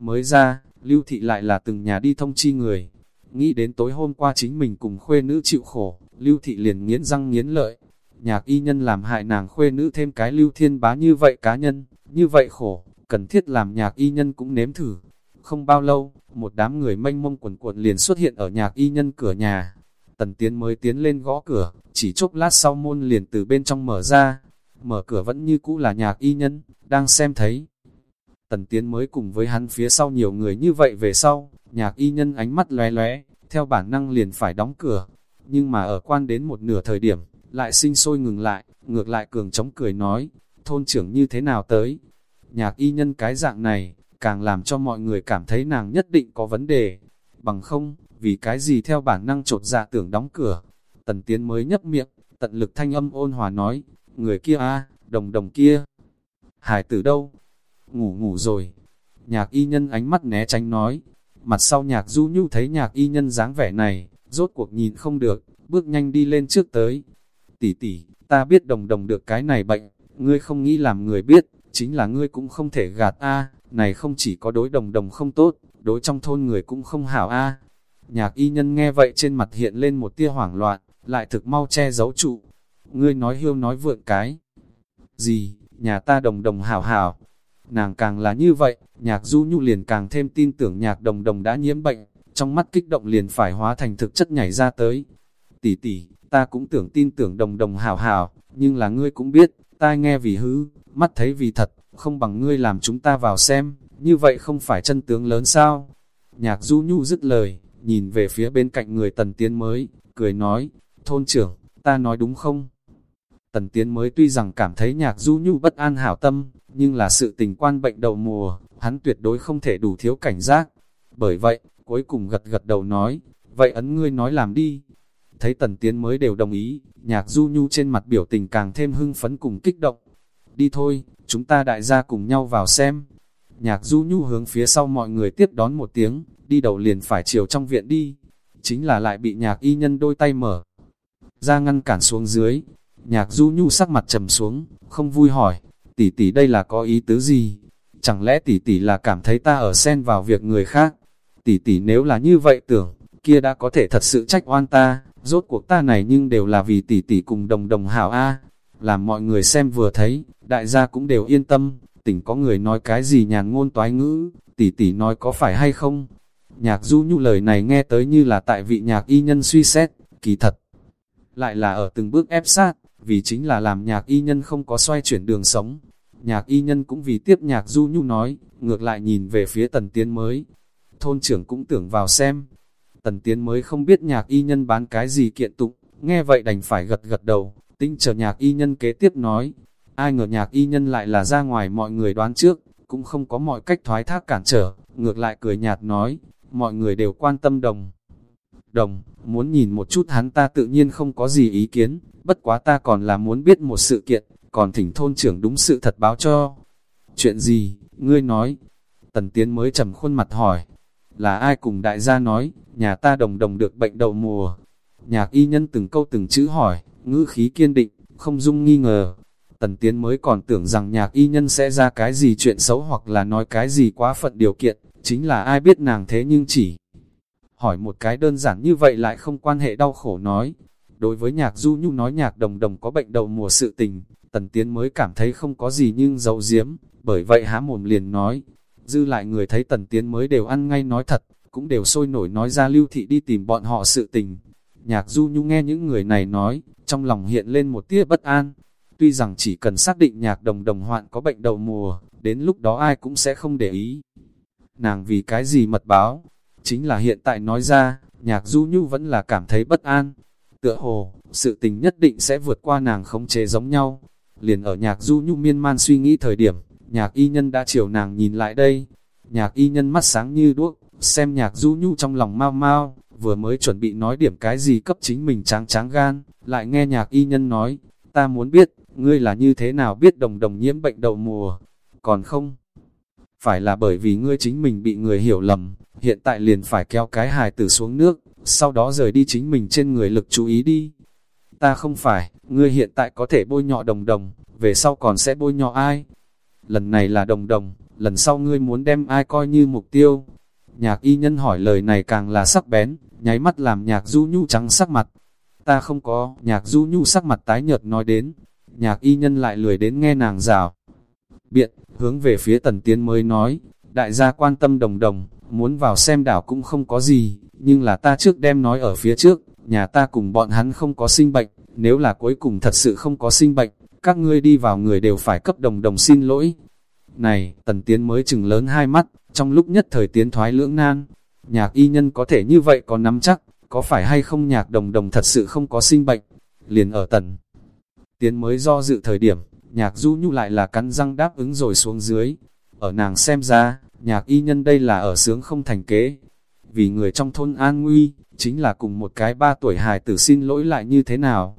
Mới ra, Lưu Thị lại là từng nhà đi thông chi người. Nghĩ đến tối hôm qua chính mình cùng khuê nữ chịu khổ, Lưu Thị liền nghiến răng nghiến lợi. Nhạc y nhân làm hại nàng khuê nữ thêm cái Lưu Thiên Bá như vậy cá nhân, như vậy khổ, cần thiết làm nhạc y nhân cũng nếm thử. Không bao lâu, một đám người mênh mông quần cuộn liền xuất hiện ở nhạc y nhân cửa nhà. Tần Tiến mới tiến lên gõ cửa, chỉ chốc lát sau môn liền từ bên trong mở ra. Mở cửa vẫn như cũ là nhạc y nhân, đang xem thấy. Tần Tiến mới cùng với hắn phía sau nhiều người như vậy về sau, nhạc y nhân ánh mắt lóe lóe, theo bản năng liền phải đóng cửa. Nhưng mà ở quan đến một nửa thời điểm, lại sinh sôi ngừng lại, ngược lại cường chống cười nói, thôn trưởng như thế nào tới. Nhạc y nhân cái dạng này, càng làm cho mọi người cảm thấy nàng nhất định có vấn đề. Bằng không, vì cái gì theo bản năng trột dạ tưởng đóng cửa. Tần Tiến mới nhấp miệng, tận lực thanh âm ôn hòa nói, người kia a đồng đồng kia. Hải tử đâu? ngủ ngủ rồi. Nhạc y nhân ánh mắt né tránh nói, mặt sau nhạc du nhu thấy nhạc y nhân dáng vẻ này, rốt cuộc nhìn không được, bước nhanh đi lên trước tới. Tỷ tỷ, ta biết đồng đồng được cái này bệnh, ngươi không nghĩ làm người biết, chính là ngươi cũng không thể gạt a này không chỉ có đối đồng đồng không tốt, đối trong thôn người cũng không hảo a Nhạc y nhân nghe vậy trên mặt hiện lên một tia hoảng loạn, lại thực mau che giấu trụ. Ngươi nói hiêu nói vượn cái. Gì, nhà ta đồng đồng hảo hảo, Nàng càng là như vậy, nhạc du nhu liền càng thêm tin tưởng nhạc đồng đồng đã nhiễm bệnh, trong mắt kích động liền phải hóa thành thực chất nhảy ra tới. Tỷ tỷ, ta cũng tưởng tin tưởng đồng đồng hảo hảo, nhưng là ngươi cũng biết, ta nghe vì hư, mắt thấy vì thật, không bằng ngươi làm chúng ta vào xem, như vậy không phải chân tướng lớn sao? Nhạc du nhu dứt lời, nhìn về phía bên cạnh người tần tiến mới, cười nói, thôn trưởng, ta nói đúng không? Tần tiến mới tuy rằng cảm thấy nhạc du nhu bất an hảo tâm, nhưng là sự tình quan bệnh đầu mùa, hắn tuyệt đối không thể đủ thiếu cảnh giác. Bởi vậy, cuối cùng gật gật đầu nói, vậy ấn ngươi nói làm đi. Thấy tần tiến mới đều đồng ý, nhạc du nhu trên mặt biểu tình càng thêm hưng phấn cùng kích động. Đi thôi, chúng ta đại gia cùng nhau vào xem. Nhạc du nhu hướng phía sau mọi người tiếp đón một tiếng, đi đầu liền phải chiều trong viện đi. Chính là lại bị nhạc y nhân đôi tay mở. Ra ngăn cản xuống dưới, nhạc du nhu sắc mặt trầm xuống, không vui hỏi, tỷ tỷ đây là có ý tứ gì? Chẳng lẽ tỷ tỷ là cảm thấy ta ở xen vào việc người khác? Tỷ tỷ nếu là như vậy tưởng, kia đã có thể thật sự trách oan ta, rốt cuộc ta này nhưng đều là vì tỷ tỷ cùng đồng đồng hảo A. Làm mọi người xem vừa thấy, đại gia cũng đều yên tâm, tỉnh có người nói cái gì nhàn ngôn toái ngữ, tỷ tỷ nói có phải hay không? Nhạc du nhu lời này nghe tới như là tại vị nhạc y nhân suy xét, kỳ thật. Lại là ở từng bước ép sát, vì chính là làm nhạc y nhân không có xoay chuyển đường sống. Nhạc y nhân cũng vì tiếp nhạc du nhu nói, ngược lại nhìn về phía tần tiến mới. Thôn trưởng cũng tưởng vào xem. Tần tiến mới không biết nhạc y nhân bán cái gì kiện tụng, nghe vậy đành phải gật gật đầu, tinh chờ nhạc y nhân kế tiếp nói. Ai ngờ nhạc y nhân lại là ra ngoài mọi người đoán trước, cũng không có mọi cách thoái thác cản trở, ngược lại cười nhạt nói, mọi người đều quan tâm đồng. Đồng, muốn nhìn một chút hắn ta tự nhiên không có gì ý kiến, bất quá ta còn là muốn biết một sự kiện, còn thỉnh thôn trưởng đúng sự thật báo cho. Chuyện gì, ngươi nói? Tần Tiến mới trầm khuôn mặt hỏi. Là ai cùng đại gia nói, nhà ta đồng đồng được bệnh đầu mùa. Nhạc y nhân từng câu từng chữ hỏi, ngữ khí kiên định, không dung nghi ngờ. Tần Tiến mới còn tưởng rằng nhạc y nhân sẽ ra cái gì chuyện xấu hoặc là nói cái gì quá phận điều kiện, chính là ai biết nàng thế nhưng chỉ hỏi một cái đơn giản như vậy lại không quan hệ đau khổ nói. Đối với nhạc du nhu nói nhạc đồng đồng có bệnh đầu mùa sự tình, tần tiến mới cảm thấy không có gì nhưng giấu giếm, bởi vậy há mồm liền nói. Dư lại người thấy tần tiến mới đều ăn ngay nói thật, cũng đều sôi nổi nói ra lưu thị đi tìm bọn họ sự tình. Nhạc du nhu nghe những người này nói, trong lòng hiện lên một tia bất an. Tuy rằng chỉ cần xác định nhạc đồng đồng hoạn có bệnh đầu mùa, đến lúc đó ai cũng sẽ không để ý. Nàng vì cái gì mật báo, chính là hiện tại nói ra, nhạc du nhu vẫn là cảm thấy bất an. Tựa hồ, sự tình nhất định sẽ vượt qua nàng không chế giống nhau. Liền ở nhạc du nhu miên man suy nghĩ thời điểm, nhạc y nhân đã chiều nàng nhìn lại đây. Nhạc y nhân mắt sáng như đuốc, xem nhạc du nhu trong lòng mau mau, vừa mới chuẩn bị nói điểm cái gì cấp chính mình tráng tráng gan, lại nghe nhạc y nhân nói, ta muốn biết, ngươi là như thế nào biết đồng đồng nhiễm bệnh đầu mùa, còn không? Phải là bởi vì ngươi chính mình bị người hiểu lầm, hiện tại liền phải kéo cái hài tử xuống nước, sau đó rời đi chính mình trên người lực chú ý đi. Ta không phải, ngươi hiện tại có thể bôi nhọ đồng đồng, về sau còn sẽ bôi nhọ ai? Lần này là đồng đồng, lần sau ngươi muốn đem ai coi như mục tiêu? Nhạc y nhân hỏi lời này càng là sắc bén, nháy mắt làm nhạc du nhu trắng sắc mặt. Ta không có, nhạc du nhu sắc mặt tái nhợt nói đến. Nhạc y nhân lại lười đến nghe nàng rào. Biện, hướng về phía tần tiến mới nói, đại gia quan tâm đồng đồng, muốn vào xem đảo cũng không có gì, nhưng là ta trước đem nói ở phía trước, nhà ta cùng bọn hắn không có sinh bệnh, nếu là cuối cùng thật sự không có sinh bệnh, các ngươi đi vào người đều phải cấp đồng đồng xin lỗi. Này, tần tiến mới chừng lớn hai mắt, trong lúc nhất thời tiến thoái lưỡng nan, nhạc y nhân có thể như vậy có nắm chắc, có phải hay không nhạc đồng đồng thật sự không có sinh bệnh, liền ở tần. Tiến mới do dự thời điểm, nhạc du nhu lại là cắn răng đáp ứng rồi xuống dưới, ở nàng xem ra, nhạc y nhân đây là ở sướng không thành kế. Vì người trong thôn an nguy, chính là cùng một cái ba tuổi hài tử xin lỗi lại như thế nào.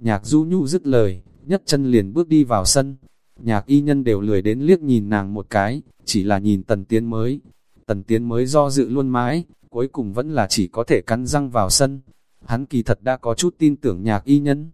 Nhạc du nhu dứt lời, nhất chân liền bước đi vào sân. Nhạc y nhân đều lười đến liếc nhìn nàng một cái, chỉ là nhìn tần tiến mới. Tần tiến mới do dự luôn mãi, cuối cùng vẫn là chỉ có thể cắn răng vào sân. Hắn kỳ thật đã có chút tin tưởng nhạc y nhân.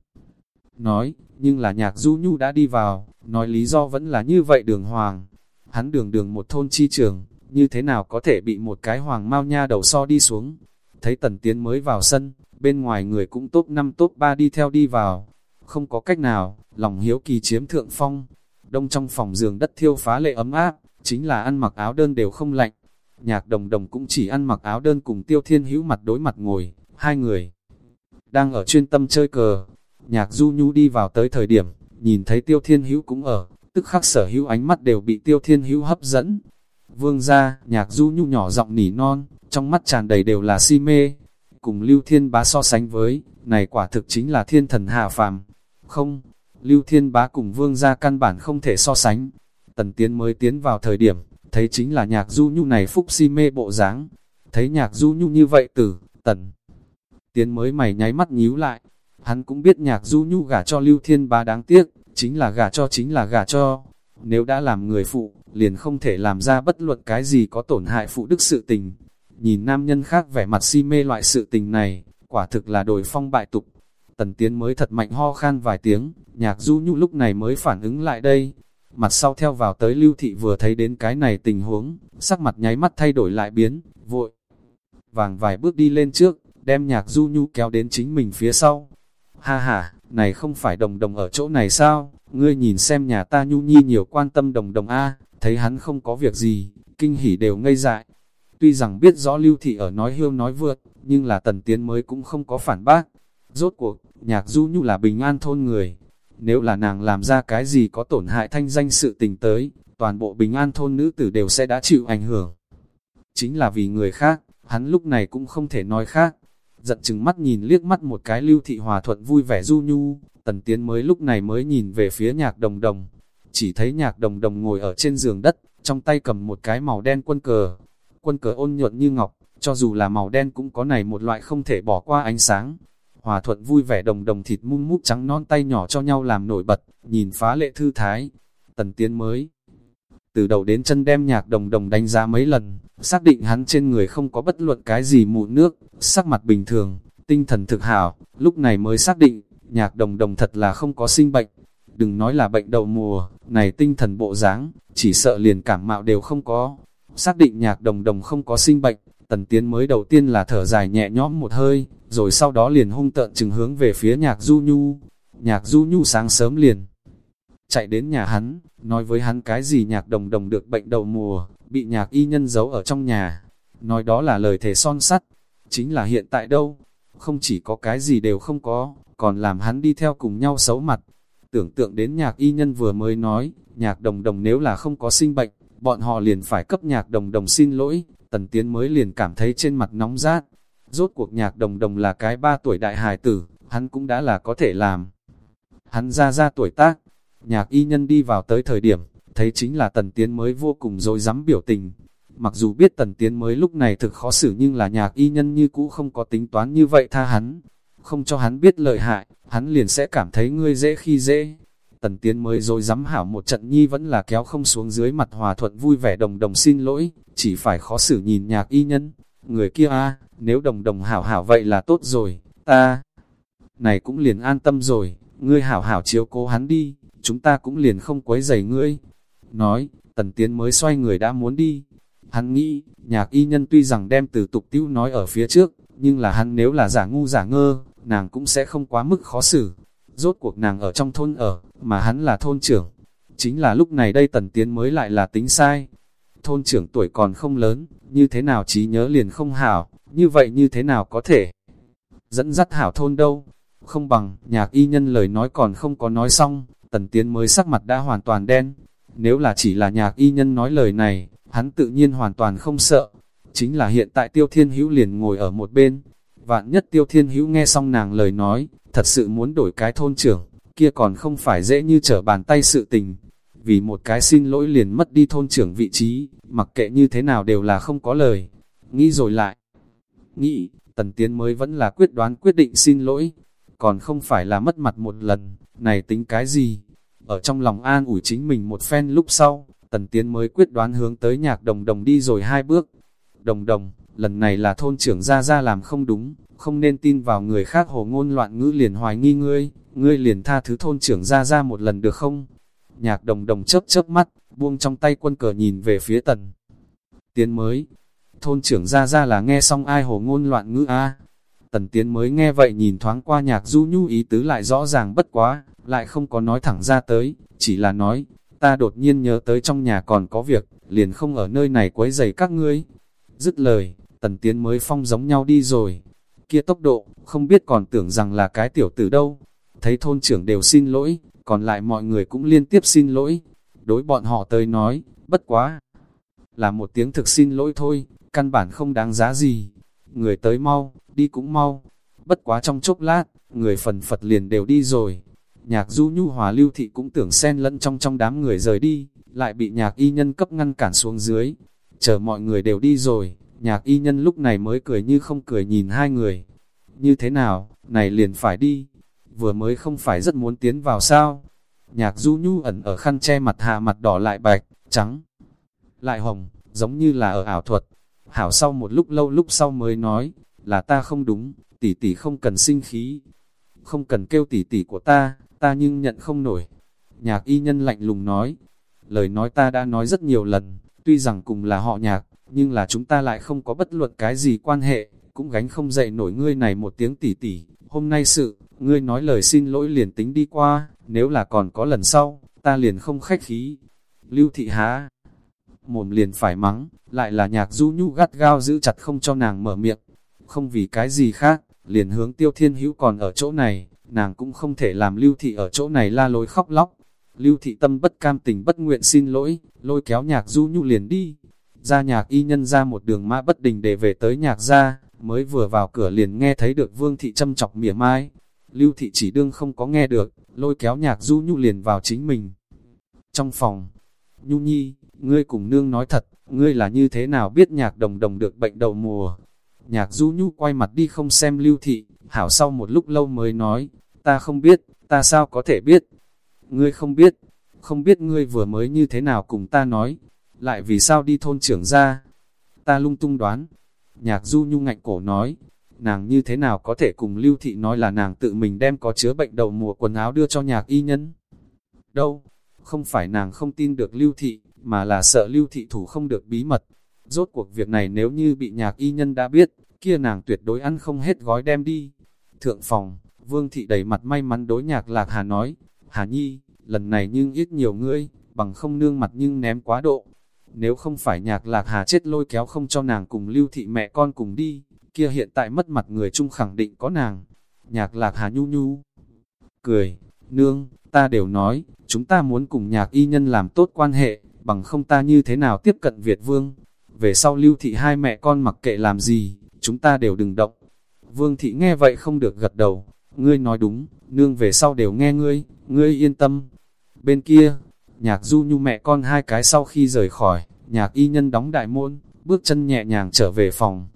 Nói, nhưng là nhạc du nhu đã đi vào, nói lý do vẫn là như vậy đường hoàng. Hắn đường đường một thôn chi trường, như thế nào có thể bị một cái hoàng mau nha đầu so đi xuống. Thấy tần tiến mới vào sân, bên ngoài người cũng tốt 5 tốt 3 đi theo đi vào. Không có cách nào, lòng hiếu kỳ chiếm thượng phong. Đông trong phòng giường đất thiêu phá lệ ấm áp, chính là ăn mặc áo đơn đều không lạnh. Nhạc đồng đồng cũng chỉ ăn mặc áo đơn cùng tiêu thiên hữu mặt đối mặt ngồi, hai người. Đang ở chuyên tâm chơi cờ, nhạc du nhu đi vào tới thời điểm, nhìn thấy tiêu thiên hữu cũng ở, tức khắc sở hữu ánh mắt đều bị tiêu thiên hữu hấp dẫn. Vương ra, nhạc du nhu nhỏ giọng nỉ non, trong mắt tràn đầy đều là si mê. Cùng lưu thiên bá so sánh với, này quả thực chính là thiên thần hạ phàm. Không, lưu thiên bá cùng vương ra căn bản không thể so sánh. Tần tiến mới tiến vào thời điểm, thấy chính là nhạc du nhu này phúc si mê bộ dáng Thấy nhạc du nhu như vậy tử, tần. Tiến mới mày nháy mắt nhíu lại. Hắn cũng biết nhạc du nhu gả cho lưu thiên bá đáng tiếc, chính là gả cho chính là gả cho. Nếu đã làm người phụ, liền không thể làm ra bất luận cái gì có tổn hại phụ đức sự tình. Nhìn nam nhân khác vẻ mặt si mê loại sự tình này, quả thực là đổi phong bại tục. Tần Tiến mới thật mạnh ho khan vài tiếng, nhạc du nhu lúc này mới phản ứng lại đây. Mặt sau theo vào tới lưu thị vừa thấy đến cái này tình huống, sắc mặt nháy mắt thay đổi lại biến, vội. Vàng vài bước đi lên trước, đem nhạc du nhu kéo đến chính mình phía sau. Ha ha, này không phải đồng đồng ở chỗ này sao? Ngươi nhìn xem nhà ta nhu nhi nhiều quan tâm đồng đồng A, thấy hắn không có việc gì, kinh hỉ đều ngây dại. Tuy rằng biết rõ lưu thị ở nói hiêu nói vượt, nhưng là tần tiến mới cũng không có phản bác. Rốt cuộc, nhạc du nhu là bình an thôn người. Nếu là nàng làm ra cái gì có tổn hại thanh danh sự tình tới, toàn bộ bình an thôn nữ tử đều sẽ đã chịu ảnh hưởng. Chính là vì người khác, hắn lúc này cũng không thể nói khác, giận chừng mắt nhìn liếc mắt một cái lưu thị hòa thuận vui vẻ du nhu, tần tiến mới lúc này mới nhìn về phía nhạc đồng đồng, chỉ thấy nhạc đồng đồng ngồi ở trên giường đất, trong tay cầm một cái màu đen quân cờ, quân cờ ôn nhuận như ngọc, cho dù là màu đen cũng có này một loại không thể bỏ qua ánh sáng. Hòa thuận vui vẻ đồng đồng thịt mung mút trắng non tay nhỏ cho nhau làm nổi bật, nhìn phá lệ thư thái. Tần tiến mới. Từ đầu đến chân đem nhạc đồng đồng đánh giá mấy lần, xác định hắn trên người không có bất luận cái gì mụn nước, sắc mặt bình thường, tinh thần thực hảo, lúc này mới xác định, nhạc đồng đồng thật là không có sinh bệnh. Đừng nói là bệnh đầu mùa, này tinh thần bộ dáng chỉ sợ liền cảm mạo đều không có. Xác định nhạc đồng đồng không có sinh bệnh, tần tiến mới đầu tiên là thở dài nhẹ nhõm một hơi, rồi sau đó liền hung tợn chừng hướng về phía nhạc du nhu. Nhạc du nhu sáng sớm liền chạy đến nhà hắn, nói với hắn cái gì nhạc đồng đồng được bệnh đầu mùa, bị nhạc y nhân giấu ở trong nhà. Nói đó là lời thề son sắt, chính là hiện tại đâu, không chỉ có cái gì đều không có, còn làm hắn đi theo cùng nhau xấu mặt. Tưởng tượng đến nhạc y nhân vừa mới nói, nhạc đồng đồng nếu là không có sinh bệnh, bọn họ liền phải cấp nhạc đồng đồng xin lỗi, tần tiến mới liền cảm thấy trên mặt nóng rát. Rốt cuộc nhạc đồng đồng là cái ba tuổi đại hài tử, hắn cũng đã là có thể làm. Hắn ra ra tuổi tác, nhạc y nhân đi vào tới thời điểm, thấy chính là tần tiến mới vô cùng dối rắm biểu tình. Mặc dù biết tần tiến mới lúc này thực khó xử nhưng là nhạc y nhân như cũ không có tính toán như vậy tha hắn. Không cho hắn biết lợi hại, hắn liền sẽ cảm thấy ngươi dễ khi dễ. Tần tiến mới rồi dám hảo một trận nhi vẫn là kéo không xuống dưới mặt hòa thuận vui vẻ đồng đồng xin lỗi, chỉ phải khó xử nhìn nhạc y nhân. Người kia a nếu đồng đồng hảo hảo vậy là tốt rồi, ta này cũng liền an tâm rồi, ngươi hảo hảo chiếu cố hắn đi, chúng ta cũng liền không quấy rầy ngươi. Nói, tần tiến mới xoay người đã muốn đi. Hắn nghĩ, nhạc y nhân tuy rằng đem từ tục tiêu nói ở phía trước, nhưng là hắn nếu là giả ngu giả ngơ, nàng cũng sẽ không quá mức khó xử. Rốt cuộc nàng ở trong thôn ở, mà hắn là thôn trưởng. Chính là lúc này đây tần tiến mới lại là tính sai. Thôn trưởng tuổi còn không lớn, như thế nào trí nhớ liền không hảo, như vậy như thế nào có thể dẫn dắt hảo thôn đâu. Không bằng, nhạc y nhân lời nói còn không có nói xong, tần tiến mới sắc mặt đã hoàn toàn đen. Nếu là chỉ là nhạc y nhân nói lời này, hắn tự nhiên hoàn toàn không sợ. Chính là hiện tại tiêu thiên hữu liền ngồi ở một bên. Vạn nhất tiêu thiên hữu nghe xong nàng lời nói, thật sự muốn đổi cái thôn trưởng, kia còn không phải dễ như trở bàn tay sự tình. Vì một cái xin lỗi liền mất đi thôn trưởng vị trí, mặc kệ như thế nào đều là không có lời. Nghĩ rồi lại. Nghĩ, tần tiến mới vẫn là quyết đoán quyết định xin lỗi. Còn không phải là mất mặt một lần, này tính cái gì? Ở trong lòng an ủi chính mình một phen lúc sau, tần tiến mới quyết đoán hướng tới nhạc đồng đồng đi rồi hai bước. Đồng đồng, lần này là thôn trưởng ra ra làm không đúng, không nên tin vào người khác hồ ngôn loạn ngữ liền hoài nghi ngươi, ngươi liền tha thứ thôn trưởng ra ra một lần được không? Nhạc đồng đồng chớp chớp mắt, buông trong tay quân cờ nhìn về phía tần. Tiến mới, thôn trưởng ra ra là nghe xong ai hồ ngôn loạn ngữ a Tần tiến mới nghe vậy nhìn thoáng qua nhạc du nhu ý tứ lại rõ ràng bất quá, lại không có nói thẳng ra tới, chỉ là nói, ta đột nhiên nhớ tới trong nhà còn có việc, liền không ở nơi này quấy rầy các ngươi. Dứt lời, tần tiến mới phong giống nhau đi rồi. Kia tốc độ, không biết còn tưởng rằng là cái tiểu tử đâu. Thấy thôn trưởng đều xin lỗi, còn lại mọi người cũng liên tiếp xin lỗi. Đối bọn họ tới nói, bất quá. Là một tiếng thực xin lỗi thôi, căn bản không đáng giá gì. Người tới mau, đi cũng mau. Bất quá trong chốc lát, người phần Phật liền đều đi rồi. Nhạc du nhu hòa lưu thị cũng tưởng xen lẫn trong trong đám người rời đi, lại bị nhạc y nhân cấp ngăn cản xuống dưới. Chờ mọi người đều đi rồi, nhạc y nhân lúc này mới cười như không cười nhìn hai người. Như thế nào, này liền phải đi, vừa mới không phải rất muốn tiến vào sao. Nhạc du nhu ẩn ở khăn che mặt hạ mặt đỏ lại bạch, trắng, lại hồng, giống như là ở ảo thuật. Hảo sau một lúc lâu lúc sau mới nói, là ta không đúng, tỷ tỷ không cần sinh khí, không cần kêu tỷ tỷ của ta, ta nhưng nhận không nổi. Nhạc y nhân lạnh lùng nói, lời nói ta đã nói rất nhiều lần, tuy rằng cùng là họ nhạc, nhưng là chúng ta lại không có bất luận cái gì quan hệ, cũng gánh không dậy nổi ngươi này một tiếng tỷ tỷ. Hôm nay sự, ngươi nói lời xin lỗi liền tính đi qua, nếu là còn có lần sau, ta liền không khách khí. Lưu thị há, mồm liền phải mắng, lại là nhạc du nhu gắt gao giữ chặt không cho nàng mở miệng, không vì cái gì khác, liền hướng tiêu thiên hữu còn ở chỗ này, nàng cũng không thể làm lưu thị ở chỗ này la lối khóc lóc. Lưu thị tâm bất cam tình bất nguyện xin lỗi, lôi kéo nhạc du nhu liền đi. Ra nhạc y nhân ra một đường mã bất đình để về tới nhạc ra, mới vừa vào cửa liền nghe thấy được vương thị châm chọc mỉa mai. Lưu thị chỉ đương không có nghe được, lôi kéo nhạc du nhu liền vào chính mình. Trong phòng, nhu nhi, ngươi cùng nương nói thật, ngươi là như thế nào biết nhạc đồng đồng được bệnh đầu mùa, Nhạc du nhu quay mặt đi không xem lưu thị, hảo sau một lúc lâu mới nói, ta không biết, ta sao có thể biết? Ngươi không biết, không biết ngươi vừa mới như thế nào cùng ta nói, lại vì sao đi thôn trưởng ra? Ta lung tung đoán. Nhạc du nhu ngạnh cổ nói, nàng như thế nào có thể cùng lưu thị nói là nàng tự mình đem có chứa bệnh đầu mùa quần áo đưa cho nhạc y nhân? Đâu, không phải nàng không tin được lưu thị, mà là sợ lưu thị thủ không được bí mật. Rốt cuộc việc này nếu như bị nhạc y nhân đã biết, kia nàng tuyệt đối ăn không hết gói đem đi. Thượng phòng, vương thị đầy mặt may mắn đối nhạc lạc hà nói, Hà Nhi, lần này nhưng ít nhiều ngươi, bằng không nương mặt nhưng ném quá độ. Nếu không phải nhạc lạc hà chết lôi kéo không cho nàng cùng lưu thị mẹ con cùng đi, kia hiện tại mất mặt người chung khẳng định có nàng. Nhạc lạc hà nhu nhu, cười, nương, ta đều nói, chúng ta muốn cùng nhạc y nhân làm tốt quan hệ, bằng không ta như thế nào tiếp cận Việt Vương. Về sau lưu thị hai mẹ con mặc kệ làm gì, chúng ta đều đừng động. Vương thị nghe vậy không được gật đầu, ngươi nói đúng, nương về sau đều nghe ngươi, ngươi yên tâm. Bên kia, nhạc du nhu mẹ con hai cái sau khi rời khỏi, nhạc y nhân đóng đại môn, bước chân nhẹ nhàng trở về phòng.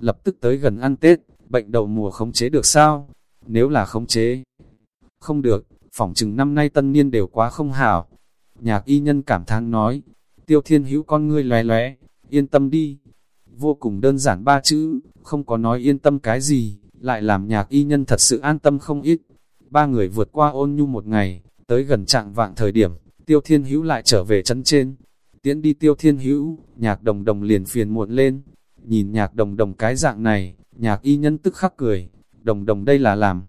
Lập tức tới gần ăn Tết, bệnh đầu mùa khống chế được sao? Nếu là khống chế, không được, phỏng chừng năm nay tân niên đều quá không hảo. Nhạc y nhân cảm thán nói, tiêu thiên hữu con ngươi lóe lóe, yên tâm đi. Vô cùng đơn giản ba chữ, không có nói yên tâm cái gì, lại làm nhạc y nhân thật sự an tâm không ít. Ba người vượt qua ôn nhu một ngày, tới gần trạng vạng thời điểm, tiêu thiên hữu lại trở về chân trên. Tiến đi tiêu thiên hữu, nhạc đồng đồng liền phiền muộn lên. Nhìn nhạc đồng đồng cái dạng này, nhạc y nhân tức khắc cười, đồng đồng đây là làm.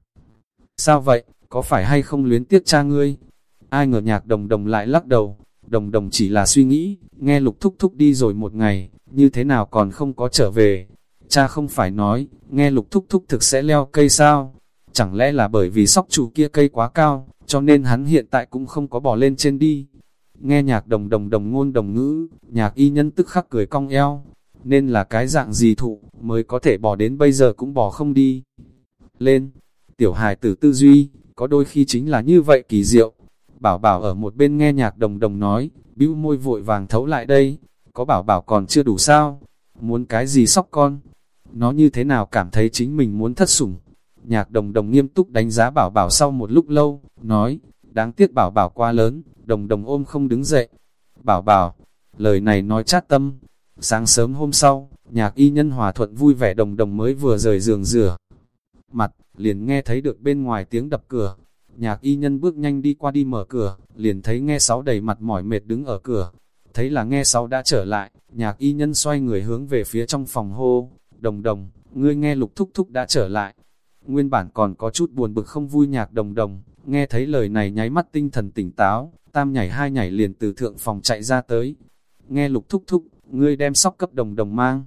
Sao vậy, có phải hay không luyến tiếc cha ngươi? Ai ngờ nhạc đồng đồng lại lắc đầu, đồng đồng chỉ là suy nghĩ, nghe lục thúc thúc đi rồi một ngày, như thế nào còn không có trở về. Cha không phải nói, nghe lục thúc thúc thực sẽ leo cây sao? Chẳng lẽ là bởi vì sóc chủ kia cây quá cao, cho nên hắn hiện tại cũng không có bỏ lên trên đi. Nghe nhạc đồng đồng đồng ngôn đồng ngữ, nhạc y nhân tức khắc cười cong eo, nên là cái dạng gì thụ, mới có thể bỏ đến bây giờ cũng bỏ không đi. Lên, tiểu hài tử tư duy, có đôi khi chính là như vậy kỳ diệu. Bảo bảo ở một bên nghe nhạc đồng đồng nói, bĩu môi vội vàng thấu lại đây, có bảo bảo còn chưa đủ sao, muốn cái gì sóc con, nó như thế nào cảm thấy chính mình muốn thất sủng. Nhạc đồng đồng nghiêm túc đánh giá bảo bảo sau một lúc lâu, nói, đáng tiếc bảo bảo quá lớn, đồng đồng ôm không đứng dậy. Bảo bảo, lời này nói chát tâm. Sáng sớm hôm sau, nhạc y nhân hòa thuận vui vẻ đồng đồng mới vừa rời giường rửa. Mặt, liền nghe thấy được bên ngoài tiếng đập cửa. Nhạc y nhân bước nhanh đi qua đi mở cửa, liền thấy nghe sáu đầy mặt mỏi mệt đứng ở cửa. Thấy là nghe sáu đã trở lại, nhạc y nhân xoay người hướng về phía trong phòng hô, đồng đồng, ngươi nghe lục thúc thúc đã trở lại. Nguyên bản còn có chút buồn bực không vui nhạc đồng đồng, nghe thấy lời này nháy mắt tinh thần tỉnh táo, tam nhảy hai nhảy liền từ thượng phòng chạy ra tới. Nghe lục thúc thúc, ngươi đem sóc cấp đồng đồng mang.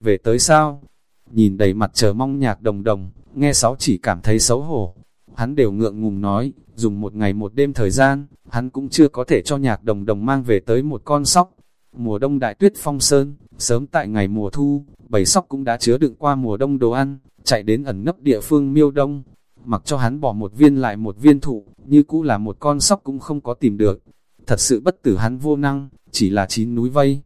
Về tới sao? Nhìn đầy mặt chờ mong nhạc đồng đồng, nghe sáu chỉ cảm thấy xấu hổ. Hắn đều ngượng ngùng nói, dùng một ngày một đêm thời gian, hắn cũng chưa có thể cho nhạc đồng đồng mang về tới một con sóc. Mùa đông đại tuyết phong sơn, sớm tại ngày mùa thu, bầy sóc cũng đã chứa đựng qua mùa đông đồ ăn, chạy đến ẩn nấp địa phương miêu đông. Mặc cho hắn bỏ một viên lại một viên thụ, như cũ là một con sóc cũng không có tìm được. Thật sự bất tử hắn vô năng, chỉ là chín núi vây.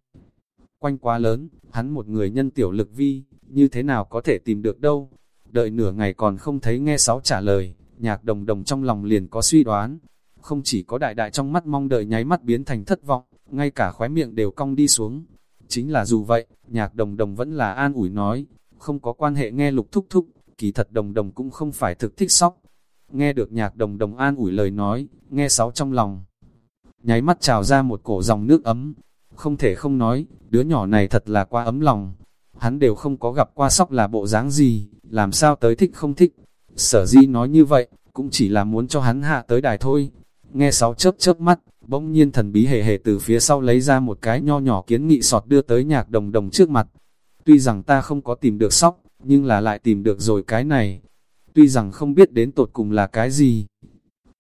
Quanh quá lớn, hắn một người nhân tiểu lực vi, như thế nào có thể tìm được đâu. Đợi nửa ngày còn không thấy nghe sáu trả lời, nhạc đồng đồng trong lòng liền có suy đoán. Không chỉ có đại đại trong mắt mong đợi nháy mắt biến thành thất vọng, ngay cả khóe miệng đều cong đi xuống. Chính là dù vậy, nhạc đồng đồng vẫn là an ủi nói, không có quan hệ nghe lục thúc thúc, kỳ thật đồng đồng cũng không phải thực thích sóc. Nghe được nhạc đồng đồng an ủi lời nói, nghe sáu trong lòng. Nháy mắt trào ra một cổ dòng nước ấm, không thể không nói, đứa nhỏ này thật là quá ấm lòng. Hắn đều không có gặp qua sóc là bộ dáng gì, làm sao tới thích không thích. Sở di nói như vậy, cũng chỉ là muốn cho hắn hạ tới đài thôi. Nghe sáu chớp chớp mắt, bỗng nhiên thần bí hề hề từ phía sau lấy ra một cái nho nhỏ kiến nghị sọt đưa tới nhạc đồng đồng trước mặt. Tuy rằng ta không có tìm được sóc, nhưng là lại tìm được rồi cái này. Tuy rằng không biết đến tột cùng là cái gì,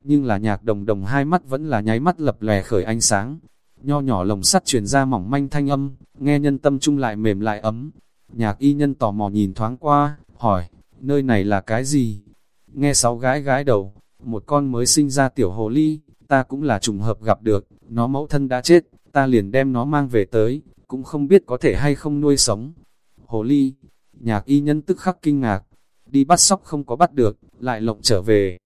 nhưng là nhạc đồng đồng hai mắt vẫn là nháy mắt lập lè khởi ánh sáng. Nho nhỏ lồng sắt truyền ra mỏng manh thanh âm, nghe nhân tâm trung lại mềm lại ấm. Nhạc y nhân tò mò nhìn thoáng qua, hỏi, nơi này là cái gì? Nghe sáu gái gái đầu, một con mới sinh ra tiểu hồ ly, ta cũng là trùng hợp gặp được, nó mẫu thân đã chết, ta liền đem nó mang về tới, cũng không biết có thể hay không nuôi sống. Hồ ly, Nhạc y nhân tức khắc kinh ngạc, đi bắt sóc không có bắt được, lại lộng trở về.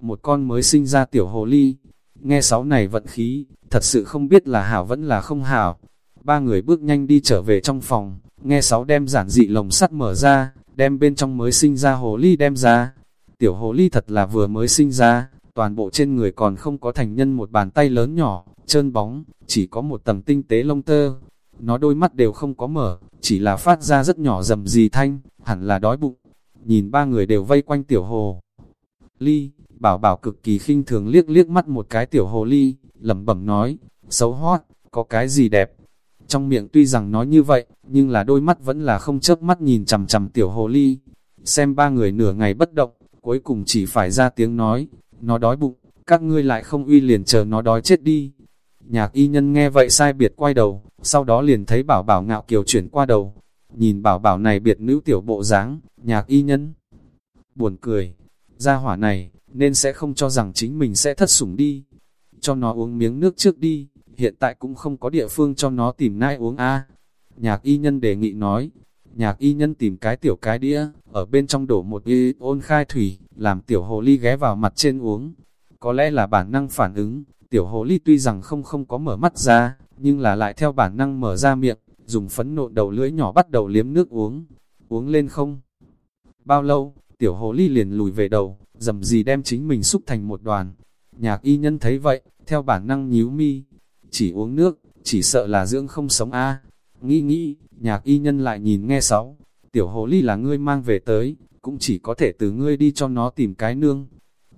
Một con mới sinh ra tiểu hồ ly, nghe sáu này vận khí, thật sự không biết là hảo vẫn là không hảo. Ba người bước nhanh đi trở về trong phòng, nghe sáu đem giản dị lồng sắt mở ra, đem bên trong mới sinh ra hồ ly đem ra. Tiểu hồ ly thật là vừa mới sinh ra, toàn bộ trên người còn không có thành nhân một bàn tay lớn nhỏ, trơn bóng, chỉ có một tầng tinh tế lông tơ. Nó đôi mắt đều không có mở, chỉ là phát ra rất nhỏ rầm gì thanh, hẳn là đói bụng. Nhìn ba người đều vây quanh tiểu hồ. Ly, bảo bảo cực kỳ khinh thường liếc liếc mắt một cái tiểu hồ ly, lẩm bẩm nói, xấu hót, có cái gì đẹp. Trong miệng tuy rằng nói như vậy, nhưng là đôi mắt vẫn là không chớp mắt nhìn chằm chằm tiểu hồ ly. Xem ba người nửa ngày bất động, cuối cùng chỉ phải ra tiếng nói, nó đói bụng, các ngươi lại không uy liền chờ nó đói chết đi. Nhạc y nhân nghe vậy sai biệt quay đầu, sau đó liền thấy bảo bảo ngạo kiều chuyển qua đầu. Nhìn bảo bảo này biệt nữ tiểu bộ dáng, nhạc y nhân. Buồn cười, ra hỏa này, nên sẽ không cho rằng chính mình sẽ thất sủng đi. Cho nó uống miếng nước trước đi, hiện tại cũng không có địa phương cho nó tìm nai uống a. Nhạc y nhân đề nghị nói, nhạc y nhân tìm cái tiểu cái đĩa, ở bên trong đổ một y ôn khai thủy, làm tiểu hồ ly ghé vào mặt trên uống. Có lẽ là bản năng phản ứng, tiểu hồ ly tuy rằng không không có mở mắt ra, nhưng là lại theo bản năng mở ra miệng, dùng phấn nộn đầu lưỡi nhỏ bắt đầu liếm nước uống. Uống lên không? Bao lâu, tiểu hồ ly liền lùi về đầu, dầm gì đem chính mình xúc thành một đoàn. Nhạc y nhân thấy vậy, theo bản năng nhíu mi, chỉ uống nước, chỉ sợ là dưỡng không sống a Nghĩ nghĩ, nhạc y nhân lại nhìn nghe sáu, tiểu hồ ly là ngươi mang về tới, cũng chỉ có thể từ ngươi đi cho nó tìm cái nương.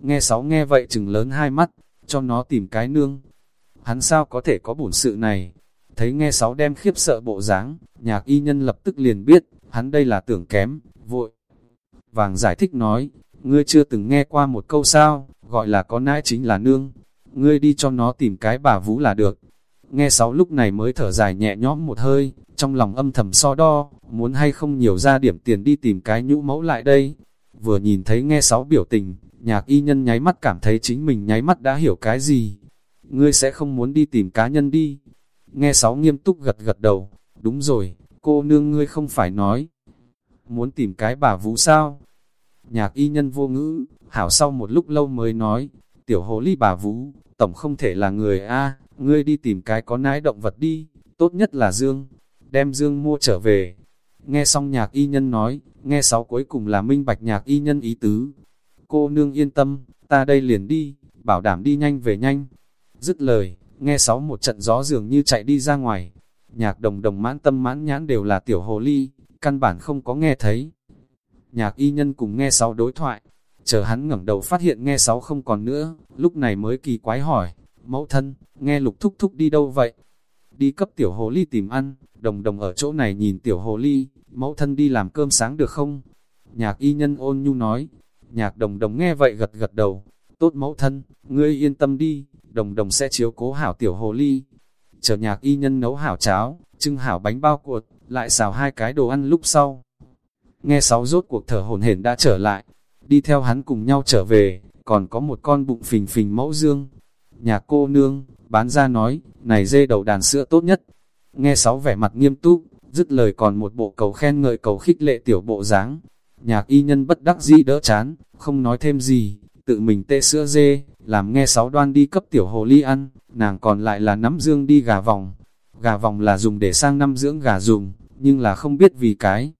Nghe sáu nghe vậy chừng lớn hai mắt, cho nó tìm cái nương. Hắn sao có thể có bổn sự này? Thấy nghe sáu đem khiếp sợ bộ dáng, nhạc y nhân lập tức liền biết, hắn đây là tưởng kém, vội. Vàng giải thích nói, ngươi chưa từng nghe qua một câu sao, gọi là có nãi chính là nương. Ngươi đi cho nó tìm cái bà vũ là được. Nghe sáu lúc này mới thở dài nhẹ nhõm một hơi, trong lòng âm thầm so đo, muốn hay không nhiều ra điểm tiền đi tìm cái nhũ mẫu lại đây. Vừa nhìn thấy nghe sáu biểu tình, nhạc y nhân nháy mắt cảm thấy chính mình nháy mắt đã hiểu cái gì. Ngươi sẽ không muốn đi tìm cá nhân đi. Nghe sáu nghiêm túc gật gật đầu, đúng rồi, cô nương ngươi không phải nói. Muốn tìm cái bà vũ sao? Nhạc y nhân vô ngữ, hảo sau một lúc lâu mới nói, tiểu hồ ly bà vũ, tổng không thể là người A, ngươi đi tìm cái có nái động vật đi, tốt nhất là Dương, đem Dương mua trở về. Nghe xong nhạc y nhân nói, nghe sáu cuối cùng là minh bạch nhạc y nhân ý tứ. Cô nương yên tâm, ta đây liền đi, bảo đảm đi nhanh về nhanh. Dứt lời, nghe sáu một trận gió dường như chạy đi ra ngoài. Nhạc đồng đồng mãn tâm mãn nhãn đều là tiểu hồ ly, căn bản không có nghe thấy. Nhạc y nhân cùng nghe sáu đối thoại, chờ hắn ngẩng đầu phát hiện nghe sáu không còn nữa, lúc này mới kỳ quái hỏi, mẫu thân, nghe lục thúc thúc đi đâu vậy? Đi cấp tiểu hồ ly tìm ăn, đồng đồng ở chỗ này nhìn tiểu hồ ly, mẫu thân đi làm cơm sáng được không? Nhạc y nhân ôn nhu nói, nhạc đồng đồng nghe vậy gật gật đầu, tốt mẫu thân, ngươi yên tâm đi, đồng đồng sẽ chiếu cố hảo tiểu hồ ly. Chờ nhạc y nhân nấu hảo cháo, trưng hảo bánh bao cuột, lại xào hai cái đồ ăn lúc sau. Nghe sáu rốt cuộc thở hồn hển đã trở lại, đi theo hắn cùng nhau trở về, còn có một con bụng phình phình mẫu dương. Nhà cô nương, bán ra nói, này dê đầu đàn sữa tốt nhất. Nghe sáu vẻ mặt nghiêm túc, dứt lời còn một bộ cầu khen ngợi cầu khích lệ tiểu bộ dáng. Nhạc y nhân bất đắc dĩ đỡ chán, không nói thêm gì, tự mình tê sữa dê, làm nghe sáu đoan đi cấp tiểu hồ ly ăn, nàng còn lại là nắm dương đi gà vòng. Gà vòng là dùng để sang năm dưỡng gà dùng, nhưng là không biết vì cái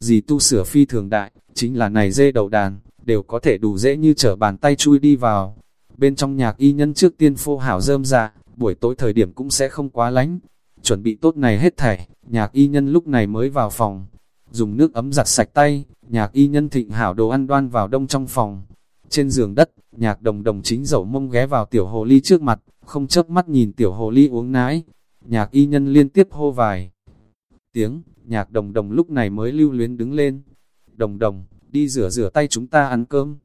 gì tu sửa phi thường đại, chính là này dê đầu đàn, đều có thể đủ dễ như trở bàn tay chui đi vào. Bên trong nhạc y nhân trước tiên phô hảo rơm ra, buổi tối thời điểm cũng sẽ không quá lánh. Chuẩn bị tốt này hết thảy, nhạc y nhân lúc này mới vào phòng. Dùng nước ấm giặt sạch tay, nhạc y nhân thịnh hảo đồ ăn đoan vào đông trong phòng. Trên giường đất, nhạc đồng đồng chính dầu mông ghé vào tiểu hồ ly trước mặt, không chớp mắt nhìn tiểu hồ ly uống nái. Nhạc y nhân liên tiếp hô vài tiếng, nhạc đồng đồng lúc này mới lưu luyến đứng lên. Đồng đồng, đi rửa rửa tay chúng ta ăn cơm.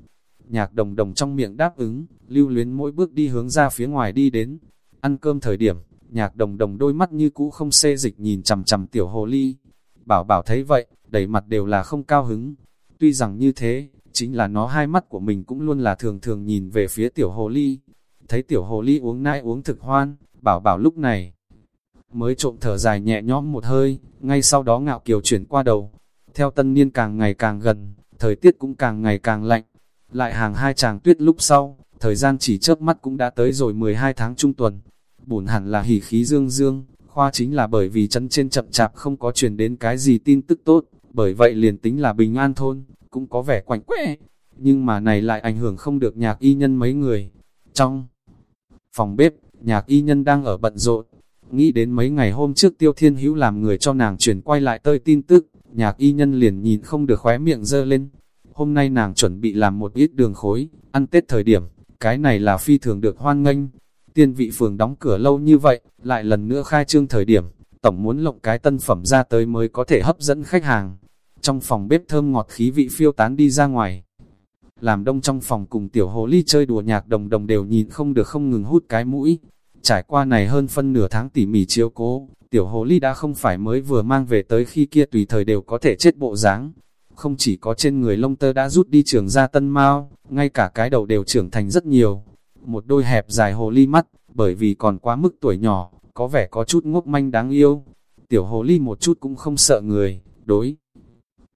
Nhạc đồng đồng trong miệng đáp ứng, lưu luyến mỗi bước đi hướng ra phía ngoài đi đến. Ăn cơm thời điểm, nhạc đồng đồng đôi mắt như cũ không xê dịch nhìn chằm chằm tiểu hồ ly. Bảo bảo thấy vậy, đầy mặt đều là không cao hứng. Tuy rằng như thế, chính là nó hai mắt của mình cũng luôn là thường thường nhìn về phía tiểu hồ ly. Thấy tiểu hồ ly uống nãi uống thực hoan, bảo bảo lúc này mới trộm thở dài nhẹ nhõm một hơi, ngay sau đó ngạo kiều chuyển qua đầu. Theo tân niên càng ngày càng gần, thời tiết cũng càng ngày càng lạnh. Lại hàng hai tràng tuyết lúc sau, thời gian chỉ chớp mắt cũng đã tới rồi 12 tháng trung tuần. Bổn hẳn là hỉ khí dương dương, khoa chính là bởi vì chân trên chậm chạp không có truyền đến cái gì tin tức tốt, bởi vậy liền tính là bình an thôn, cũng có vẻ quạnh quẽ. Nhưng mà này lại ảnh hưởng không được nhạc y nhân mấy người. Trong phòng bếp, nhạc y nhân đang ở bận rộn, nghĩ đến mấy ngày hôm trước tiêu thiên hữu làm người cho nàng chuyển quay lại tơi tin tức, nhạc y nhân liền nhìn không được khóe miệng dơ lên. Hôm nay nàng chuẩn bị làm một ít đường khối, ăn Tết thời điểm, cái này là phi thường được hoan nghênh. Tiên vị phường đóng cửa lâu như vậy, lại lần nữa khai trương thời điểm, tổng muốn lộng cái tân phẩm ra tới mới có thể hấp dẫn khách hàng. Trong phòng bếp thơm ngọt khí vị phiêu tán đi ra ngoài. Làm đông trong phòng cùng tiểu hồ ly chơi đùa nhạc đồng đồng đều nhìn không được không ngừng hút cái mũi. Trải qua này hơn phân nửa tháng tỉ mỉ chiếu cố, tiểu hồ ly đã không phải mới vừa mang về tới khi kia tùy thời đều có thể chết bộ dáng Không chỉ có trên người lông tơ đã rút đi trường ra tân mau, ngay cả cái đầu đều trưởng thành rất nhiều. Một đôi hẹp dài hồ ly mắt, bởi vì còn quá mức tuổi nhỏ, có vẻ có chút ngốc manh đáng yêu. Tiểu hồ ly một chút cũng không sợ người, đối.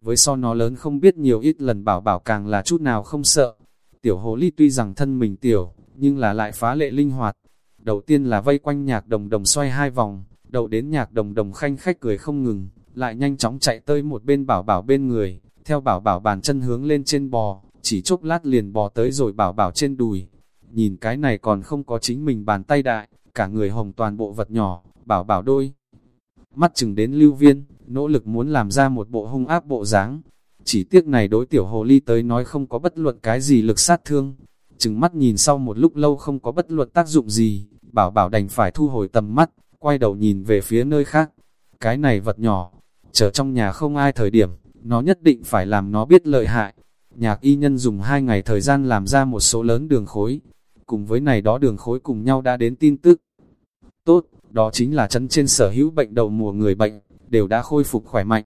Với so nó lớn không biết nhiều ít lần bảo bảo càng là chút nào không sợ. Tiểu hồ ly tuy rằng thân mình tiểu, nhưng là lại phá lệ linh hoạt. Đầu tiên là vây quanh nhạc đồng đồng xoay hai vòng, đầu đến nhạc đồng đồng khanh khách cười không ngừng, lại nhanh chóng chạy tới một bên bảo bảo bên người, theo bảo bảo bàn chân hướng lên trên bò, chỉ chốc lát liền bò tới rồi bảo bảo trên đùi. Nhìn cái này còn không có chính mình bàn tay đại, cả người hồng toàn bộ vật nhỏ, bảo bảo đôi. Mắt chừng đến lưu viên, nỗ lực muốn làm ra một bộ hung áp bộ dáng. Chỉ tiếc này đối tiểu hồ ly tới nói không có bất luận cái gì lực sát thương. Chừng mắt nhìn sau một lúc lâu không có bất luận tác dụng gì, bảo bảo đành phải thu hồi tầm mắt, quay đầu nhìn về phía nơi khác. Cái này vật nhỏ, chờ trong nhà không ai thời điểm, nó nhất định phải làm nó biết lợi hại. Nhạc y nhân dùng hai ngày thời gian làm ra một số lớn đường khối, cùng với này đó đường khối cùng nhau đã đến tin tức. Tốt, đó chính là chân trên sở hữu bệnh đầu mùa người bệnh, đều đã khôi phục khỏe mạnh.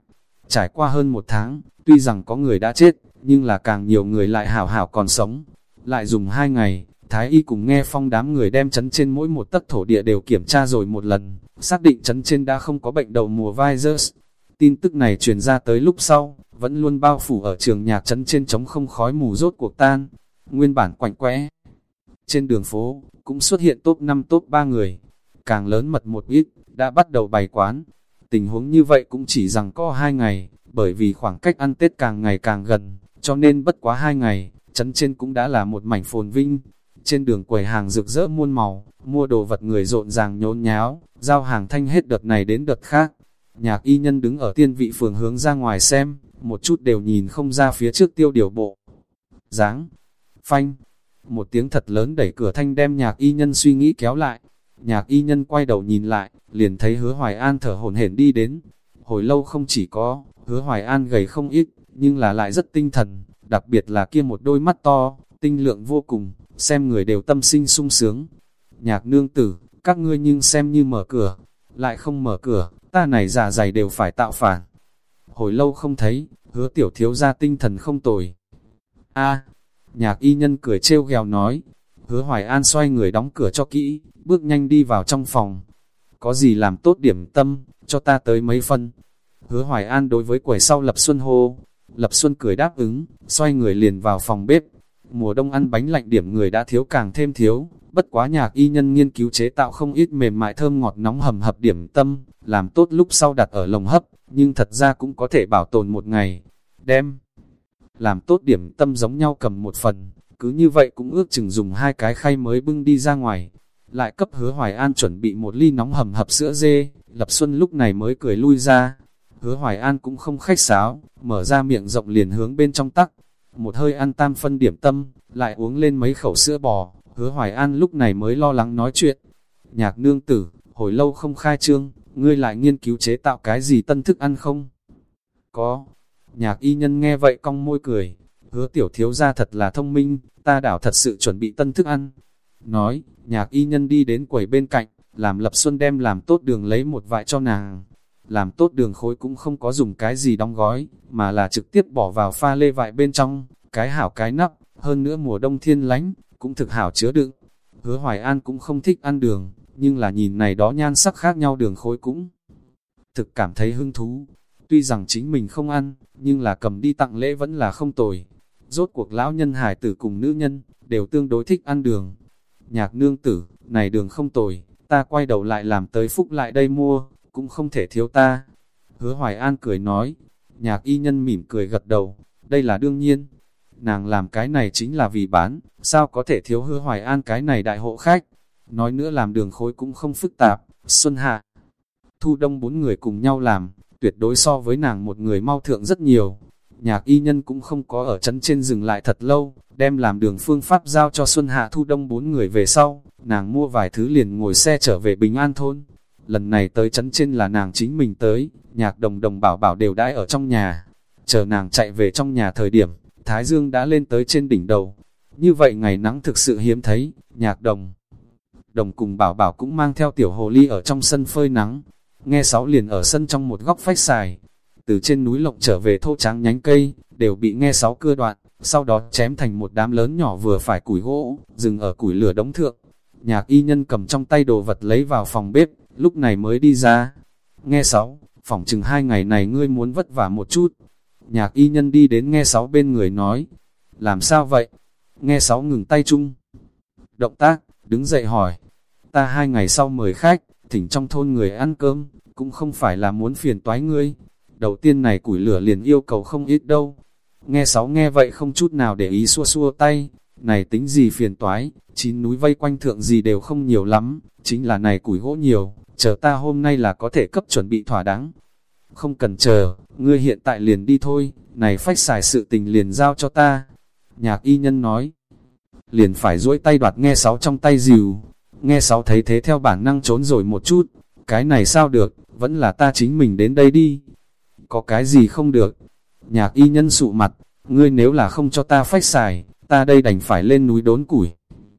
Trải qua hơn một tháng, tuy rằng có người đã chết, nhưng là càng nhiều người lại hảo hảo còn sống. Lại dùng hai ngày, Thái y cùng nghe phong đám người đem chấn trên mỗi một tấc thổ địa đều kiểm tra rồi một lần, xác định chấn trên đã không có bệnh đầu mùa virus. Tin tức này truyền ra tới lúc sau, vẫn luôn bao phủ ở trường nhạc chấn trên chống không khói mù rốt cuộc tan. Nguyên bản quạnh quẽ. Trên đường phố, cũng xuất hiện top 5 top 3 người. Càng lớn mật một ít, đã bắt đầu bày quán. Tình huống như vậy cũng chỉ rằng có hai ngày, bởi vì khoảng cách ăn Tết càng ngày càng gần, cho nên bất quá hai ngày, chấn trên cũng đã là một mảnh phồn vinh, trên đường quầy hàng rực rỡ muôn màu, mua đồ vật người rộn ràng nhốn nháo, giao hàng thanh hết đợt này đến đợt khác. Nhạc y nhân đứng ở tiên vị phường hướng ra ngoài xem, một chút đều nhìn không ra phía trước tiêu điều bộ. dáng phanh, một tiếng thật lớn đẩy cửa thanh đem nhạc y nhân suy nghĩ kéo lại. Nhạc y nhân quay đầu nhìn lại, liền thấy hứa hoài an thở hổn hển đi đến. Hồi lâu không chỉ có, hứa hoài an gầy không ít, nhưng là lại rất tinh thần, đặc biệt là kia một đôi mắt to, tinh lượng vô cùng, xem người đều tâm sinh sung sướng. Nhạc nương tử, các ngươi nhưng xem như mở cửa, lại không mở cửa, ta này giả dày đều phải tạo phản. Hồi lâu không thấy, hứa tiểu thiếu ra tinh thần không tồi. a nhạc y nhân cười trêu ghèo nói, hứa hoài an xoay người đóng cửa cho kỹ, bước nhanh đi vào trong phòng. Có gì làm tốt điểm tâm, cho ta tới mấy phân. Hứa hoài an đối với quầy sau Lập Xuân hô, Lập Xuân cười đáp ứng, xoay người liền vào phòng bếp, Mùa đông ăn bánh lạnh điểm người đã thiếu càng thêm thiếu, bất quá nhạc y nhân nghiên cứu chế tạo không ít mềm mại thơm ngọt nóng hầm hập điểm tâm, làm tốt lúc sau đặt ở lồng hấp, nhưng thật ra cũng có thể bảo tồn một ngày. Đem, làm tốt điểm tâm giống nhau cầm một phần, cứ như vậy cũng ước chừng dùng hai cái khay mới bưng đi ra ngoài. Lại cấp hứa Hoài An chuẩn bị một ly nóng hầm hập sữa dê, Lập Xuân lúc này mới cười lui ra. Hứa Hoài An cũng không khách sáo, mở ra miệng rộng liền hướng bên trong tắc, một hơi ăn tam phân điểm tâm, lại uống lên mấy khẩu sữa bò, hứa hoài an lúc này mới lo lắng nói chuyện. Nhạc nương tử, hồi lâu không khai trương, ngươi lại nghiên cứu chế tạo cái gì tân thức ăn không? Có. Nhạc y nhân nghe vậy cong môi cười, hứa tiểu thiếu ra thật là thông minh, ta đảo thật sự chuẩn bị tân thức ăn. Nói, nhạc y nhân đi đến quầy bên cạnh, làm lập xuân đem làm tốt đường lấy một vại cho nàng, làm tốt đường khối cũng không có dùng cái gì đóng gói, mà là trực tiếp bỏ vào pha lê vại bên trong, cái hảo cái nắp, hơn nữa mùa đông thiên lánh, cũng thực hảo chứa đựng. Hứa Hoài An cũng không thích ăn đường, nhưng là nhìn này đó nhan sắc khác nhau đường khối cũng thực cảm thấy hứng thú. tuy rằng chính mình không ăn, nhưng là cầm đi tặng lễ vẫn là không tồi. Rốt cuộc lão nhân hải tử cùng nữ nhân, đều tương đối thích ăn đường. Nhạc nương tử, này đường không tồi, ta quay đầu lại làm tới phúc lại đây mua, cũng không thể thiếu ta. Hứa Hoài An cười nói, nhạc y nhân mỉm cười gật đầu, đây là đương nhiên. Nàng làm cái này chính là vì bán, sao có thể thiếu hứa Hoài An cái này đại hộ khách. Nói nữa làm đường khối cũng không phức tạp, Xuân Hạ. Thu đông bốn người cùng nhau làm, tuyệt đối so với nàng một người mau thượng rất nhiều. Nhạc y nhân cũng không có ở chấn trên dừng lại thật lâu, đem làm đường phương pháp giao cho Xuân Hạ Thu Đông bốn người về sau, nàng mua vài thứ liền ngồi xe trở về Bình An Thôn. Lần này tới chấn trên là nàng chính mình tới, nhạc đồng đồng bảo bảo đều đãi ở trong nhà. Chờ nàng chạy về trong nhà thời điểm, Thái Dương đã lên tới trên đỉnh đầu. Như vậy ngày nắng thực sự hiếm thấy, nhạc đồng. Đồng cùng bảo bảo cũng mang theo tiểu hồ ly ở trong sân phơi nắng. Nghe sáu liền ở sân trong một góc phách xài. Từ trên núi lộng trở về thô tráng nhánh cây, đều bị nghe sáu cưa đoạn, sau đó chém thành một đám lớn nhỏ vừa phải củi gỗ, dừng ở củi lửa đống thượng. Nhạc y nhân cầm trong tay đồ vật lấy vào phòng bếp, lúc này mới đi ra. Nghe sáu, phỏng chừng hai ngày này ngươi muốn vất vả một chút. Nhạc y nhân đi đến nghe sáu bên người nói, làm sao vậy? Nghe sáu ngừng tay chung. Động tác, đứng dậy hỏi, ta hai ngày sau mời khách, thỉnh trong thôn người ăn cơm, cũng không phải là muốn phiền toái ngươi. Đầu tiên này củi lửa liền yêu cầu không ít đâu. Nghe sáu nghe vậy không chút nào để ý xua xua tay, này tính gì phiền toái, chín núi vây quanh thượng gì đều không nhiều lắm, chính là này củi gỗ nhiều, chờ ta hôm nay là có thể cấp chuẩn bị thỏa đáng. Không cần chờ, ngươi hiện tại liền đi thôi, này phách xài sự tình liền giao cho ta. Nhạc y nhân nói, liền phải duỗi tay đoạt nghe sáu trong tay dìu. Nghe sáu thấy thế theo bản năng trốn rồi một chút, cái này sao được, vẫn là ta chính mình đến đây đi. Có cái gì không được? Nhạc y nhân sụ mặt, ngươi nếu là không cho ta phách xài, ta đây đành phải lên núi đốn củi.